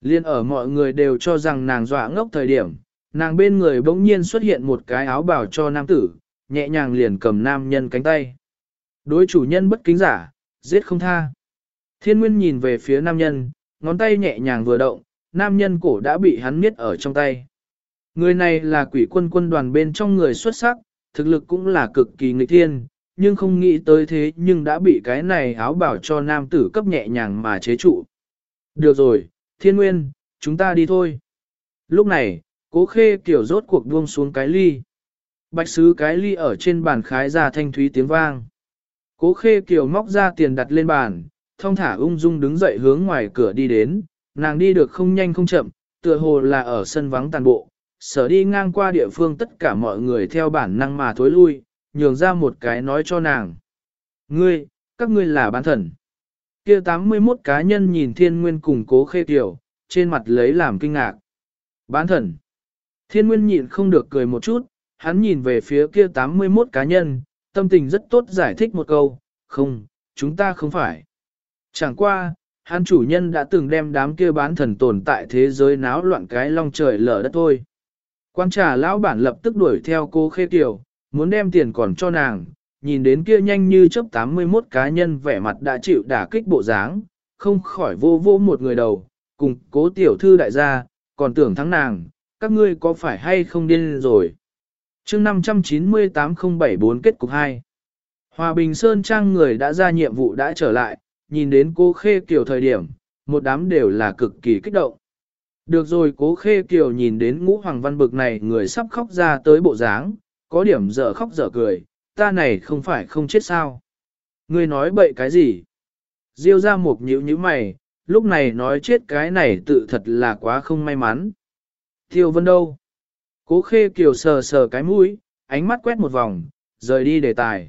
Liên ở mọi người đều cho rằng nàng dọa ngốc thời điểm, nàng bên người bỗng nhiên xuất hiện một cái áo bào cho nam tử, nhẹ nhàng liền cầm nam nhân cánh tay. Đối chủ nhân bất kính giả, giết không tha. Thiên Nguyên nhìn về phía nam nhân, ngón tay nhẹ nhàng vừa động, nam nhân cổ đã bị hắn miết ở trong tay. Người này là quỷ quân quân đoàn bên trong người xuất sắc, thực lực cũng là cực kỳ nghịch thiên, nhưng không nghĩ tới thế nhưng đã bị cái này áo bảo cho nam tử cấp nhẹ nhàng mà chế trụ. Được rồi, thiên nguyên, chúng ta đi thôi. Lúc này, cố khê kiểu rốt cuộc buông xuống cái ly. Bạch sứ cái ly ở trên bàn khái ra thanh thúy tiếng vang. Cố khê kiểu móc ra tiền đặt lên bàn, thong thả ung dung đứng dậy hướng ngoài cửa đi đến, nàng đi được không nhanh không chậm, tựa hồ là ở sân vắng tàn bộ, sở đi ngang qua địa phương tất cả mọi người theo bản năng mà thối lui, nhường ra một cái nói cho nàng. Ngươi, các ngươi là bán thần kia 81 cá nhân nhìn thiên nguyên cùng cố khê tiểu, trên mặt lấy làm kinh ngạc. Bán thần. Thiên nguyên nhịn không được cười một chút, hắn nhìn về phía kia 81 cá nhân, tâm tình rất tốt giải thích một câu, không, chúng ta không phải. Chẳng qua, hắn chủ nhân đã từng đem đám kia bán thần tồn tại thế giới náo loạn cái long trời lở đất thôi. Quan trà lão bản lập tức đuổi theo cô khê tiểu, muốn đem tiền còn cho nàng, nhìn đến kia nhanh như chớp 81 cá nhân vẻ mặt đã chịu đả kích bộ dáng, không khỏi vô vô một người đầu, cùng cố tiểu thư đại gia, còn tưởng thắng nàng, các ngươi có phải hay không điên rồi. chương 598074 kết cục 2 Hòa Bình Sơn Trang người đã ra nhiệm vụ đã trở lại, nhìn đến cô Khê Kiều thời điểm, một đám đều là cực kỳ kích động. Được rồi cố Khê Kiều nhìn đến ngũ hoàng văn bực này người sắp khóc ra tới bộ dáng, có điểm dở khóc dở cười, ta này không phải không chết sao. Ngươi nói bậy cái gì? Diêu ra một nhíu nhíu mày, lúc này nói chết cái này tự thật là quá không may mắn. Tiêu vân đâu? Cố Khê Kiều sờ sờ cái mũi, ánh mắt quét một vòng, rời đi đề tài.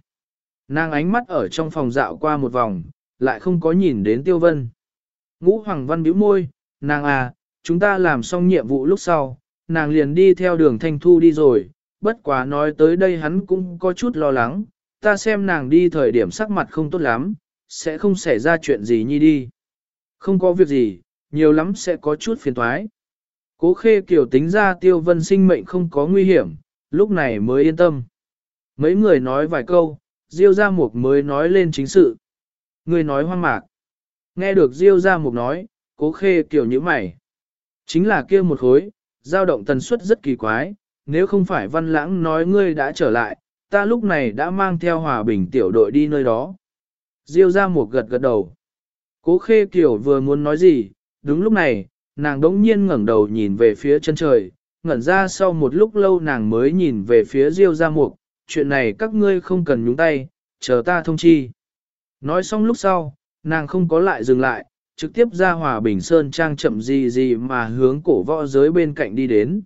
Nàng ánh mắt ở trong phòng dạo qua một vòng, lại không có nhìn đến Tiêu Vân. Ngũ Hoàng Văn bĩu môi, nàng à, chúng ta làm xong nhiệm vụ lúc sau, nàng liền đi theo đường Thanh Thu đi rồi, bất quá nói tới đây hắn cũng có chút lo lắng, ta xem nàng đi thời điểm sắc mặt không tốt lắm, sẽ không xảy ra chuyện gì nhi đi. Không có việc gì, nhiều lắm sẽ có chút phiền toái. Cố khê kiểu tính ra tiêu vân sinh mệnh không có nguy hiểm, lúc này mới yên tâm. Mấy người nói vài câu, Diêu Gia Mục mới nói lên chính sự. Người nói hoang mạc. Nghe được Diêu Gia Mục nói, cố khê kiểu như mày. Chính là kia một khối, dao động tần suất rất kỳ quái, nếu không phải văn lãng nói ngươi đã trở lại, ta lúc này đã mang theo hòa bình tiểu đội đi nơi đó. Diêu ra một gật gật đầu. Cố khê kiểu vừa muốn nói gì, đúng lúc này, nàng đống nhiên ngẩng đầu nhìn về phía chân trời, ngẩn ra sau một lúc lâu nàng mới nhìn về phía Diêu ra mục, chuyện này các ngươi không cần nhúng tay, chờ ta thông chi. Nói xong lúc sau, nàng không có lại dừng lại, trực tiếp ra hòa bình sơn trang chậm gì gì mà hướng cổ võ giới bên cạnh đi đến.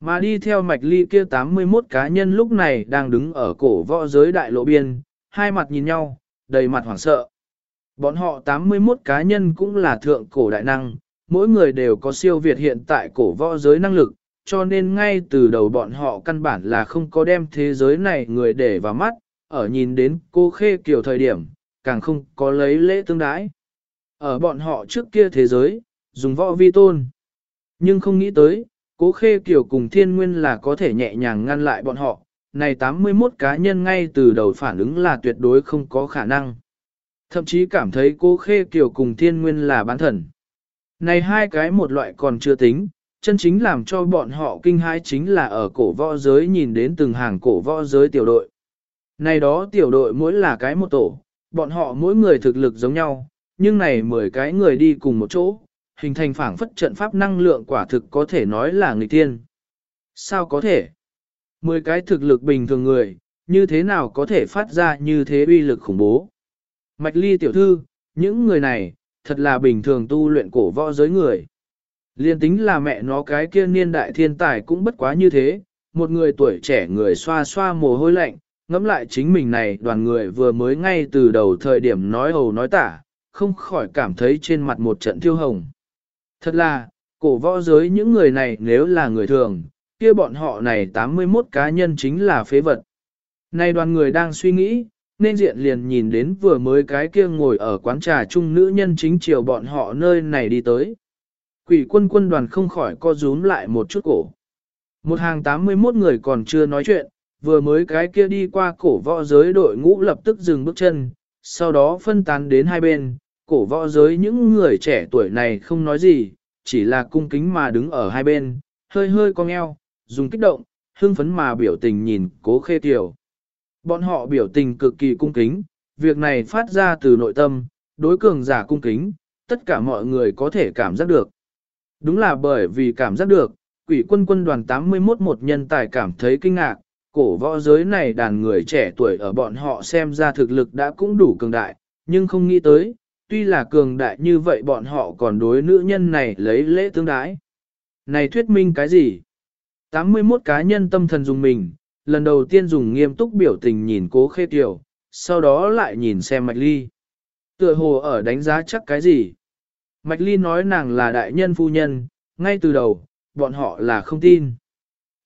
Mà đi theo mạch ly kia 81 cá nhân lúc này đang đứng ở cổ võ giới đại lộ biên, hai mặt nhìn nhau, đầy mặt hoảng sợ. Bọn họ 81 cá nhân cũng là thượng cổ đại năng, mỗi người đều có siêu việt hiện tại cổ võ giới năng lực, cho nên ngay từ đầu bọn họ căn bản là không có đem thế giới này người để vào mắt, ở nhìn đến cô khê kiểu thời điểm, càng không có lấy lễ tương đái. Ở bọn họ trước kia thế giới, dùng võ vi tôn. Nhưng không nghĩ tới, cố khê kiều cùng thiên nguyên là có thể nhẹ nhàng ngăn lại bọn họ, này 81 cá nhân ngay từ đầu phản ứng là tuyệt đối không có khả năng. Thậm chí cảm thấy cố khê kiều cùng thiên nguyên là bán thần. Này hai cái một loại còn chưa tính, chân chính làm cho bọn họ kinh hãi chính là ở cổ võ giới nhìn đến từng hàng cổ võ giới tiểu đội. Này đó tiểu đội mỗi là cái một tổ, bọn họ mỗi người thực lực giống nhau, nhưng này 10 cái người đi cùng một chỗ, hình thành phảng phất trận pháp năng lượng quả thực có thể nói là người tiên. Sao có thể? 10 cái thực lực bình thường người, như thế nào có thể phát ra như thế uy lực khủng bố? Mạch ly tiểu thư, những người này, thật là bình thường tu luyện cổ võ giới người. Liên tính là mẹ nó cái kia niên đại thiên tài cũng bất quá như thế, một người tuổi trẻ người xoa xoa mồ hôi lạnh, ngẫm lại chính mình này đoàn người vừa mới ngay từ đầu thời điểm nói hầu nói tả, không khỏi cảm thấy trên mặt một trận thiêu hồng. Thật là, cổ võ giới những người này nếu là người thường, kia bọn họ này 81 cá nhân chính là phế vật. Này đoàn người đang suy nghĩ, nên diện liền nhìn đến vừa mới cái kia ngồi ở quán trà chung nữ nhân chính chiều bọn họ nơi này đi tới. Quỷ quân quân đoàn không khỏi co rúm lại một chút cổ. Một hàng 81 người còn chưa nói chuyện, vừa mới cái kia đi qua cổ võ giới đội ngũ lập tức dừng bước chân, sau đó phân tán đến hai bên, cổ võ giới những người trẻ tuổi này không nói gì, chỉ là cung kính mà đứng ở hai bên, hơi hơi cong eo, dùng kích động, hưng phấn mà biểu tình nhìn cố khê tiểu. Bọn họ biểu tình cực kỳ cung kính, việc này phát ra từ nội tâm, đối cường giả cung kính, tất cả mọi người có thể cảm giác được. Đúng là bởi vì cảm giác được, quỷ quân quân đoàn 81 một nhân tài cảm thấy kinh ngạc, cổ võ giới này đàn người trẻ tuổi ở bọn họ xem ra thực lực đã cũng đủ cường đại, nhưng không nghĩ tới, tuy là cường đại như vậy bọn họ còn đối nữ nhân này lấy lễ tương đái. Này thuyết minh cái gì? 81 cá nhân tâm thần dùng mình, lần đầu tiên dùng nghiêm túc biểu tình nhìn cố khê tiểu, sau đó lại nhìn xem mạch ly. Tựa hồ ở đánh giá chắc cái gì? Mạch ly nói nàng là đại nhân phu nhân, ngay từ đầu, bọn họ là không tin.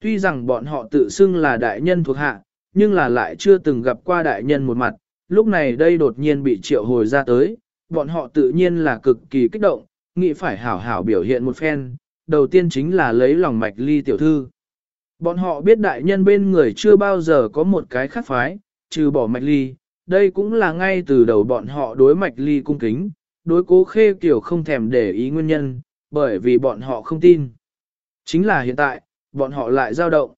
Tuy rằng bọn họ tự xưng là đại nhân thuộc hạ, nhưng là lại chưa từng gặp qua đại nhân một mặt, lúc này đây đột nhiên bị triệu hồi ra tới, bọn họ tự nhiên là cực kỳ kích động, nghĩ phải hảo hảo biểu hiện một phen, đầu tiên chính là lấy lòng mạch ly tiểu thư. Bọn họ biết đại nhân bên người chưa bao giờ có một cái khác phái, trừ bỏ mạch ly, đây cũng là ngay từ đầu bọn họ đối mạch ly cung kính, đối cố khê kiểu không thèm để ý nguyên nhân, bởi vì bọn họ không tin. Chính là hiện tại, bọn họ lại dao động.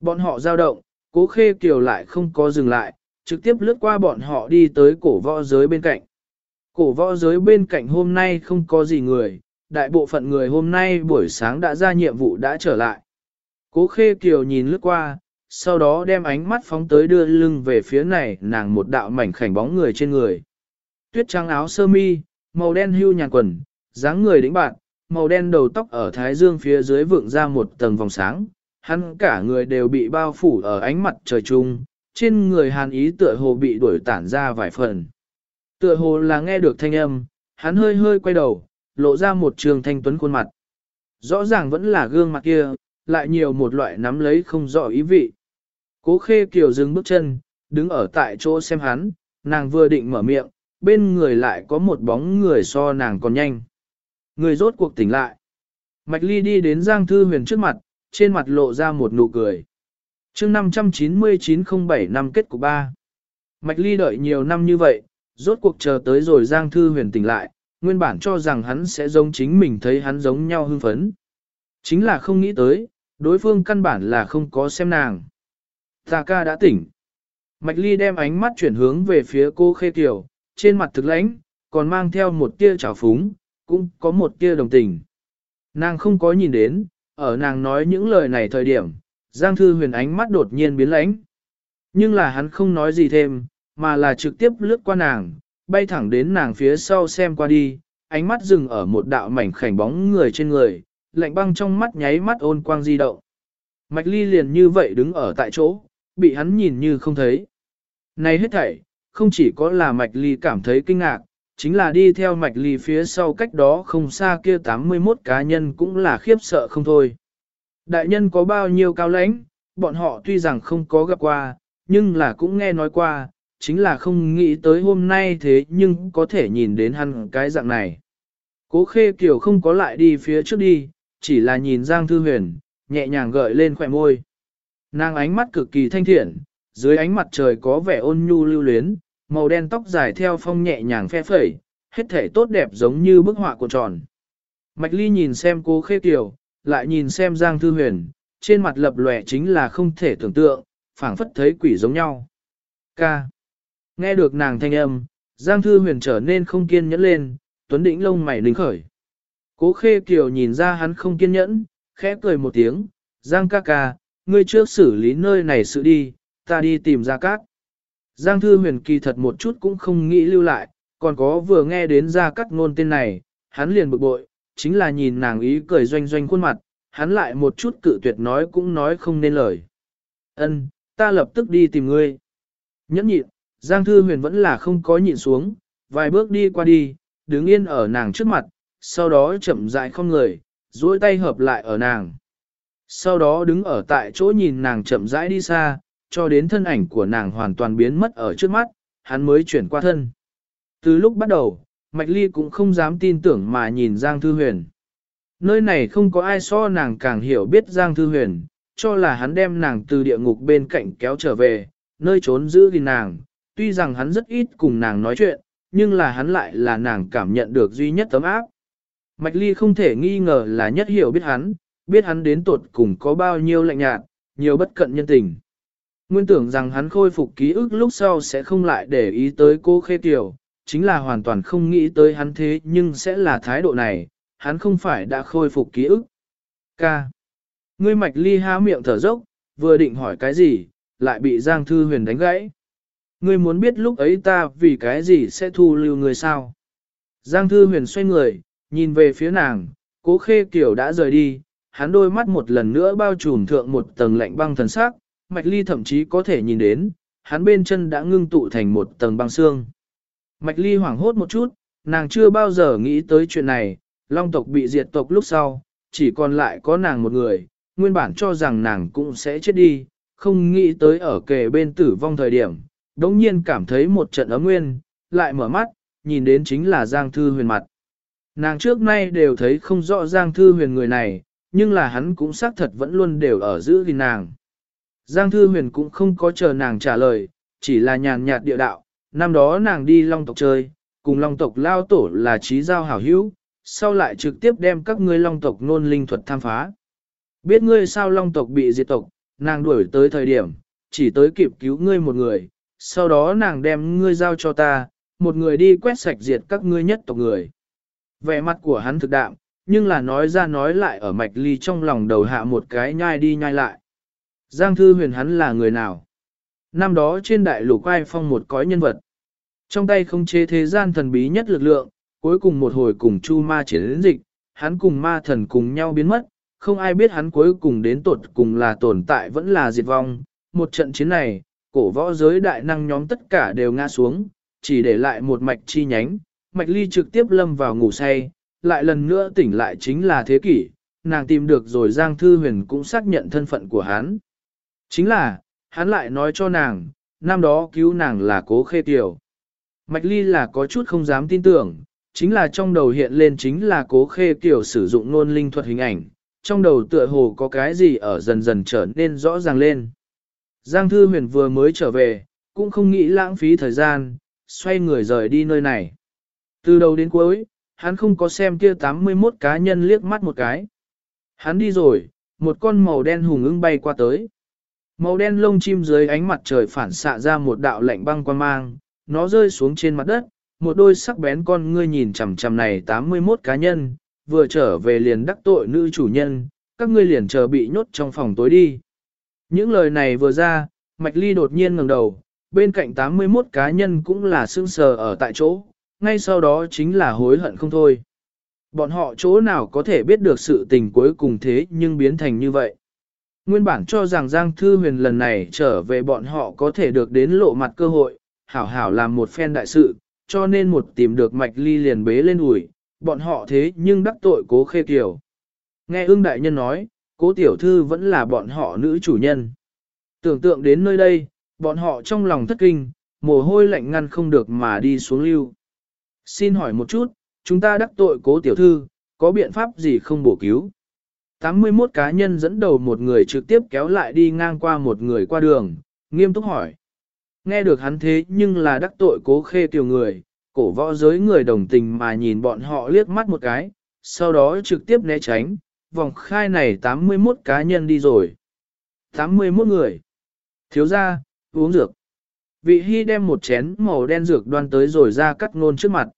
Bọn họ dao động, cố khê kiểu lại không có dừng lại, trực tiếp lướt qua bọn họ đi tới cổ võ giới bên cạnh. Cổ võ giới bên cạnh hôm nay không có gì người, đại bộ phận người hôm nay buổi sáng đã ra nhiệm vụ đã trở lại. Cố khê kiều nhìn lướt qua, sau đó đem ánh mắt phóng tới đưa lưng về phía này nàng một đạo mảnh khảnh bóng người trên người. Tuyết trắng áo sơ mi, màu đen hưu nhàn quần, dáng người đĩnh bạn, màu đen đầu tóc ở thái dương phía dưới vượng ra một tầng vòng sáng, hắn cả người đều bị bao phủ ở ánh mặt trời trung, trên người hàn ý tựa hồ bị đuổi tản ra vài phần. Tựa hồ là nghe được thanh âm, hắn hơi hơi quay đầu, lộ ra một trường thanh tuấn khuôn mặt. Rõ ràng vẫn là gương mặt kia, lại nhiều một loại nắm lấy không rõ ý vị. Cố khê kiều dừng bước chân, đứng ở tại chỗ xem hắn, nàng vừa định mở miệng, bên người lại có một bóng người so nàng còn nhanh. Người rốt cuộc tỉnh lại. Mạch ly đi đến Giang Thư Huyền trước mặt, trên mặt lộ ra một nụ cười. chương 59907 năm kết của ba. Mạch ly đợi nhiều năm như vậy, rốt cuộc chờ tới rồi Giang Thư Huyền tỉnh lại, nguyên bản cho rằng hắn sẽ giống chính mình thấy hắn giống nhau hưng phấn. Chính là không nghĩ tới, đối phương căn bản là không có xem nàng. Tà ca đã tỉnh. Mạch Ly đem ánh mắt chuyển hướng về phía cô Khê Kiều, trên mặt thực lãnh, còn mang theo một tia trào phúng, cũng có một tia đồng tình. Nàng không có nhìn đến, ở nàng nói những lời này thời điểm, Giang Thư Huyền ánh mắt đột nhiên biến lãnh. Nhưng là hắn không nói gì thêm, mà là trực tiếp lướt qua nàng, bay thẳng đến nàng phía sau xem qua đi, ánh mắt dừng ở một đạo mảnh khảnh bóng người trên người, lạnh băng trong mắt nháy mắt ôn quang di động. Mạch ly liền như vậy đứng ở tại chỗ, bị hắn nhìn như không thấy. Này hết thảy, không chỉ có là mạch ly cảm thấy kinh ngạc, chính là đi theo mạch ly phía sau cách đó không xa kia 81 cá nhân cũng là khiếp sợ không thôi. Đại nhân có bao nhiêu cao lãnh, bọn họ tuy rằng không có gặp qua, nhưng là cũng nghe nói qua, chính là không nghĩ tới hôm nay thế nhưng có thể nhìn đến hắn cái dạng này. Cố khê kiểu không có lại đi phía trước đi, chỉ là nhìn Giang Thư Huyền, nhẹ nhàng gợi lên khỏe môi. Nàng ánh mắt cực kỳ thanh thiện, dưới ánh mặt trời có vẻ ôn nhu lưu luyến, màu đen tóc dài theo phong nhẹ nhàng phe phẩy, hết thể tốt đẹp giống như bức họa cuộn tròn. Mạch Ly nhìn xem cô khê tiểu, lại nhìn xem Giang Thư Huyền, trên mặt lập lòe chính là không thể tưởng tượng, phảng phất thấy quỷ giống nhau. Ca. Nghe được nàng thanh âm, Giang Thư Huyền trở nên không kiên nhẫn lên, tuấn đỉnh lông mày lính khởi. Cố khê kiều nhìn ra hắn không kiên nhẫn, khẽ cười một tiếng, Giang ca ca, ngươi trước xử lý nơi này sự đi, ta đi tìm ra cát. Giang Thư Huyền kỳ thật một chút cũng không nghĩ lưu lại, còn có vừa nghe đến ra cát ngôn tên này, hắn liền bực bội, chính là nhìn nàng ý cười doanh doanh khuôn mặt, hắn lại một chút cự tuyệt nói cũng nói không nên lời. Ân, ta lập tức đi tìm ngươi. Nhẫn nhịn, Giang Thư Huyền vẫn là không có nhịn xuống, vài bước đi qua đi, đứng yên ở nàng trước mặt, sau đó chậm rãi không người, duỗi tay hợp lại ở nàng. Sau đó đứng ở tại chỗ nhìn nàng chậm rãi đi xa, cho đến thân ảnh của nàng hoàn toàn biến mất ở trước mắt, hắn mới chuyển qua thân. Từ lúc bắt đầu, Mạch Ly cũng không dám tin tưởng mà nhìn Giang Thư Huyền. Nơi này không có ai so nàng càng hiểu biết Giang Thư Huyền, cho là hắn đem nàng từ địa ngục bên cạnh kéo trở về, nơi trốn giữ gìn nàng. Tuy rằng hắn rất ít cùng nàng nói chuyện, nhưng là hắn lại là nàng cảm nhận được duy nhất tấm áp. Mạch Ly không thể nghi ngờ là nhất hiểu biết hắn, biết hắn đến tột cùng có bao nhiêu lạnh nhạt, nhiều bất cận nhân tình. Nguyên tưởng rằng hắn khôi phục ký ức lúc sau sẽ không lại để ý tới cô Khê Tiểu, chính là hoàn toàn không nghĩ tới hắn thế nhưng sẽ là thái độ này, hắn không phải đã khôi phục ký ức. Ca. Ngươi mạch ly há miệng thở dốc, vừa định hỏi cái gì, lại bị Giang Thư Huyền đánh gãy. Ngươi muốn biết lúc ấy ta vì cái gì sẽ thu lưu người sao? Giang Thư Huyền xoay người, nhìn về phía nàng, cố khê kiểu đã rời đi, hắn đôi mắt một lần nữa bao trùm thượng một tầng lạnh băng thần sắc, mạch ly thậm chí có thể nhìn đến, hắn bên chân đã ngưng tụ thành một tầng băng xương. Mạch ly hoảng hốt một chút, nàng chưa bao giờ nghĩ tới chuyện này, long tộc bị diệt tộc lúc sau, chỉ còn lại có nàng một người, nguyên bản cho rằng nàng cũng sẽ chết đi, không nghĩ tới ở kề bên tử vong thời điểm, đống nhiên cảm thấy một trận ấm nguyên, lại mở mắt, nhìn đến chính là Giang Thư Huyền mặt. Nàng trước nay đều thấy không rõ Giang Thư Huyền người này, nhưng là hắn cũng xác thật vẫn luôn đều ở giữ gìn nàng. Giang Thư Huyền cũng không có chờ nàng trả lời, chỉ là nhàn nhạt địa đạo, năm đó nàng đi long tộc chơi, cùng long tộc lao tổ là trí giao hảo hữu, sau lại trực tiếp đem các ngươi long tộc nôn linh thuật tham phá. Biết ngươi sao long tộc bị diệt tộc, nàng đuổi tới thời điểm, chỉ tới kịp cứu ngươi một người, sau đó nàng đem ngươi giao cho ta, một người đi quét sạch diệt các ngươi nhất tộc người. Vẻ mặt của hắn thực đạm, nhưng là nói ra nói lại ở mạch ly trong lòng đầu hạ một cái nhai đi nhai lại. Giang Thư Huyền hắn là người nào? Năm đó trên đại lục ai phong một cõi nhân vật. Trong tay không chế thế gian thần bí nhất lực lượng, cuối cùng một hồi cùng chu ma chiến dịch, hắn cùng ma thần cùng nhau biến mất, không ai biết hắn cuối cùng đến tột cùng là tồn tại vẫn là diệt vong. Một trận chiến này, cổ võ giới đại năng nhóm tất cả đều ngã xuống, chỉ để lại một mạch chi nhánh, mạch ly trực tiếp lâm vào ngủ say, lại lần nữa tỉnh lại chính là thế kỷ, nàng tìm được rồi Giang Thư Huyền cũng xác nhận thân phận của hắn. Chính là, hắn lại nói cho nàng, năm đó cứu nàng là cố khê tiểu. Mạch ly là có chút không dám tin tưởng, chính là trong đầu hiện lên chính là cố khê tiểu sử dụng nôn linh thuật hình ảnh, trong đầu tựa hồ có cái gì ở dần dần trở nên rõ ràng lên. Giang Thư Huyền vừa mới trở về, cũng không nghĩ lãng phí thời gian, xoay người rời đi nơi này. Từ đầu đến cuối, hắn không có xem kia 81 cá nhân liếc mắt một cái. Hắn đi rồi, một con màu đen hùng ưng bay qua tới. Màu đen lông chim dưới ánh mặt trời phản xạ ra một đạo lạnh băng quan mang, nó rơi xuống trên mặt đất, một đôi sắc bén con ngươi nhìn chằm chằm này 81 cá nhân, vừa trở về liền đắc tội nữ chủ nhân, các ngươi liền chờ bị nhốt trong phòng tối đi. Những lời này vừa ra, Mạch Ly đột nhiên ngẩng đầu, bên cạnh 81 cá nhân cũng là sững sờ ở tại chỗ, ngay sau đó chính là hối hận không thôi. Bọn họ chỗ nào có thể biết được sự tình cuối cùng thế nhưng biến thành như vậy. Nguyên bản cho rằng Giang Thư Huyền lần này trở về bọn họ có thể được đến lộ mặt cơ hội, hảo hảo làm một phen đại sự, cho nên một tìm được mạch ly liền bế lên ủi, bọn họ thế nhưng đắc tội cố khê kiểu. Nghe ương đại nhân nói, Cố tiểu thư vẫn là bọn họ nữ chủ nhân. Tưởng tượng đến nơi đây, bọn họ trong lòng thất kinh, mồ hôi lạnh ngăn không được mà đi xuống lưu. Xin hỏi một chút, chúng ta đắc tội cố tiểu thư, có biện pháp gì không bổ cứu? 81 cá nhân dẫn đầu một người trực tiếp kéo lại đi ngang qua một người qua đường, nghiêm túc hỏi. Nghe được hắn thế nhưng là đắc tội cố khê tiểu người, cổ võ giới người đồng tình mà nhìn bọn họ liếc mắt một cái, sau đó trực tiếp né tránh, vòng khai này 81 cá nhân đi rồi. 81 người. Thiếu ra, uống dược. Vị hy đem một chén màu đen dược đoan tới rồi ra cắt ngôn trước mặt.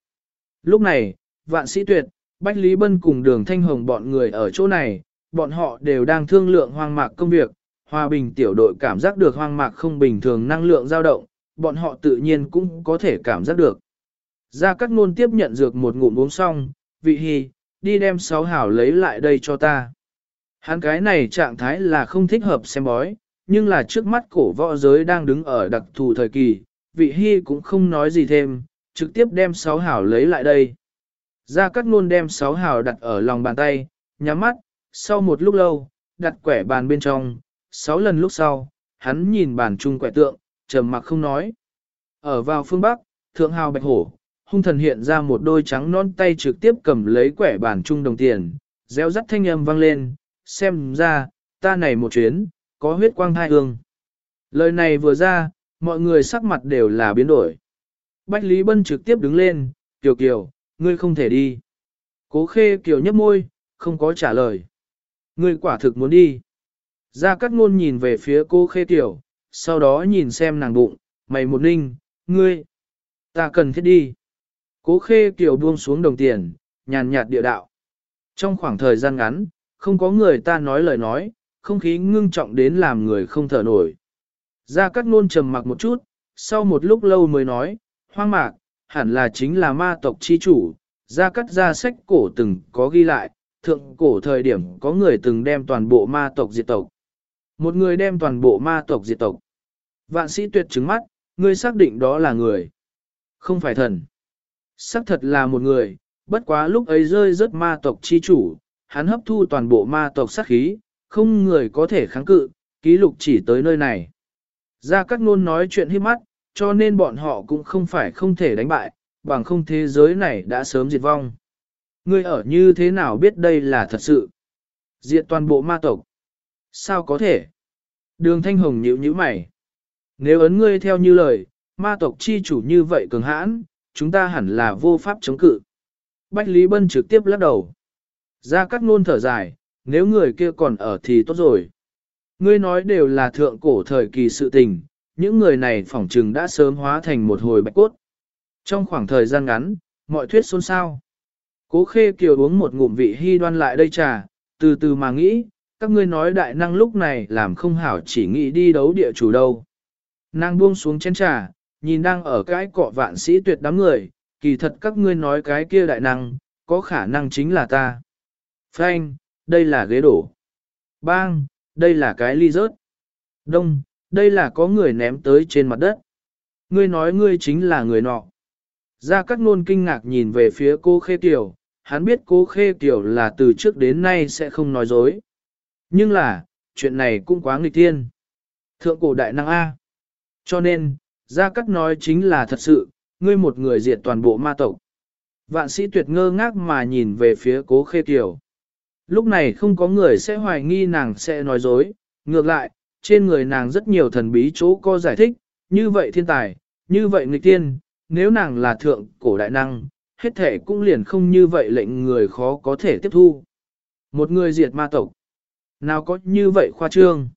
Lúc này, vạn sĩ tuyệt, Bách Lý Bân cùng đường Thanh Hồng bọn người ở chỗ này, bọn họ đều đang thương lượng hoang mạc công việc. Hòa bình tiểu đội cảm giác được hoang mạc không bình thường năng lượng dao động, bọn họ tự nhiên cũng có thể cảm giác được. Gia Cát Nôn tiếp nhận dược một ngụm uống xong, vị hy, đi đem sáu hảo lấy lại đây cho ta. Hắn cái này trạng thái là không thích hợp xem bói, nhưng là trước mắt cổ võ giới đang đứng ở đặc thù thời kỳ, vị hy cũng không nói gì thêm, trực tiếp đem sáu hảo lấy lại đây. Gia Cát Nôn đem sáu hảo đặt ở lòng bàn tay, nhắm mắt, sau một lúc lâu, đặt quẻ bàn bên trong, sáu lần lúc sau, hắn nhìn bàn chung quẻ tượng, trầm mặc không nói. Ở vào phương Bắc, thượng hào bạch hổ, hung thần hiện ra một đôi trắng non tay trực tiếp cầm lấy quẻ bản chung đồng tiền, réo rắt thanh âm vang lên, xem ra, ta này một chuyến, có huyết quang hai hương. Lời này vừa ra, mọi người sắc mặt đều là biến đổi. Bách Lý Bân trực tiếp đứng lên, Kiều Kiều, ngươi không thể đi. Cố khê Kiều nhấp môi, không có trả lời. Ngươi quả thực muốn đi. Gia Cát Ngôn nhìn về phía cô khê Kiều, sau đó nhìn xem nàng bụng, mày một ninh, ngươi, ta cần thiết đi. Cố khê Kiều buông xuống đồng tiền, nhàn nhạt địa đạo. Trong khoảng thời gian ngắn, không có người ta nói lời nói, không khí ngưng trọng đến làm người không thở nổi. Gia Cát Nôn trầm mặc một chút, sau một lúc lâu mới nói, hoang mạc, hẳn là chính là ma tộc chi chủ, Gia Cát ra sách cổ từng có ghi lại, thượng cổ thời điểm có người từng đem toàn bộ ma tộc diệt tộc. Một người đem toàn bộ ma tộc diệt tộc. Vạn sĩ tuyệt trứng mắt, ngươi xác định đó là người. Không phải thần. Sắc thật là một người, bất quá lúc ấy rơi rớt ma tộc chi chủ, hắn hấp thu toàn bộ ma tộc sát khí, không người có thể kháng cự, ký lục chỉ tới nơi này. Ra các nôn nói chuyện hiếp mắt, cho nên bọn họ cũng không phải không thể đánh bại, bằng không thế giới này đã sớm diệt vong. Ngươi ở như thế nào biết đây là thật sự? Diệt toàn bộ ma tộc. Sao có thể? Đường Thanh Hồng nhíu nhíu mày. Nếu ấn ngươi theo như lời, ma tộc chi chủ như vậy cường hãn, chúng ta hẳn là vô pháp chống cự. Bách Lý Bân trực tiếp lắc đầu. Ra các ngôn thở dài, nếu người kia còn ở thì tốt rồi. Ngươi nói đều là thượng cổ thời kỳ sự tình, những người này phỏng trừng đã sớm hóa thành một hồi bạch cốt. Trong khoảng thời gian ngắn, mọi thuyết xôn xao. Cố khê kiều uống một ngụm vị hy đoan lại đây trà, từ từ mà nghĩ, các ngươi nói đại năng lúc này làm không hảo chỉ nghĩ đi đấu địa chủ đâu. Nàng buông xuống chén trà, nhìn đang ở cái cọ vạn sĩ tuyệt đám người, kỳ thật các ngươi nói cái kia đại năng, có khả năng chính là ta. Frank đây là ghế đổ. Bang, đây là cái ly rớt. Đông, đây là có người ném tới trên mặt đất. Ngươi nói ngươi chính là người nọ. Gia Cát Nôn kinh ngạc nhìn về phía cô Khê tiểu hắn biết cô Khê tiểu là từ trước đến nay sẽ không nói dối. Nhưng là, chuyện này cũng quá nghịch thiên. Thượng cổ đại năng A. Cho nên, Gia Cát nói chính là thật sự, ngươi một người diệt toàn bộ ma tộc. Vạn sĩ tuyệt ngơ ngác mà nhìn về phía cố Khê Kiều. Lúc này không có người sẽ hoài nghi nàng sẽ nói dối, ngược lại, trên người nàng rất nhiều thần bí chỗ có giải thích, như vậy thiên tài, như vậy nghịch tiên, nếu nàng là thượng cổ đại năng, hết thể cũng liền không như vậy lệnh người khó có thể tiếp thu. Một người diệt ma tộc, nào có như vậy khoa trương.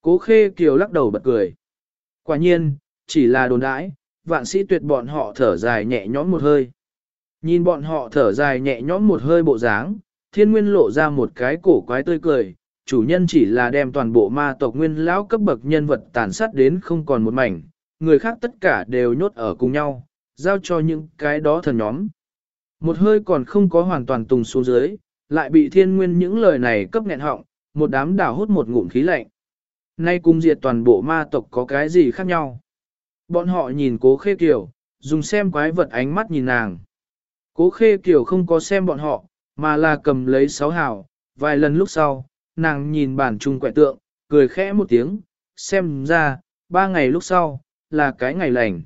Cố khê kiều lắc đầu bật cười. Quả nhiên, chỉ là đồn đãi, vạn sĩ tuyệt bọn họ thở dài nhẹ nhõm một hơi. Nhìn bọn họ thở dài nhẹ nhõm một hơi bộ dáng, thiên nguyên lộ ra một cái cổ quái tươi cười, chủ nhân chỉ là đem toàn bộ ma tộc nguyên lão cấp bậc nhân vật tàn sát đến không còn một mảnh, người khác tất cả đều nhốt ở cùng nhau, giao cho những cái đó thần nhóm. Một hơi còn không có hoàn toàn tùng xuống dưới, lại bị thiên nguyên những lời này cấp nghẹn họng, một đám đảo hút một ngụm khí lạnh. Nay cùng diệt toàn bộ ma tộc có cái gì khác nhau? Bọn họ nhìn cố khê kiều, dùng xem quái vật ánh mắt nhìn nàng. Cố khê kiều không có xem bọn họ, mà là cầm lấy sáu hào, vài lần lúc sau, nàng nhìn bản trung quẻ tượng, cười khẽ một tiếng, xem ra, ba ngày lúc sau, là cái ngày lành.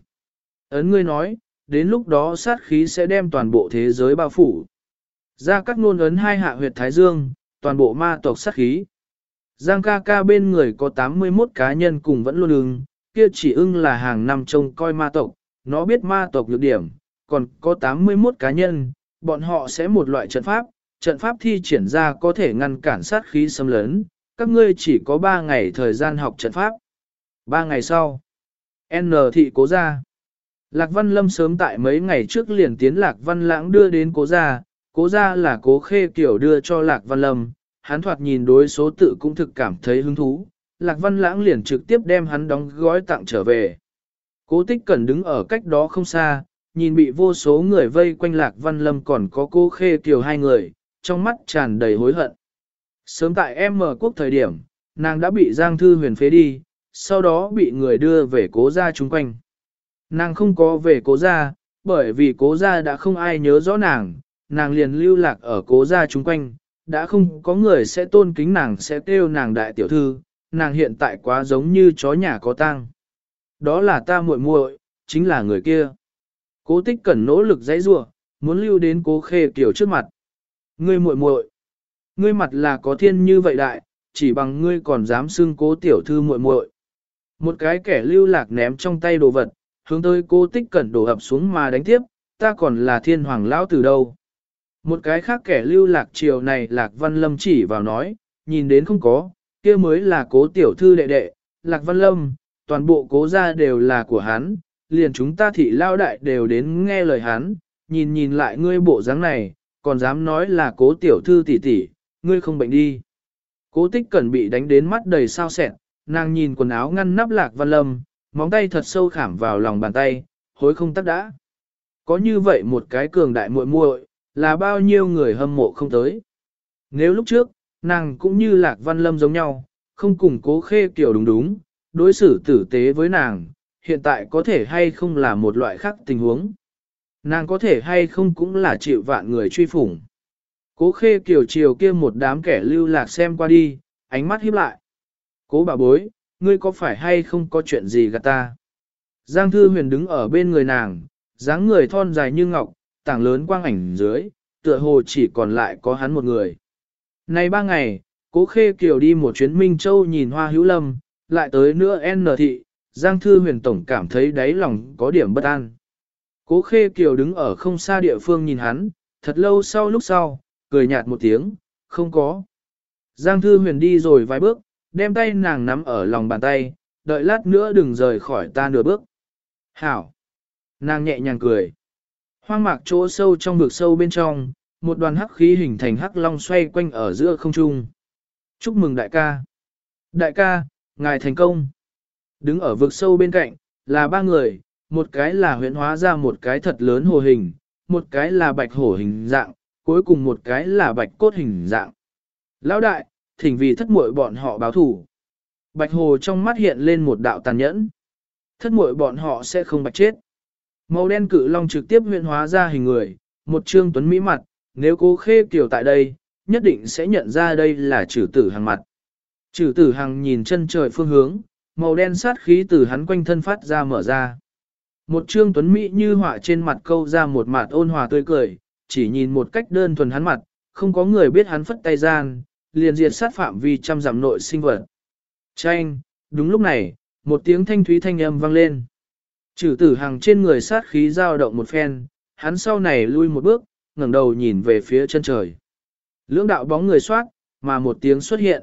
Ấn ngươi nói, đến lúc đó sát khí sẽ đem toàn bộ thế giới bao phủ. Ra các nôn ấn hai hạ huyệt thái dương, toàn bộ ma tộc sát khí. Giang ca ca bên người có 81 cá nhân cùng vẫn luôn ứng, kia chỉ ưng là hàng năm trông coi ma tộc, nó biết ma tộc nhược điểm, còn có 81 cá nhân, bọn họ sẽ một loại trận pháp, trận pháp thi triển ra có thể ngăn cản sát khí xâm lấn, các ngươi chỉ có 3 ngày thời gian học trận pháp. 3 ngày sau, N thị cố ra. Lạc Văn Lâm sớm tại mấy ngày trước liền tiến Lạc Văn Lãng đưa đến cố gia, cố gia là cố khê kiểu đưa cho Lạc Văn Lâm, hắn thoạt nhìn đối số tự cũng thực cảm thấy hứng thú, Lạc Văn Lãng liền trực tiếp đem hắn đóng gói tặng trở về. Cố tích cẩn đứng ở cách đó không xa, nhìn bị vô số người vây quanh Lạc Văn Lâm còn có cô khê kiều hai người, trong mắt tràn đầy hối hận. Sớm tại M quốc thời điểm, nàng đã bị Giang Thư huyền phế đi, sau đó bị người đưa về cố gia chung quanh. Nàng không có về cố gia, bởi vì cố gia đã không ai nhớ rõ nàng, nàng liền lưu lạc ở cố gia chung quanh, đã không có người sẽ tôn kính nàng sẽ kêu nàng đại tiểu thư, nàng hiện tại quá giống như chó nhà có tang. Đó là ta muội muội, chính là người kia. Cố tích cần nỗ lực dãy rủa, muốn lưu đến cố khê kiểu trước mặt. Ngươi muội muội, ngươi mặt là có thiên như vậy đại, chỉ bằng ngươi còn dám xưng cố tiểu thư muội muội. Một cái kẻ lưu lạc ném trong tay đồ vật, hướng tới cố tích cẩn đổ ập xuống mà đánh tiếp, ta còn là thiên hoàng lão từ đâu. Một cái khác kẻ lưu lạc chiều này lạc văn lâm chỉ vào nói, nhìn đến không có, kia mới là cố tiểu thư đệ đệ, lạc văn lâm, toàn bộ cố gia đều là của hắn, liền chúng ta thị lao đại đều đến nghe lời hắn, nhìn nhìn lại ngươi bộ dáng này, còn dám nói là cố tiểu thư tỷ tỷ, ngươi không bệnh đi. Cố tích cẩn bị đánh đến mắt đầy sao sẹn, nàng nhìn quần áo ngăn nắp lạc văn lâm, móng tay thật sâu khảm vào lòng bàn tay, hối không tắc đã. Có như vậy một cái cường đại muội muội, là bao nhiêu người hâm mộ không tới. Nếu lúc trước, nàng cũng như lạc văn lâm giống nhau, không cùng cố khê kiểu đúng đúng, đối xử tử tế với nàng, hiện tại có thể hay không là một loại khác tình huống. Nàng có thể hay không cũng là chịu vạn người truy phủng. Cố khê kiểu chiều kia một đám kẻ lưu lạc xem qua đi, ánh mắt híp lại. Cố bà bối, ngươi có phải hay không có chuyện gì gạt ta? Giang Thư Huyền đứng ở bên người nàng, dáng người thon dài như ngọc, tảng lớn quang ảnh dưới, tựa hồ chỉ còn lại có hắn một người. Này ba ngày, cố khê kiều đi một chuyến Minh Châu nhìn hoa hữu lâm, lại tới nữa N thị, Giang Thư Huyền Tổng cảm thấy đáy lòng có điểm bất an. Cố khê kiều đứng ở không xa địa phương nhìn hắn, thật lâu sau lúc sau, cười nhạt một tiếng, không có. Giang Thư Huyền đi rồi vài bước, đem tay nàng nắm ở lòng bàn tay, đợi lát nữa đừng rời khỏi ta nửa bước. Hảo! Nàng nhẹ nhàng cười. Hoang mạc chỗ sâu trong vực sâu bên trong, một đoàn hắc khí hình thành hắc long xoay quanh ở giữa không trung. Chúc mừng đại ca! Đại ca, ngài thành công! Đứng ở vực sâu bên cạnh, là ba người, một cái là huyễn hóa ra một cái thật lớn hồ hình, một cái là bạch hổ hình dạng, cuối cùng một cái là bạch cốt hình dạng. Lão đại, thỉnh vì thất muội bọn họ báo thủ. Bạch hồ trong mắt hiện lên một đạo tàn nhẫn. Thất muội bọn họ sẽ không bạch chết. Màu đen cự long trực tiếp huyện hóa ra hình người, một trương tuấn mỹ mặt, nếu cố khê kiều tại đây, nhất định sẽ nhận ra đây là trừ tử hàng mặt. Trừ tử hàng nhìn chân trời phương hướng, màu đen sát khí từ hắn quanh thân phát ra mở ra. Một trương tuấn mỹ như họa trên mặt câu ra một mặt ôn hòa tươi cười, chỉ nhìn một cách đơn thuần hắn mặt, không có người biết hắn phất tay gian, liền diệt sát phạm vi trăm dặm nội sinh vật. Tranh, đúng lúc này, một tiếng thanh thúy thanh âm vang lên. Trừ tử hàng trên người sát khí dao động một phen, hắn sau này lui một bước, ngẩng đầu nhìn về phía chân trời. Lưỡng đạo bóng người xoát, mà một tiếng xuất hiện.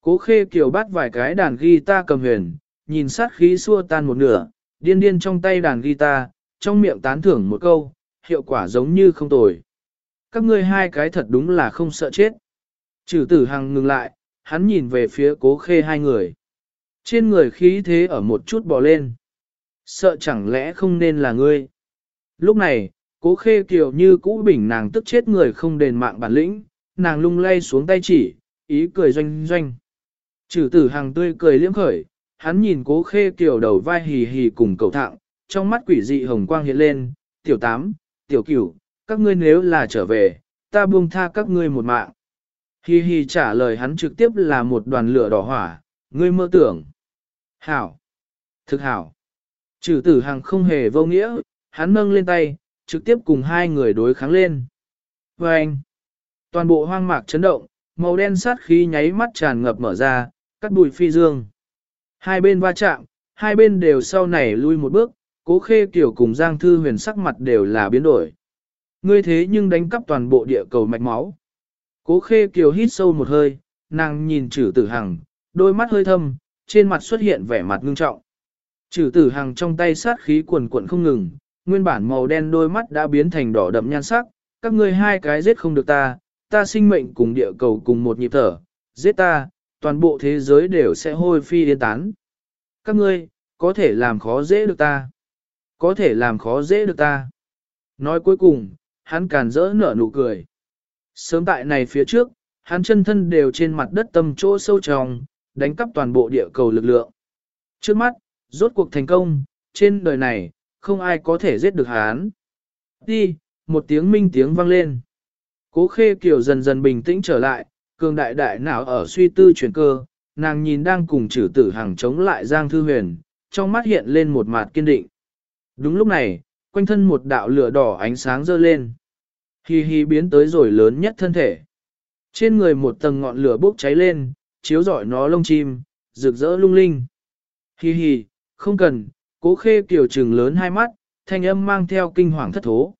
Cố khê kiều bắt vài cái đàn guitar cầm huyền, nhìn sát khí xua tan một nửa, điên điên trong tay đàn guitar, trong miệng tán thưởng một câu, hiệu quả giống như không tồi. Các ngươi hai cái thật đúng là không sợ chết. Trừ tử hằng ngừng lại, hắn nhìn về phía cố khê hai người. Trên người khí thế ở một chút bò lên. Sợ chẳng lẽ không nên là ngươi. Lúc này, cố khê kiều như cũ bình nàng tức chết người không đền mạng bản lĩnh, nàng lung lay xuống tay chỉ, ý cười doanh doanh. Chử tử hằng tươi cười liếm khởi, hắn nhìn cố khê kiều đầu vai hì hì cùng cầu thạng, trong mắt quỷ dị hồng quang hiện lên, tiểu tám, tiểu cửu, các ngươi nếu là trở về, ta buông tha các ngươi một mạng. Hi hi trả lời hắn trực tiếp là một đoàn lửa đỏ hỏa, ngươi mơ tưởng. Hảo. Thực hảo. Trừ tử hàng không hề vô nghĩa, hắn nâng lên tay, trực tiếp cùng hai người đối kháng lên. Và anh. Toàn bộ hoang mạc chấn động, màu đen sát khí nháy mắt tràn ngập mở ra, cắt bụi phi dương. Hai bên va chạm, hai bên đều sau này lui một bước, cố khê kiểu cùng Giang Thư huyền sắc mặt đều là biến đổi. Ngươi thế nhưng đánh cắp toàn bộ địa cầu mạch máu. Cố khê kiều hít sâu một hơi, nàng nhìn trừ tử hằng, đôi mắt hơi thâm, trên mặt xuất hiện vẻ mặt ngưng trọng. Trừ tử hằng trong tay sát khí cuồn cuộn không ngừng, nguyên bản màu đen đôi mắt đã biến thành đỏ đậm nhan sắc, các ngươi hai cái giết không được ta, ta sinh mệnh cùng địa cầu cùng một nhịp thở, giết ta, toàn bộ thế giới đều sẽ hôi phi yên tán. Các ngươi, có thể làm khó dễ được ta. Có thể làm khó dễ được ta. Nói cuối cùng, hắn càn rỡ nở nụ cười. Sớm tại này phía trước, hắn chân thân đều trên mặt đất tâm chỗ sâu tròng, đánh cắp toàn bộ địa cầu lực lượng. Trước mắt, rốt cuộc thành công, trên đời này, không ai có thể giết được hắn. Đi, một tiếng minh tiếng vang lên. Cố khê kiểu dần dần bình tĩnh trở lại, cường đại đại não ở suy tư chuyển cơ, nàng nhìn đang cùng chử tử hàng chống lại Giang Thư Huyền, trong mắt hiện lên một mặt kiên định. Đúng lúc này, quanh thân một đạo lửa đỏ ánh sáng dơ lên. Hi hi biến tới rồi lớn nhất thân thể. Trên người một tầng ngọn lửa bốc cháy lên, chiếu rọi nó lông chim, rực rỡ lung linh. Hi hi, không cần, cố khê kiều trừng lớn hai mắt, thanh âm mang theo kinh hoàng thất thố.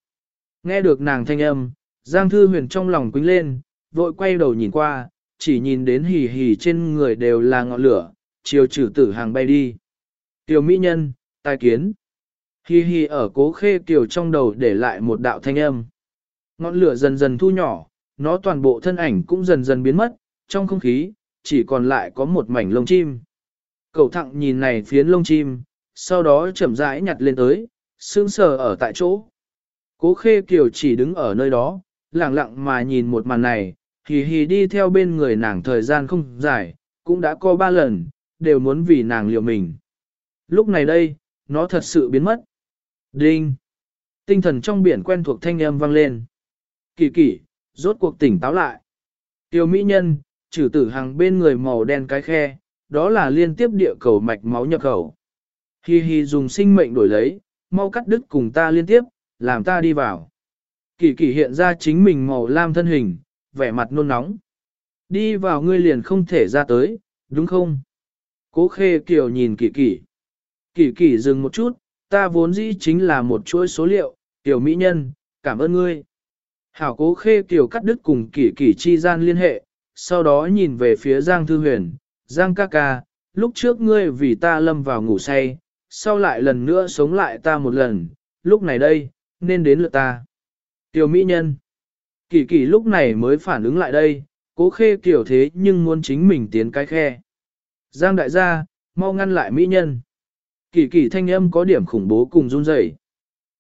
Nghe được nàng thanh âm, Giang Thư Huyền trong lòng quính lên, vội quay đầu nhìn qua, chỉ nhìn đến hì hì trên người đều là ngọn lửa, chiều trừ tử hàng bay đi. Tiểu mỹ nhân, tai kiến. Hì hì ở cố khê kiều trong đầu để lại một đạo thanh âm. Ngọn lửa dần dần thu nhỏ, nó toàn bộ thân ảnh cũng dần dần biến mất, trong không khí, chỉ còn lại có một mảnh lông chim. Cậu thẳng nhìn này phiến lông chim, sau đó chậm rãi nhặt lên tới, sững sờ ở tại chỗ. Cố khê kiều chỉ đứng ở nơi đó, lặng lặng mà nhìn một màn này, hì hì đi theo bên người nàng thời gian không dài, cũng đã có ba lần, đều muốn vì nàng liều mình. Lúc này đây, nó thật sự biến mất. Đinh! Tinh thần trong biển quen thuộc thanh âm vang lên. Kỳ kỳ, rốt cuộc tỉnh táo lại. Tiêu mỹ nhân, trừ tử hàng bên người màu đen cái khe, đó là liên tiếp địa cầu mạch máu nhập khẩu. Hi hi dùng sinh mệnh đổi lấy, mau cắt đứt cùng ta liên tiếp, làm ta đi vào. Kỳ kỳ hiện ra chính mình màu lam thân hình, vẻ mặt nôn nóng. Đi vào ngươi liền không thể ra tới, đúng không? Cố khê kiều nhìn kỳ kỳ. Kỳ kỳ dừng một chút, ta vốn dĩ chính là một chuỗi số liệu, tiểu mỹ nhân, cảm ơn ngươi. Hảo cố khê kiều cắt đứt cùng kỳ kỳ chi gian liên hệ, sau đó nhìn về phía Giang Thư Huyền, Giang ca ca, lúc trước ngươi vì ta lâm vào ngủ say, sau lại lần nữa sống lại ta một lần, lúc này đây, nên đến lượt ta. Tiểu mỹ nhân. Kỳ kỳ lúc này mới phản ứng lại đây, cố khê kiểu thế nhưng muốn chính mình tiến cái khe. Giang đại gia, mau ngăn lại mỹ nhân. Kỳ kỳ thanh âm có điểm khủng bố cùng run rẩy.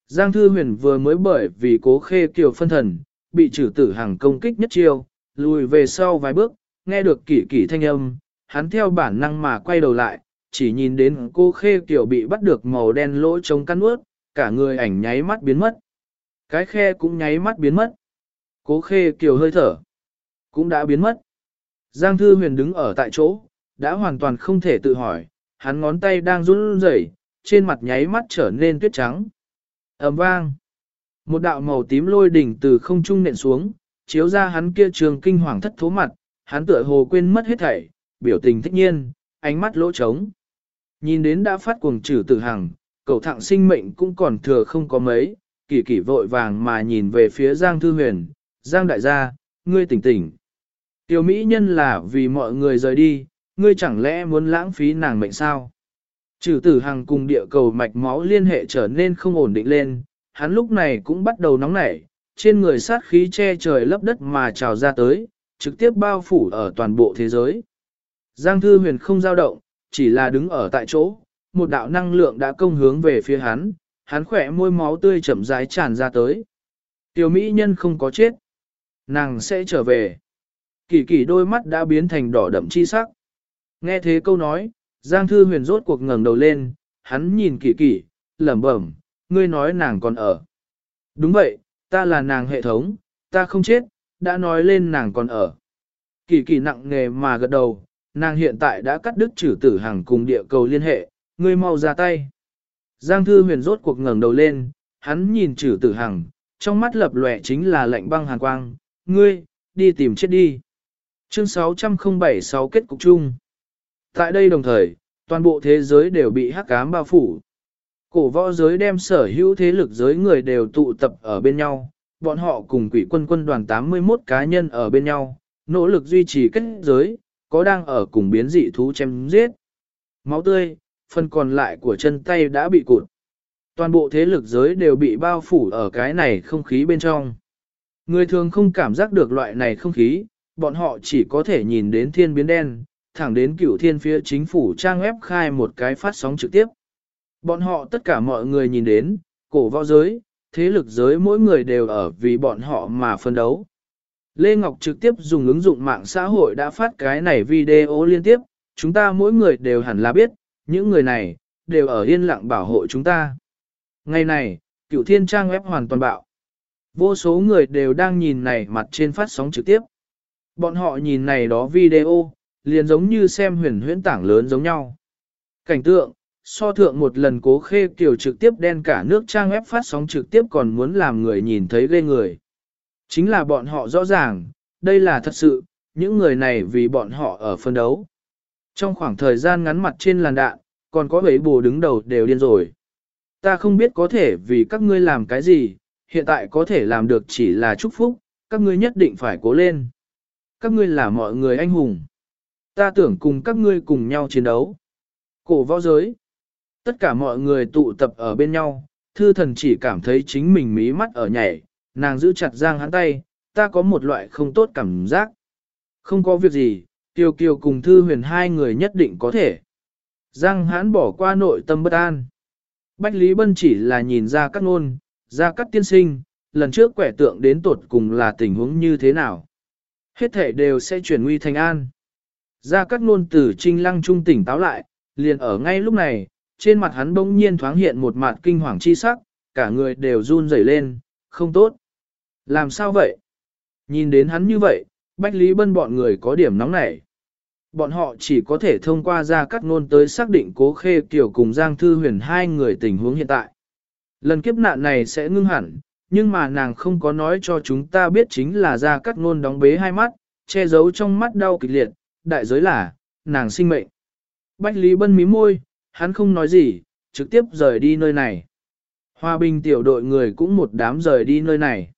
Giang Thư Huyền vừa mới bởi vì cố khê kiểu phân thần, bị trừ tử hàng công kích nhất chiêu, lùi về sau vài bước, nghe được kỳ kỳ thanh âm, hắn theo bản năng mà quay đầu lại, chỉ nhìn đến cô khê kiểu bị bắt được màu đen lỗ trống căn ướt, cả người ảnh nháy mắt biến mất. Cái khe cũng nháy mắt biến mất. Cố khê kiều hơi thở, cũng đã biến mất. Giang Thư Huyền đứng ở tại chỗ, đã hoàn toàn không thể tự hỏi, hắn ngón tay đang run rẩy, trên mặt nháy mắt trở nên tuyết trắng. ầm vang. Một đạo màu tím lôi đỉnh từ không trung nện xuống, chiếu ra hắn kia trường kinh hoàng thất thố mặt, hắn tựa hồ quên mất hết thảy, biểu tình thích nhiên, ánh mắt lỗ trống. Nhìn đến đã phát cuồng trừ tử hằng, cầu thạng sinh mệnh cũng còn thừa không có mấy, kỳ kỳ vội vàng mà nhìn về phía Giang Thư Huyền, Giang đại gia, ngươi tỉnh tỉnh. Tiểu Mỹ nhân là vì mọi người rời đi, ngươi chẳng lẽ muốn lãng phí nàng mệnh sao? Trừ tử hằng cùng địa cầu mạch máu liên hệ trở nên không ổn định lên, hắn lúc này cũng bắt đầu nóng nảy, trên người sát khí che trời lấp đất mà trào ra tới, trực tiếp bao phủ ở toàn bộ thế giới. Giang Thư Huyền không giao động, chỉ là đứng ở tại chỗ, một đạo năng lượng đã công hướng về phía hắn, hắn khỏe môi máu tươi chậm rãi tràn ra tới. Tiểu Mỹ nhân không có chết. Nàng sẽ trở về. Kỳ kỳ đôi mắt đã biến thành đỏ đậm chi sắc. Nghe thế câu nói, Giang Thư Huyền rốt cuộc ngẩng đầu lên, hắn nhìn kỳ kỳ, lẩm bẩm, ngươi nói nàng còn ở. Đúng vậy, ta là nàng hệ thống, ta không chết, đã nói lên nàng còn ở. Kỳ kỳ nặng nghề mà gật đầu, nàng hiện tại đã cắt đứt trừ tử hàng cùng địa cầu liên hệ, ngươi mau ra tay. Giang thư huyền rốt cuộc ngẩng đầu lên, hắn nhìn trừ tử hằng, trong mắt lập lòe chính là lạnh băng hàn quang, ngươi, đi tìm chết đi. Chương 6076 kết cục chung. Tại đây đồng thời, toàn bộ thế giới đều bị hắc ám bao phủ. Cổ võ giới đem sở hữu thế lực giới người đều tụ tập ở bên nhau, bọn họ cùng quỷ quân quân đoàn 81 cá nhân ở bên nhau, nỗ lực duy trì kết giới, có đang ở cùng biến dị thú chém giết. Máu tươi, phần còn lại của chân tay đã bị cụt. Toàn bộ thế lực giới đều bị bao phủ ở cái này không khí bên trong. Người thường không cảm giác được loại này không khí, bọn họ chỉ có thể nhìn đến thiên biến đen, thẳng đến cửu thiên phía chính phủ trang web khai một cái phát sóng trực tiếp. Bọn họ tất cả mọi người nhìn đến, cổ võ giới, thế lực giới mỗi người đều ở vì bọn họ mà phân đấu. Lê Ngọc trực tiếp dùng ứng dụng mạng xã hội đã phát cái này video liên tiếp, chúng ta mỗi người đều hẳn là biết, những người này, đều ở yên lặng bảo hộ chúng ta. Ngày này, cựu thiên trang web hoàn toàn bạo. Vô số người đều đang nhìn này mặt trên phát sóng trực tiếp. Bọn họ nhìn này đó video, liền giống như xem huyền huyễn tảng lớn giống nhau. Cảnh tượng, so thượng một lần cố khê kiểu trực tiếp đen cả nước trang web phát sóng trực tiếp còn muốn làm người nhìn thấy ghê người. Chính là bọn họ rõ ràng, đây là thật sự, những người này vì bọn họ ở phân đấu. Trong khoảng thời gian ngắn mặt trên làn đạn, còn có bấy bù đứng đầu đều điên rồi. Ta không biết có thể vì các ngươi làm cái gì, hiện tại có thể làm được chỉ là chúc phúc, các ngươi nhất định phải cố lên. Các ngươi là mọi người anh hùng. Ta tưởng cùng các ngươi cùng nhau chiến đấu. Cổ võ giới. Tất cả mọi người tụ tập ở bên nhau, thư thần chỉ cảm thấy chính mình mí mắt ở nhảy, nàng giữ chặt giang hắn tay, ta có một loại không tốt cảm giác. Không có việc gì, Tiêu Kiều cùng Thư Huyền hai người nhất định có thể. Giang hãn bỏ qua nội tâm bất an. Bách Lý Bân chỉ là nhìn ra các ngôn, ra các tiên sinh, lần trước quẻ tượng đến tột cùng là tình huống như thế nào. Hết thể đều sẽ chuyển nguy thành an. Ra các ngôn từ trinh lăng trung tỉnh táo lại, liền ở ngay lúc này, trên mặt hắn bỗng nhiên thoáng hiện một mặt kinh hoàng chi sắc, cả người đều run rẩy lên, không tốt. Làm sao vậy? Nhìn đến hắn như vậy, Bách Lý Bân bọn người có điểm nóng nảy. Bọn họ chỉ có thể thông qua ra cắt ngôn tới xác định cố khê kiểu cùng Giang Thư Huyền hai người tình huống hiện tại. Lần kiếp nạn này sẽ ngưng hẳn, nhưng mà nàng không có nói cho chúng ta biết chính là ra cắt ngôn đóng bế hai mắt, che giấu trong mắt đau kịch liệt, đại giới là, nàng sinh mệnh. Bách Lý Bân mí môi, hắn không nói gì, trực tiếp rời đi nơi này. Hòa bình tiểu đội người cũng một đám rời đi nơi này.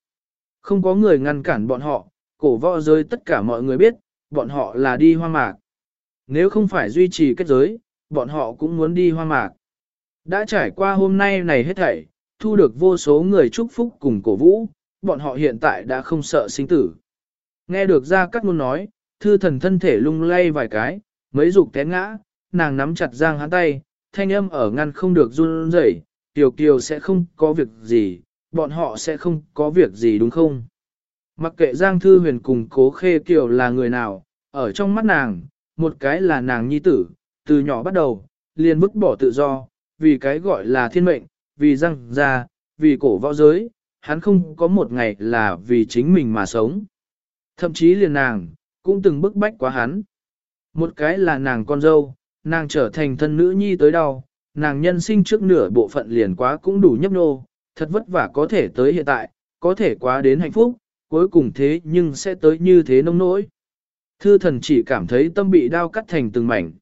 Không có người ngăn cản bọn họ, cổ võ giới tất cả mọi người biết, bọn họ là đi hoa mạc. Nếu không phải duy trì kết giới, bọn họ cũng muốn đi hoa mạc. Đã trải qua hôm nay này hết thảy, thu được vô số người chúc phúc cùng cổ vũ, bọn họ hiện tại đã không sợ sinh tử. Nghe được ra các ngôn nói, thư thần thân thể lung lay vài cái, mấy dục té ngã, nàng nắm chặt giang hắn tay, thanh âm ở ngăn không được run rẩy, tiểu kiều sẽ không có việc gì, bọn họ sẽ không có việc gì đúng không? Mặc kệ Giang Thư Huyền cùng cố khê kiều là người nào, ở trong mắt nàng, một cái là nàng nhi tử, từ nhỏ bắt đầu, liền vứt bỏ tự do, vì cái gọi là thiên mệnh, vì răng ra, vì cổ võ giới, hắn không có một ngày là vì chính mình mà sống. Thậm chí liền nàng, cũng từng bức bách quá hắn. Một cái là nàng con dâu, nàng trở thành thân nữ nhi tới đâu, nàng nhân sinh trước nửa bộ phận liền quá cũng đủ nhấp nô, thật vất vả có thể tới hiện tại, có thể quá đến hạnh phúc, cuối cùng thế nhưng sẽ tới như thế nông nỗi. Thư thần chỉ cảm thấy tâm bị đau cắt thành từng mảnh.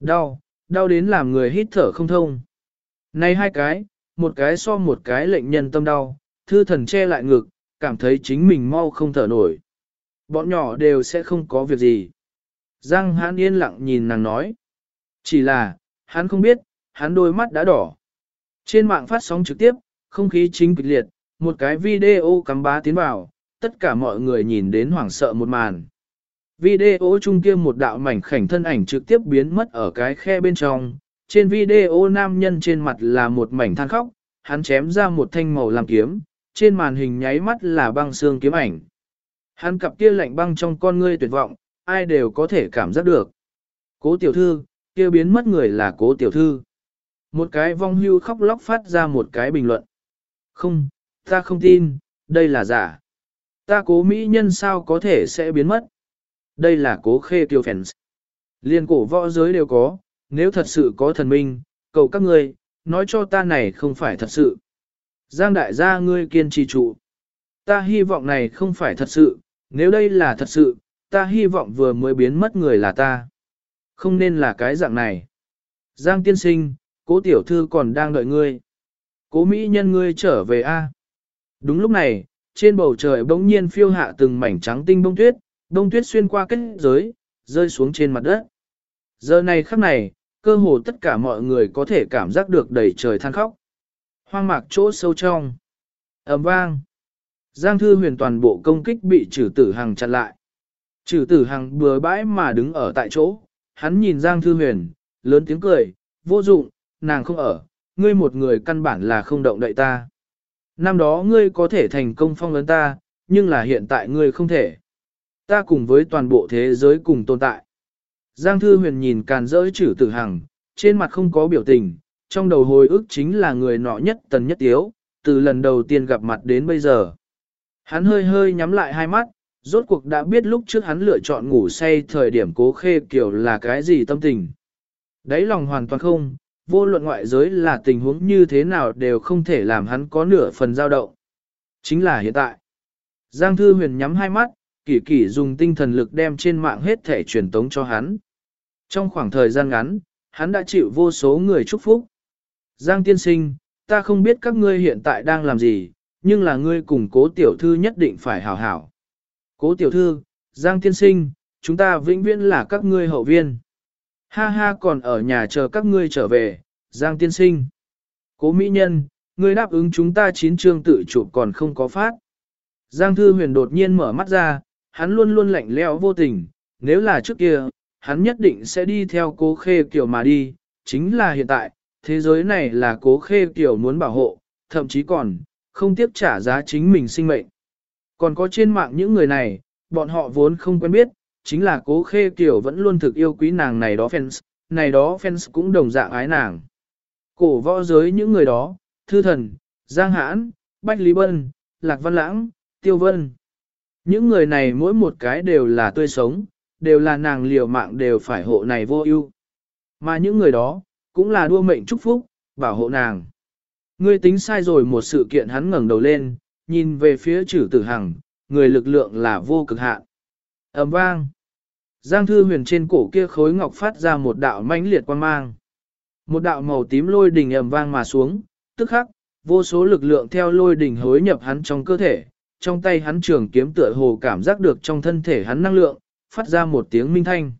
Đau, đau đến làm người hít thở không thông. Này hai cái, một cái so một cái lệnh nhân tâm đau, thư thần che lại ngực, cảm thấy chính mình mau không thở nổi. Bọn nhỏ đều sẽ không có việc gì. Giang hãn yên lặng nhìn nàng nói. Chỉ là, hắn không biết, hắn đôi mắt đã đỏ. Trên mạng phát sóng trực tiếp, không khí chính kịch liệt, một cái video cắm bá tiến vào, tất cả mọi người nhìn đến hoảng sợ một màn. Video chung kia một đạo mảnh khảnh thân ảnh trực tiếp biến mất ở cái khe bên trong, trên video nam nhân trên mặt là một mảnh than khóc, hắn chém ra một thanh màu làm kiếm, trên màn hình nháy mắt là băng xương kiếm ảnh. Hắn cặp kia lạnh băng trong con ngươi tuyệt vọng, ai đều có thể cảm giác được. Cố tiểu thư, kia biến mất người là cố tiểu thư. Một cái vong hưu khóc lóc phát ra một cái bình luận. Không, ta không tin, đây là giả. Ta cố mỹ nhân sao có thể sẽ biến mất. Đây là cố khê tiêu fans. Liên cổ võ giới đều có, nếu thật sự có thần minh, cầu các ngươi, nói cho ta này không phải thật sự. Giang đại gia ngươi kiên trì trụ. Ta hy vọng này không phải thật sự, nếu đây là thật sự, ta hy vọng vừa mới biến mất người là ta. Không nên là cái dạng này. Giang tiên sinh, cố tiểu thư còn đang đợi ngươi. Cố mỹ nhân ngươi trở về a. Đúng lúc này, trên bầu trời bỗng nhiên phiêu hạ từng mảnh trắng tinh bông tuyết, bông tuyết xuyên qua kết giới, rơi xuống trên mặt đất. Giờ này khắc này, cơ hồ tất cả mọi người có thể cảm giác được đầy trời than khóc. Hoang mạc chỗ sâu trong. ầm vang. Giang thư huyền toàn bộ công kích bị trừ tử hằng chặn lại. Trừ tử hằng bừa bãi mà đứng ở tại chỗ, hắn nhìn Giang thư huyền, lớn tiếng cười, vô dụng, nàng không ở, ngươi một người căn bản là không động đậy ta. Năm đó ngươi có thể thành công phong lớn ta, nhưng là hiện tại ngươi không thể. Ta cùng với toàn bộ thế giới cùng tồn tại. Giang Thư Huyền nhìn càn rỡ chữ tử hằng, trên mặt không có biểu tình, trong đầu hồi ức chính là người nọ nhất tần nhất tiếu, từ lần đầu tiên gặp mặt đến bây giờ. Hắn hơi hơi nhắm lại hai mắt, rốt cuộc đã biết lúc trước hắn lựa chọn ngủ say thời điểm cố khê kiểu là cái gì tâm tình. Đấy lòng hoàn toàn không, vô luận ngoại giới là tình huống như thế nào đều không thể làm hắn có nửa phần dao động. Chính là hiện tại. Giang Thư Huyền nhắm hai mắt, kỳ kỳ dùng tinh thần lực đem trên mạng hết thể truyền tống cho hắn. Trong khoảng thời gian ngắn, hắn đã chịu vô số người chúc phúc. Giang tiên sinh, ta không biết các ngươi hiện tại đang làm gì, nhưng là ngươi cùng cố tiểu thư nhất định phải hảo hảo. Cố tiểu thư, Giang tiên sinh, chúng ta vĩnh viễn là các ngươi hậu viên. Ha ha còn ở nhà chờ các ngươi trở về, Giang tiên sinh. Cố mỹ nhân, ngươi đáp ứng chúng ta chín chương tự chụp còn không có phát. Giang thư huyền đột nhiên mở mắt ra, hắn luôn luôn lạnh lẽo vô tình, nếu là trước kia, hắn nhất định sẽ đi theo cố khê kiểu mà đi, chính là hiện tại, thế giới này là cố khê kiểu muốn bảo hộ, thậm chí còn, không tiếp trả giá chính mình sinh mệnh. Còn có trên mạng những người này, bọn họ vốn không quen biết, chính là cố khê kiểu vẫn luôn thực yêu quý nàng này đó fans, này đó fans cũng đồng dạng ái nàng. Cổ võ giới những người đó, Thư Thần, Giang Hãn, Bách Lý Bân, Lạc Văn Lãng, Tiêu Vân. Những người này mỗi một cái đều là tươi sống, đều là nàng liều mạng đều phải hộ này vô ưu. Mà những người đó, cũng là đua mệnh chúc phúc, bảo hộ nàng. Ngươi tính sai rồi một sự kiện hắn ngẩng đầu lên, nhìn về phía chữ tử hằng, người lực lượng là vô cực hạn. ầm vang. Giang thư huyền trên cổ kia khối ngọc phát ra một đạo mãnh liệt quan mang. Một đạo màu tím lôi đỉnh ầm vang mà xuống, tức khắc, vô số lực lượng theo lôi đỉnh hối nhập hắn trong cơ thể, trong tay hắn trường kiếm tựa hồ cảm giác được trong thân thể hắn năng lượng, phát ra một tiếng minh thanh.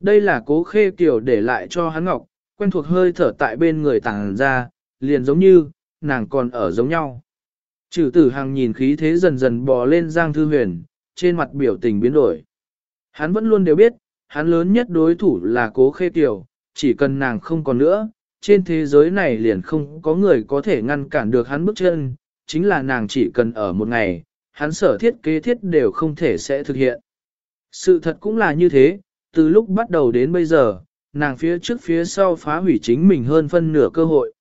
Đây là cố khê kiểu để lại cho hắn ngọc, quen thuộc hơi thở tại bên người tàng ra, liền giống như, nàng còn ở giống nhau. Trừ tử hàng nhìn khí thế dần dần bò lên Giang Thư Huyền, trên mặt biểu tình biến đổi. Hắn vẫn luôn đều biết, hắn lớn nhất đối thủ là cố khê tiểu, chỉ cần nàng không còn nữa, trên thế giới này liền không có người có thể ngăn cản được hắn bước chân, chính là nàng chỉ cần ở một ngày, hắn sở thiết kế thiết đều không thể sẽ thực hiện. Sự thật cũng là như thế, từ lúc bắt đầu đến bây giờ, nàng phía trước phía sau phá hủy chính mình hơn phân nửa cơ hội.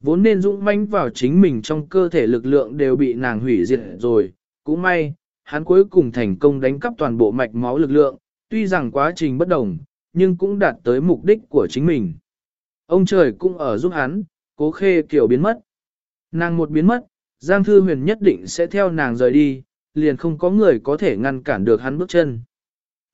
Vốn nên dũng mãnh vào chính mình trong cơ thể lực lượng đều bị nàng hủy diệt rồi, cũng may, hắn cuối cùng thành công đánh cắp toàn bộ mạch máu lực lượng, tuy rằng quá trình bất đồng, nhưng cũng đạt tới mục đích của chính mình. Ông trời cũng ở giúp hắn, cố khê kiểu biến mất. Nàng một biến mất, Giang Thư Huyền nhất định sẽ theo nàng rời đi, liền không có người có thể ngăn cản được hắn bước chân.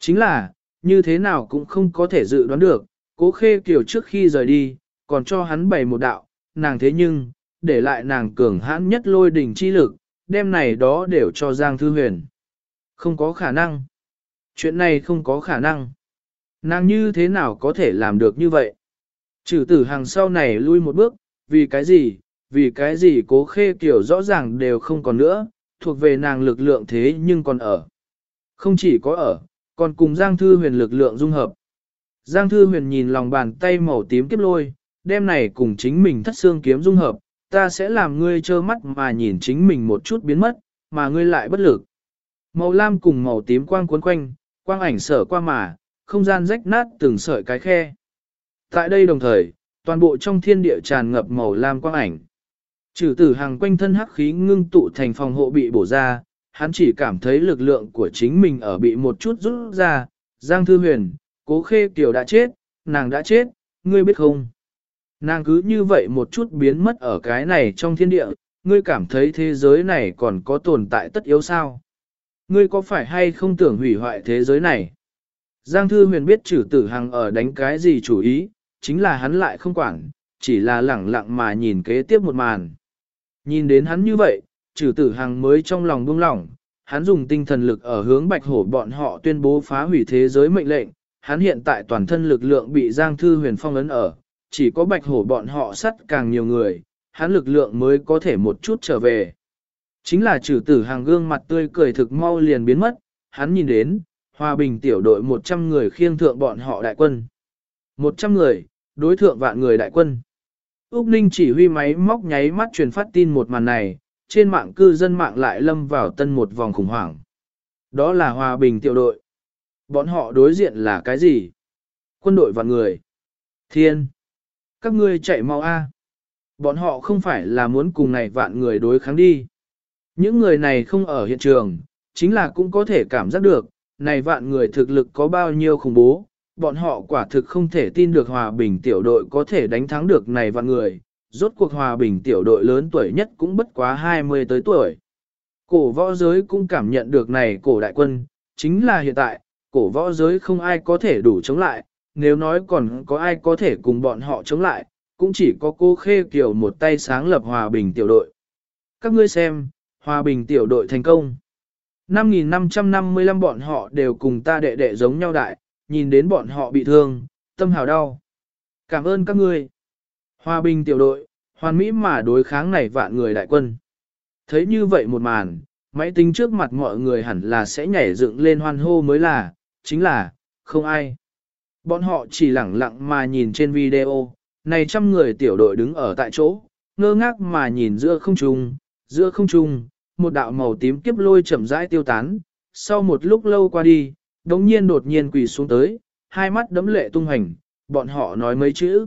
Chính là, như thế nào cũng không có thể dự đoán được, cố khê kiểu trước khi rời đi, còn cho hắn bày một đạo, nàng thế nhưng, để lại nàng cường hãn nhất lôi đỉnh chi lực, đem này đó đều cho Giang Thư Huyền. Không có khả năng. Chuyện này không có khả năng. Nàng như thế nào có thể làm được như vậy? Trừ tử hàng sau này lui một bước, vì cái gì, vì cái gì cố khê kiểu rõ ràng đều không còn nữa, thuộc về nàng lực lượng thế nhưng còn ở. Không chỉ có ở, còn cùng Giang Thư Huyền lực lượng dung hợp. Giang Thư Huyền nhìn lòng bàn tay màu tím kiếp lôi, đem này cùng chính mình thất xương kiếm dung hợp, ta sẽ làm ngươi trơ mắt mà nhìn chính mình một chút biến mất, mà ngươi lại bất lực. Màu lam cùng màu tím quang cuốn quanh, quang ảnh sở qua mà, không gian rách nát từng sợi cái khe. Tại đây đồng thời, toàn bộ trong thiên địa tràn ngập màu lam quang ảnh. Trừ tử hàng quanh thân hắc khí ngưng tụ thành phòng hộ bị bổ ra, hắn chỉ cảm thấy lực lượng của chính mình ở bị một chút rút ra, Giang Thư Huyền, cố khê kiểu đã chết, nàng đã chết, ngươi biết không? Nàng cứ như vậy một chút biến mất ở cái này trong thiên địa, ngươi cảm thấy thế giới này còn có tồn tại tất yếu sao? Ngươi có phải hay không tưởng hủy hoại thế giới này? Giang Thư Huyền biết trừ tử hằng ở đánh cái gì chủ ý, chính là hắn lại không quản, chỉ là lẳng lặng mà nhìn kế tiếp một màn. Nhìn đến hắn như vậy, trừ tử hằng mới trong lòng buông lỏng, hắn dùng tinh thần lực ở hướng bạch hổ bọn họ tuyên bố phá hủy thế giới mệnh lệnh, hắn hiện tại toàn thân lực lượng bị Giang Thư Huyền phong ấn ở, chỉ có bạch hổ bọn họ sắt càng nhiều người, hắn lực lượng mới có thể một chút trở về. Chính là trừ tử hàng gương mặt tươi cười thực mau liền biến mất, hắn nhìn đến, hòa bình tiểu đội 100 người khiêng thượng bọn họ đại quân. 100 người, đối thượng vạn người đại quân. Úc Ninh chỉ huy máy móc nháy mắt truyền phát tin một màn này, trên mạng cư dân mạng lại lâm vào tân một vòng khủng hoảng. Đó là hòa bình tiểu đội. Bọn họ đối diện là cái gì? Quân đội vạn người. Thiên. Các ngươi chạy mau a. Bọn họ không phải là muốn cùng này vạn người đối kháng đi. Những người này không ở hiện trường, chính là cũng có thể cảm giác được, này vạn người thực lực có bao nhiêu khủng bố, bọn họ quả thực không thể tin được hòa bình tiểu đội có thể đánh thắng được này vạn người, rốt cuộc hòa bình tiểu đội lớn tuổi nhất cũng bất quá 20 tới tuổi. Cổ võ giới cũng cảm nhận được này cổ đại quân, chính là hiện tại, cổ võ giới không ai có thể đủ chống lại, nếu nói còn có ai có thể cùng bọn họ chống lại, cũng chỉ có cô Khê Kiều một tay sáng lập hòa bình tiểu đội. Các ngươi xem, hòa bình tiểu đội thành công. 5.555 bọn họ đều cùng ta đệ đệ giống nhau đại, nhìn đến bọn họ bị thương, tâm hào đau. Cảm ơn các ngươi. Hòa bình tiểu đội, hoàn mỹ mà đối kháng này vạn người đại quân. Thấy như vậy một màn, máy tính trước mặt mọi người hẳn là sẽ nhảy dựng lên hoan hô mới là, chính là, không ai. Bọn họ chỉ lẳng lặng mà nhìn trên video, này trăm người tiểu đội đứng ở tại chỗ, ngơ ngác mà nhìn giữa không trung, giữa không trung, một đạo màu tím kiếp lôi chậm rãi tiêu tán, sau một lúc lâu qua đi, đống nhiên đột nhiên quỳ xuống tới, hai mắt đấm lệ tung hành, bọn họ nói mấy chữ.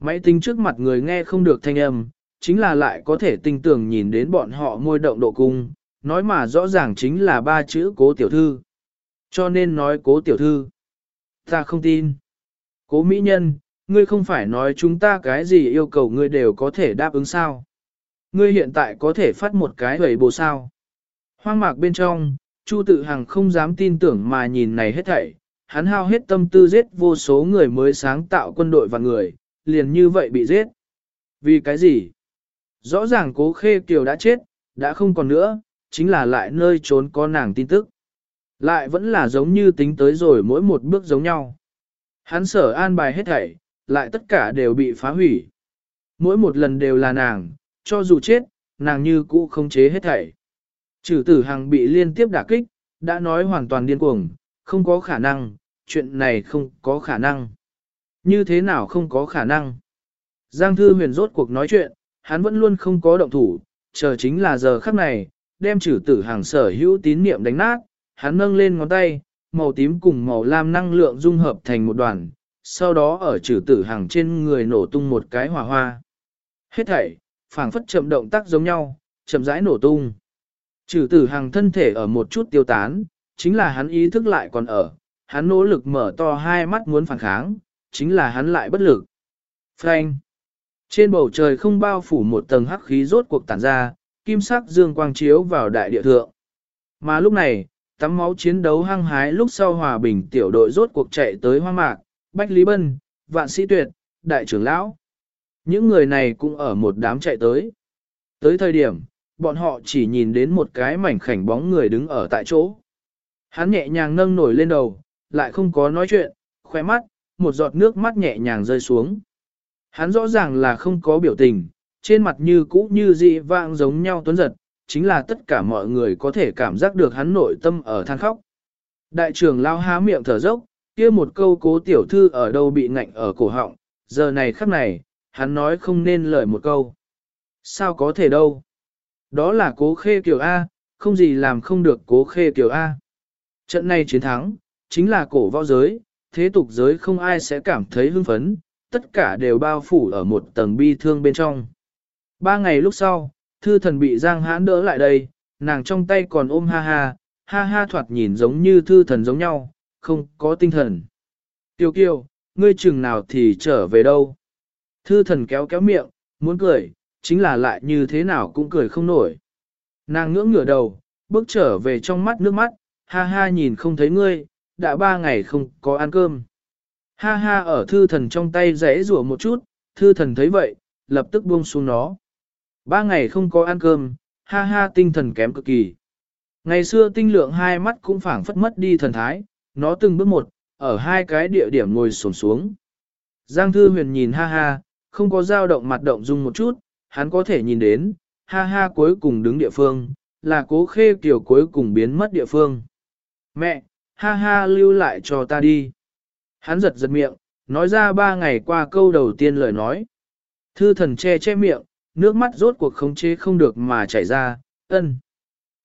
Máy tính trước mặt người nghe không được thanh âm, chính là lại có thể tinh tưởng nhìn đến bọn họ môi động độ cung, nói mà rõ ràng chính là ba chữ cố tiểu thư. Cho nên nói cố tiểu thư. Ta không tin. Cố mỹ nhân, ngươi không phải nói chúng ta cái gì yêu cầu ngươi đều có thể đáp ứng sao. Ngươi hiện tại có thể phát một cái hầy bồ sao. Hoang mạc bên trong, Chu tự hằng không dám tin tưởng mà nhìn này hết thảy, hắn hao hết tâm tư giết vô số người mới sáng tạo quân đội và người, liền như vậy bị giết. Vì cái gì? Rõ ràng cố khê kiều đã chết, đã không còn nữa, chính là lại nơi trốn có nàng tin tức. Lại vẫn là giống như tính tới rồi mỗi một bước giống nhau. Hắn sở an bài hết thảy, lại tất cả đều bị phá hủy. Mỗi một lần đều là nàng, cho dù chết, nàng như cũ không chế hết thảy. Trừ tử hằng bị liên tiếp đả kích, đã nói hoàn toàn điên cuồng, không có khả năng, chuyện này không có khả năng. Như thế nào không có khả năng? Giang Thư Huyền rốt cuộc nói chuyện, hắn vẫn luôn không có động thủ, chờ chính là giờ khắc này, đem trừ tử hàng sở hữu tín niệm đánh nát, hắn nâng lên ngón tay, màu tím cùng màu lam năng lượng dung hợp thành một đoàn, sau đó ở trừ tử hàng trên người nổ tung một cái hỏa hoa. Hết thảy, phảng phất chậm động tác giống nhau, chậm rãi nổ tung. Trừ tử hàng thân thể ở một chút tiêu tán, chính là hắn ý thức lại còn ở, hắn nỗ lực mở to hai mắt muốn phản kháng, chính là hắn lại bất lực. Frank! Trên bầu trời không bao phủ một tầng hắc khí rốt cuộc tản ra, kim sắc dương quang chiếu vào đại địa thượng. Mà lúc này, tắm máu chiến đấu hăng hái lúc sau hòa bình tiểu đội rốt cuộc chạy tới hoa mạc, Bách Lý Bân, Vạn Sĩ Tuyệt, Đại trưởng Lão. Những người này cũng ở một đám chạy tới. Tới thời điểm, bọn họ chỉ nhìn đến một cái mảnh khảnh bóng người đứng ở tại chỗ. Hắn nhẹ nhàng nâng nổi lên đầu, lại không có nói chuyện, khoe mắt, một giọt nước mắt nhẹ nhàng rơi xuống. Hắn rõ ràng là không có biểu tình, trên mặt như cũ như dị vang giống nhau tuấn giật, chính là tất cả mọi người có thể cảm giác được hắn nội tâm ở than khóc. Đại trưởng lao há miệng thở dốc, kia một câu cố tiểu thư ở đâu bị ngạnh ở cổ họng, giờ này khắc này, hắn nói không nên lời một câu. Sao có thể đâu? Đó là cố khê kiều A, không gì làm không được cố khê kiều A. Trận này chiến thắng, chính là cổ võ giới, thế tục giới không ai sẽ cảm thấy hưng phấn, tất cả đều bao phủ ở một tầng bi thương bên trong. Ba ngày lúc sau, thư thần bị Giang Hãn đỡ lại đây, nàng trong tay còn ôm ha ha, ha ha thoạt nhìn giống như thư thần giống nhau, không có tinh thần. Tiêu kiều, ngươi chừng nào thì trở về đâu? Thư thần kéo kéo miệng, muốn cười, chính là lại như thế nào cũng cười không nổi. Nàng ngưỡng ngửa đầu, bước trở về trong mắt nước mắt, ha ha nhìn không thấy ngươi, đã ba ngày không có ăn cơm. Ha ha ở thư thần trong tay rẽ rủa một chút, thư thần thấy vậy, lập tức buông xuống nó. Ba ngày không có ăn cơm, ha ha tinh thần kém cực kỳ. Ngày xưa tinh lượng hai mắt cũng phảng phất mất đi thần thái, nó từng bước một, ở hai cái địa điểm ngồi xổm xuống. Giang thư huyền nhìn ha ha, không có dao động mặt động dung một chút, hắn có thể nhìn đến, ha ha cuối cùng đứng địa phương, là cố khê kiểu cuối cùng biến mất địa phương. Mẹ, ha ha lưu lại cho ta đi. Hắn giật giật miệng, nói ra ba ngày qua câu đầu tiên lời nói. Thư thần che che miệng, nước mắt rốt cuộc khống chế không được mà chảy ra, ân.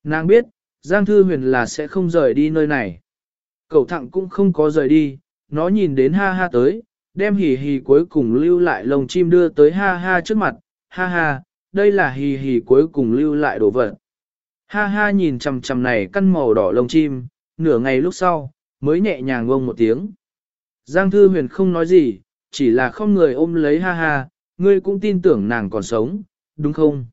Nàng biết, Giang Thư Huyền là sẽ không rời đi nơi này. Cậu thẳng cũng không có rời đi, nó nhìn đến ha ha tới, đem hì hì cuối cùng lưu lại lồng chim đưa tới ha ha trước mặt, ha ha, đây là hì hì cuối cùng lưu lại đồ vật. Ha ha nhìn chằm chằm này căn màu đỏ lông chim, nửa ngày lúc sau, mới nhẹ nhàng ngông một tiếng. Giang Thư Huyền không nói gì, chỉ là không người ôm lấy ha ha, ngươi cũng tin tưởng nàng còn sống, đúng không?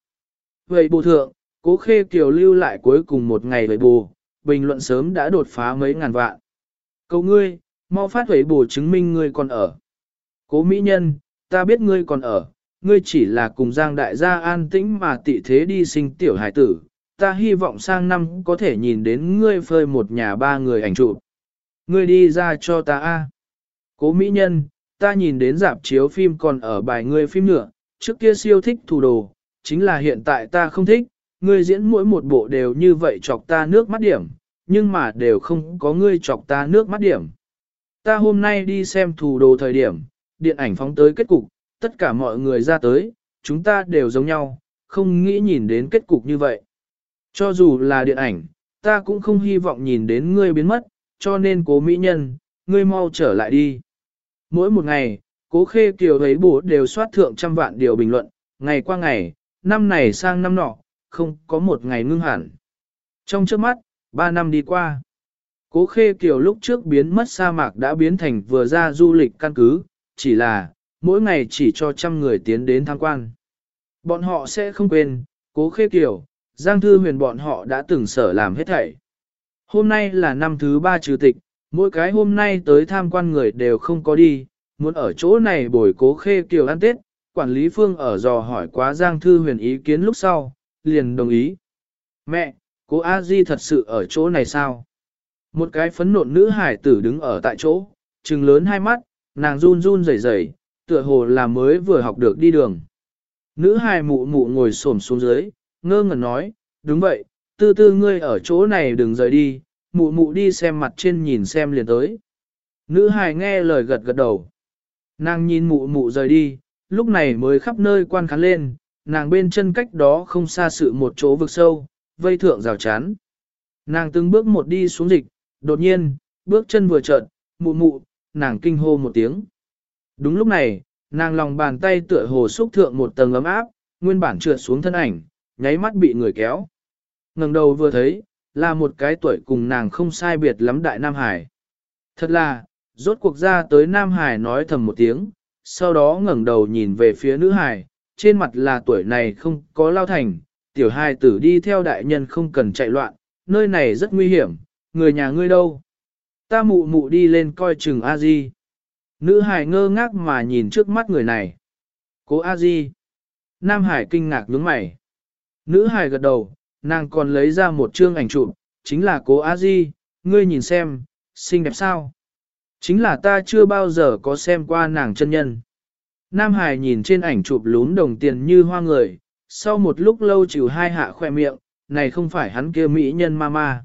Vậy bù thượng, cố khê kiều lưu lại cuối cùng một ngày với bù, bình luận sớm đã đột phá mấy ngàn vạn. Cầu ngươi, mau phát vậy bù chứng minh ngươi còn ở. Cố mỹ nhân, ta biết ngươi còn ở, ngươi chỉ là cùng Giang đại gia an tĩnh mà tị thế đi sinh tiểu hải tử. Ta hy vọng sang năm có thể nhìn đến ngươi phơi một nhà ba người ảnh chụp. Ngươi đi ra cho ta a. Cố mỹ nhân, ta nhìn đến dạp chiếu phim còn ở bài ngươi phim nữa, trước kia siêu thích thủ đồ, chính là hiện tại ta không thích, ngươi diễn mỗi một bộ đều như vậy chọc ta nước mắt điểm, nhưng mà đều không có ngươi chọc ta nước mắt điểm. Ta hôm nay đi xem thủ đồ thời điểm, điện ảnh phóng tới kết cục, tất cả mọi người ra tới, chúng ta đều giống nhau, không nghĩ nhìn đến kết cục như vậy. Cho dù là điện ảnh, ta cũng không hy vọng nhìn đến ngươi biến mất, cho nên cố mỹ nhân, ngươi mau trở lại đi. Mỗi một ngày, cố khê kiều thấy bố đều soát thượng trăm vạn điều bình luận, ngày qua ngày, năm này sang năm nọ, không có một ngày ngưng hẳn. Trong trước mắt, ba năm đi qua. Cố khê kiều lúc trước biến mất sa mạc đã biến thành vừa ra du lịch căn cứ, chỉ là, mỗi ngày chỉ cho trăm người tiến đến tham quan. Bọn họ sẽ không quên, cố khê kiều, Giang Thư Huyền bọn họ đã từng sở làm hết thảy. Hôm nay là năm thứ ba trừ tịch, mỗi cái hôm nay tới tham quan người đều không có đi, muốn ở chỗ này bồi cố khê kiều ăn tết, quản lý phương ở dò hỏi quá Giang Thư Huyền ý kiến lúc sau, liền đồng ý. Mẹ, cố A Di thật sự ở chỗ này sao? Một cái phấn nộn nữ hải tử đứng ở tại chỗ, trừng lớn hai mắt, nàng run run rẩy rẩy, tựa hồ là mới vừa học được đi đường. Nữ hài mụ mụ ngồi xổm xuống dưới, ngơ ngẩn nói, đúng vậy, tư tư ngươi ở chỗ này đừng rời đi, mụ mụ đi xem mặt trên nhìn xem liền tới. Nữ hài nghe lời gật gật đầu. Nàng nhìn mụ mụ rời đi, lúc này mới khắp nơi quan khán lên, nàng bên chân cách đó không xa sự một chỗ vực sâu, vây thượng rào chắn. Nàng từng bước một đi xuống dịch, đột nhiên, bước chân vừa chợt, mụ mụ, nàng kinh hô một tiếng. Đúng lúc này, nàng lòng bàn tay tựa hồ xúc thượng một tầng ấm áp, nguyên bản trượt xuống thân ảnh, nháy mắt bị người kéo. ngẩng đầu vừa thấy, là một cái tuổi cùng nàng không sai biệt lắm đại Nam Hải. Thật là, rốt cuộc ra tới Nam Hải nói thầm một tiếng, sau đó ngẩng đầu nhìn về phía nữ Hải, trên mặt là tuổi này không có lao thành, tiểu hài tử đi theo đại nhân không cần chạy loạn, nơi này rất nguy hiểm, người nhà ngươi đâu. Ta mụ mụ đi lên coi chừng a di. Nữ hải ngơ ngác mà nhìn trước mắt người này. Cố a di. Nam hải kinh ngạc nhướng mày. Nữ hải gật đầu, nàng còn lấy ra một chương ảnh chụp, chính là cố a di, ngươi nhìn xem, xinh đẹp sao. Chính là ta chưa bao giờ có xem qua nàng chân nhân. Nam Hải nhìn trên ảnh chụp lún đồng tiền như hoa người, sau một lúc lâu chịu hai hạ khoe miệng, này không phải hắn kia mỹ nhân ma ma.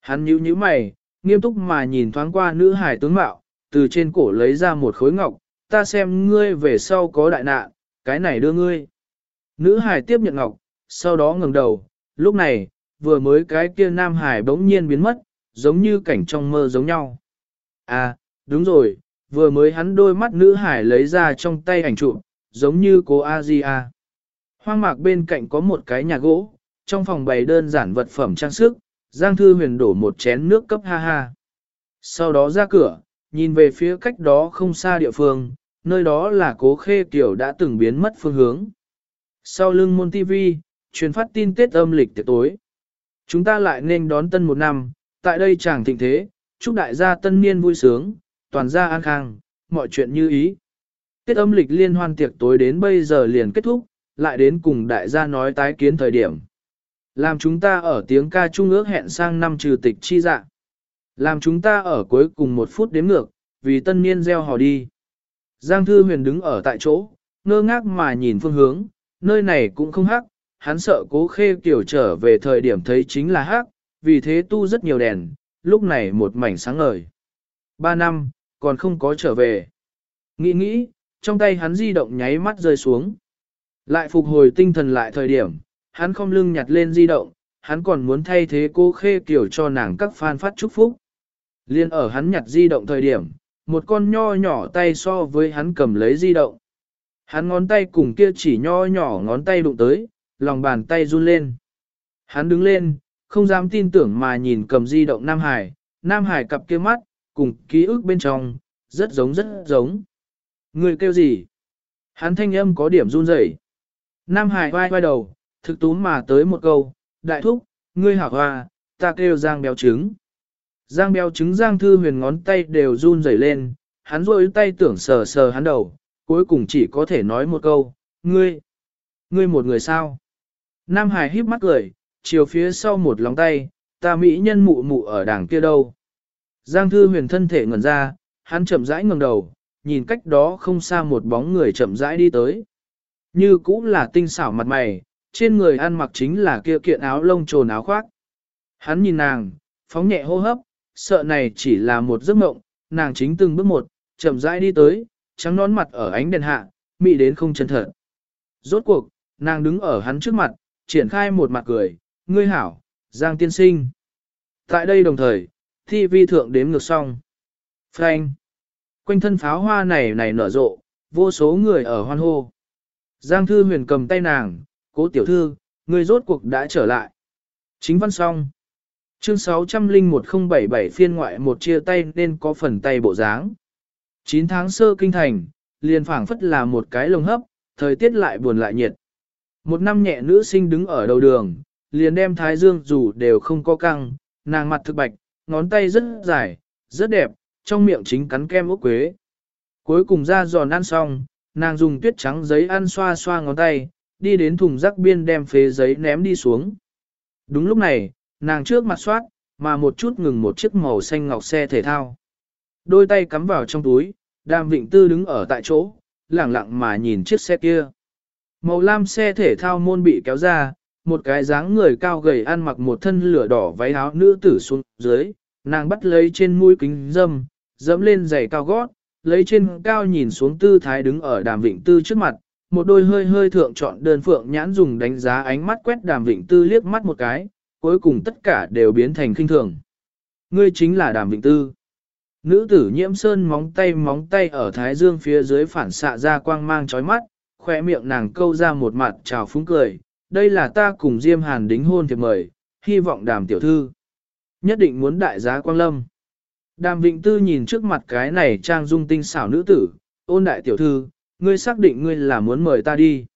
Hắn nhíu nhíu mày, nghiêm túc mà nhìn thoáng qua nữ hải tướng mạo, từ trên cổ lấy ra một khối ngọc, ta xem ngươi về sau có đại nạn, cái này đưa ngươi. Nữ hải tiếp nhận ngọc, sau đó ngẩng đầu, lúc này, vừa mới cái kia nam hải bỗng nhiên biến mất, giống như cảnh trong mơ giống nhau. À, đúng rồi, vừa mới hắn đôi mắt nữ hải lấy ra trong tay ảnh chụp, giống như cô Asia. Hoang mạc bên cạnh có một cái nhà gỗ, trong phòng bày đơn giản vật phẩm trang sức, Giang Thư Huyền đổ một chén nước cấp ha ha. Sau đó ra cửa, nhìn về phía cách đó không xa địa phương, nơi đó là cố khê kiểu đã từng biến mất phương hướng. Sau lưng môn tivi, truyền phát tin Tết âm lịch tiệc tối. Chúng ta lại nên đón tân một năm, tại đây chàng thịnh thế, chúc đại gia tân niên vui sướng, toàn gia an khang, mọi chuyện như ý. Tết âm lịch liên hoan tiệc tối đến bây giờ liền kết thúc, lại đến cùng đại gia nói tái kiến thời điểm. Làm chúng ta ở tiếng ca trung ước hẹn sang năm trừ tịch chi dạ. Làm chúng ta ở cuối cùng một phút đếm ngược, vì tân niên gieo hò đi. Giang Thư Huyền đứng ở tại chỗ, ngơ ngác mà nhìn phương hướng, nơi này cũng không hắc, hắn sợ cố khê kiểu trở về thời điểm thấy chính là hắc, vì thế tu rất nhiều đèn, lúc này một mảnh sáng ngời. Ba năm, còn không có trở về. Nghĩ nghĩ, trong tay hắn di động nháy mắt rơi xuống. Lại phục hồi tinh thần lại thời điểm, hắn không lưng nhặt lên di động, hắn còn muốn thay thế cô khê kiểu cho nàng các fan phát chúc phúc. Liên ở hắn nhặt di động thời điểm, một con nho nhỏ tay so với hắn cầm lấy di động. Hắn ngón tay cùng kia chỉ nho nhỏ ngón tay đụng tới, lòng bàn tay run lên. Hắn đứng lên, không dám tin tưởng mà nhìn cầm di động Nam Hải, Nam Hải cặp kia mắt, cùng ký ức bên trong, rất giống rất giống. Người kêu gì? Hắn thanh âm có điểm run rẩy. Nam Hải vai vai đầu, thực túm mà tới một câu, đại thúc, ngươi hảo hoa, ta kêu Giang béo trứng. Giang béo trứng Giang thư huyền ngón tay đều run rẩy lên, hắn rôi tay tưởng sờ sờ hắn đầu, cuối cùng chỉ có thể nói một câu, ngươi, ngươi một người sao? Nam Hải híp mắt cười, chiều phía sau một lòng tay, ta mỹ nhân mụ mụ ở đảng kia đâu. Giang thư huyền thân thể ngẩn ra, hắn chậm rãi ngẩng đầu, nhìn cách đó không xa một bóng người chậm rãi đi tới. Như cũng là tinh xảo mặt mày, trên người ăn mặc chính là kia kiện áo lông trồn áo khoác. Hắn nhìn nàng, phóng nhẹ hô hấp, sợ này chỉ là một giấc mộng, nàng chính từng bước một, chậm rãi đi tới, trắng nón mặt ở ánh đèn hạ, mị đến không chân thật. Rốt cuộc, nàng đứng ở hắn trước mặt, triển khai một mặt cười, ngươi hảo, Giang tiên sinh. Tại đây đồng thời, thi vi thượng đếm ngược xong. Frank. Quanh thân pháo hoa này này nở rộ, vô số người ở hoan hô. Giang thư huyền cầm tay nàng, cố tiểu thư, ngươi rốt cuộc đã trở lại. Chính văn xong. Chương 601077 phiên ngoại một chia tay nên có phần tay bộ dáng. 9 tháng sơ kinh thành, liền phảng phất là một cái lồng hấp, thời tiết lại buồn lại nhiệt. Một năm nhẹ nữ sinh đứng ở đầu đường, liền đem thái dương dù đều không có căng, nàng mặt thực bạch, ngón tay rất dài, rất đẹp, trong miệng chính cắn kem ốc quế. Cuối cùng ra giòn ăn xong, nàng dùng tuyết trắng giấy ăn xoa xoa ngón tay, đi đến thùng rác biên đem phế giấy ném đi xuống. Đúng lúc này, nàng trước mặt soát, mà một chút ngừng một chiếc màu xanh ngọc xe thể thao. Đôi tay cắm vào trong túi, đàm vịnh tư đứng ở tại chỗ, lẳng lặng mà nhìn chiếc xe kia. Màu lam xe thể thao môn bị kéo ra, một cái dáng người cao gầy ăn mặc một thân lửa đỏ váy áo nữ tử xuống dưới, nàng bắt lấy trên mũi kính dâm, dẫm lên giày cao gót, lấy trên cao nhìn xuống tư thái đứng ở đàm vịnh tư trước mặt, một đôi hơi hơi thượng chọn đơn phượng nhãn dùng đánh giá ánh mắt quét đàm vịnh tư liếc mắt một cái, cuối cùng tất cả đều biến thành kinh thường. Ngươi chính là đàm vịnh tư. Nữ tử nhiễm sơn móng tay móng tay ở thái dương phía dưới phản xạ ra quang mang chói mắt, khoe miệng nàng câu ra một mặt trào phúng cười, đây là ta cùng Diêm Hàn đính hôn thiệp mời, hy vọng đàm tiểu thư. Nhất định muốn đại giá quang lâm. Đàm Vịnh Tư nhìn trước mặt cái này trang dung tinh xảo nữ tử, ôn đại tiểu thư, ngươi xác định ngươi là muốn mời ta đi.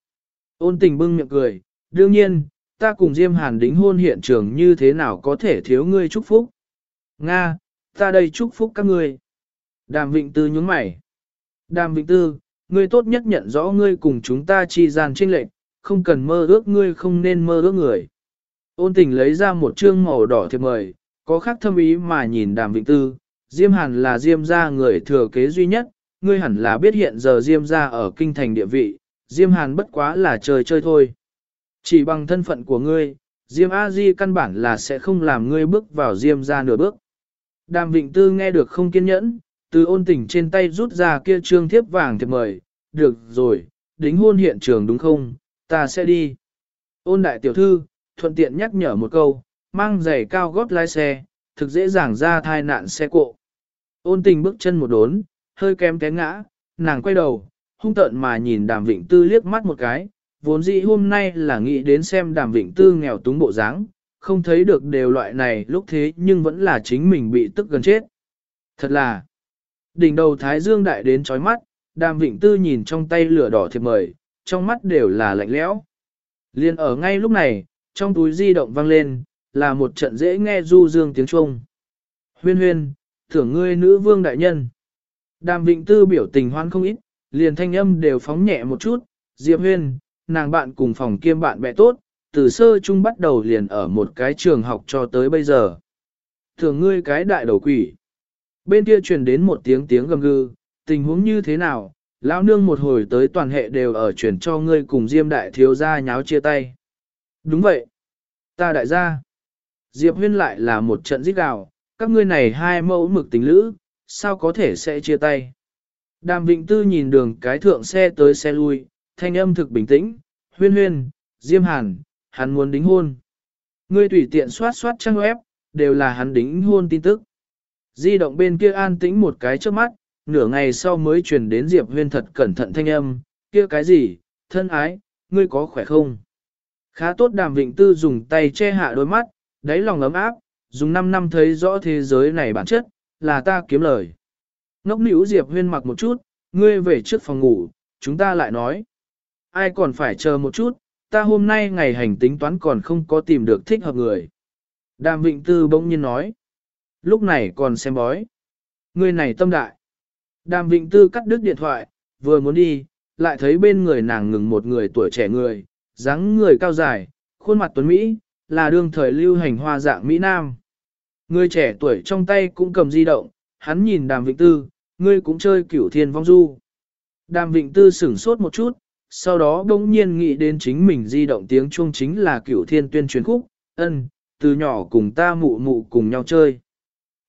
Ôn tình bưng miệng cười, đương nhiên, ta cùng Diêm Hàn đính hôn hiện trường như thế nào có thể thiếu ngươi chúc phúc. Nga, ta đây chúc phúc các ngươi. Đàm Vịnh Tư nhún mày. Đàm Vịnh Tư, ngươi tốt nhất nhận rõ ngươi cùng chúng ta chi gian trinh lệnh, không cần mơ ước ngươi không nên mơ ước người. Ôn tình lấy ra một chương màu đỏ thiệp mời, có khác thâm ý mà nhìn đàm vịnh tư, Diêm Hàn là Diêm gia người thừa kế duy nhất, ngươi hẳn là biết hiện giờ Diêm gia ở kinh thành địa vị, Diêm Hàn bất quá là chơi chơi thôi. Chỉ bằng thân phận của ngươi, Diêm A Di căn bản là sẽ không làm ngươi bước vào Diêm gia nửa bước. Đàm Vịnh Tư nghe được không kiên nhẫn, từ ôn tình trên tay rút ra kia trương thiếp vàng thiệp mời, được rồi, đính hôn hiện trường đúng không, ta sẽ đi. Ôn đại tiểu thư, thuận tiện nhắc nhở một câu, mang giày cao gót lái xe, thực dễ dàng ra thai nạn xe cộ. Ôn tình bước chân một đốn, hơi kém té ngã, nàng quay đầu, hung tợn mà nhìn đàm vịnh tư liếc mắt một cái, vốn dĩ hôm nay là nghĩ đến xem đàm vịnh tư nghèo túng bộ dáng, không thấy được đều loại này lúc thế nhưng vẫn là chính mình bị tức gần chết. Thật là, đỉnh đầu Thái Dương đại đến chói mắt, đàm vịnh tư nhìn trong tay lửa đỏ thiệp mời, trong mắt đều là lạnh lẽo. Liên ở ngay lúc này, trong túi di động vang lên, là một trận dễ nghe du dương tiếng Trung. Huyên huyên, thưởng ngươi nữ vương đại nhân. Đàm vịnh tư biểu tình hoan không ít, liền thanh âm đều phóng nhẹ một chút, Diệp huyên, nàng bạn cùng phòng kiêm bạn bè tốt, từ sơ chung bắt đầu liền ở một cái trường học cho tới bây giờ. Thưởng ngươi cái đại đầu quỷ. Bên kia truyền đến một tiếng tiếng gầm gừ, tình huống như thế nào, lão nương một hồi tới toàn hệ đều ở truyền cho ngươi cùng Diêm đại thiếu gia nháo chia tay. Đúng vậy. Ta đại gia. Diệp huyên lại là một trận giết gào, các ngươi này hai mẫu mực tình lữ, sao có thể sẽ chia tay. Đàm Vịnh Tư nhìn đường cái thượng xe tới xe lui, thanh âm thực bình tĩnh, huyên huyên, Diêm Hàn, hắn muốn đính hôn. Ngươi tùy tiện soát soát trang web, đều là hắn đính hôn tin tức. Di động bên kia an tĩnh một cái trước mắt, nửa ngày sau mới truyền đến Diệp huyên thật cẩn thận thanh âm, kia cái gì, thân ái, ngươi có khỏe không? Khá tốt đàm vịnh tư dùng tay che hạ đôi mắt, đáy lòng ấm áp, dùng 5 năm thấy rõ thế giới này bản chất, là ta kiếm lời. Ngốc nữ Diệp huyên mặc một chút, ngươi về trước phòng ngủ, chúng ta lại nói. Ai còn phải chờ một chút, ta hôm nay ngày hành tính toán còn không có tìm được thích hợp người. Đàm Vịnh Tư bỗng nhiên nói. Lúc này còn xem bói. Người này tâm đại. Đàm Vịnh Tư cắt đứt điện thoại, vừa muốn đi, lại thấy bên người nàng ngừng một người tuổi trẻ người, dáng người cao dài, khuôn mặt tuấn Mỹ, là đương thời lưu hành hoa dạng Mỹ Nam. Người trẻ tuổi trong tay cũng cầm di động, hắn nhìn Đàm Vịnh Tư, ngươi cũng chơi cửu thiên vong du. Đàm Vịnh Tư sửng sốt một chút, sau đó bỗng nhiên nghĩ đến chính mình di động tiếng chuông chính là cửu thiên tuyên truyền khúc, ân, từ nhỏ cùng ta mụ mụ cùng nhau chơi.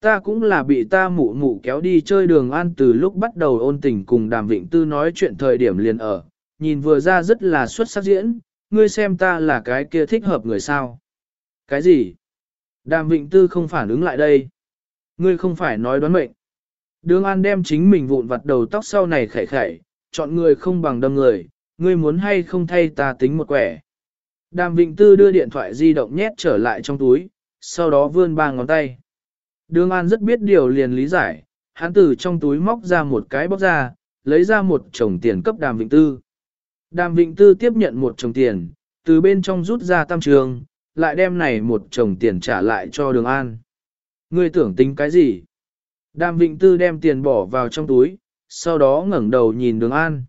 Ta cũng là bị ta mụ mụ kéo đi chơi đường an từ lúc bắt đầu ôn tình cùng đàm vịnh tư nói chuyện thời điểm liền ở, nhìn vừa ra rất là xuất sắc diễn, ngươi xem ta là cái kia thích hợp người sao. Cái gì? Đàm vịnh tư không phản ứng lại đây. Ngươi không phải nói đoán mệnh. Đường an đem chính mình vụn vặt đầu tóc sau này khải khải, chọn người không bằng đâm người, ngươi muốn hay không thay ta tính một quẻ. Đàm Vịnh Tư đưa điện thoại di động nhét trở lại trong túi, sau đó vươn ba ngón tay. Đường An rất biết điều liền lý giải, hắn từ trong túi móc ra một cái bóc ra, lấy ra một chồng tiền cấp Đàm Vịnh Tư. Đàm Vịnh Tư tiếp nhận một chồng tiền, từ bên trong rút ra tam trường, lại đem này một chồng tiền trả lại cho Đường An. Ngươi tưởng tính cái gì? Đàm Vịnh Tư đem tiền bỏ vào trong túi, sau đó ngẩng đầu nhìn Đường An.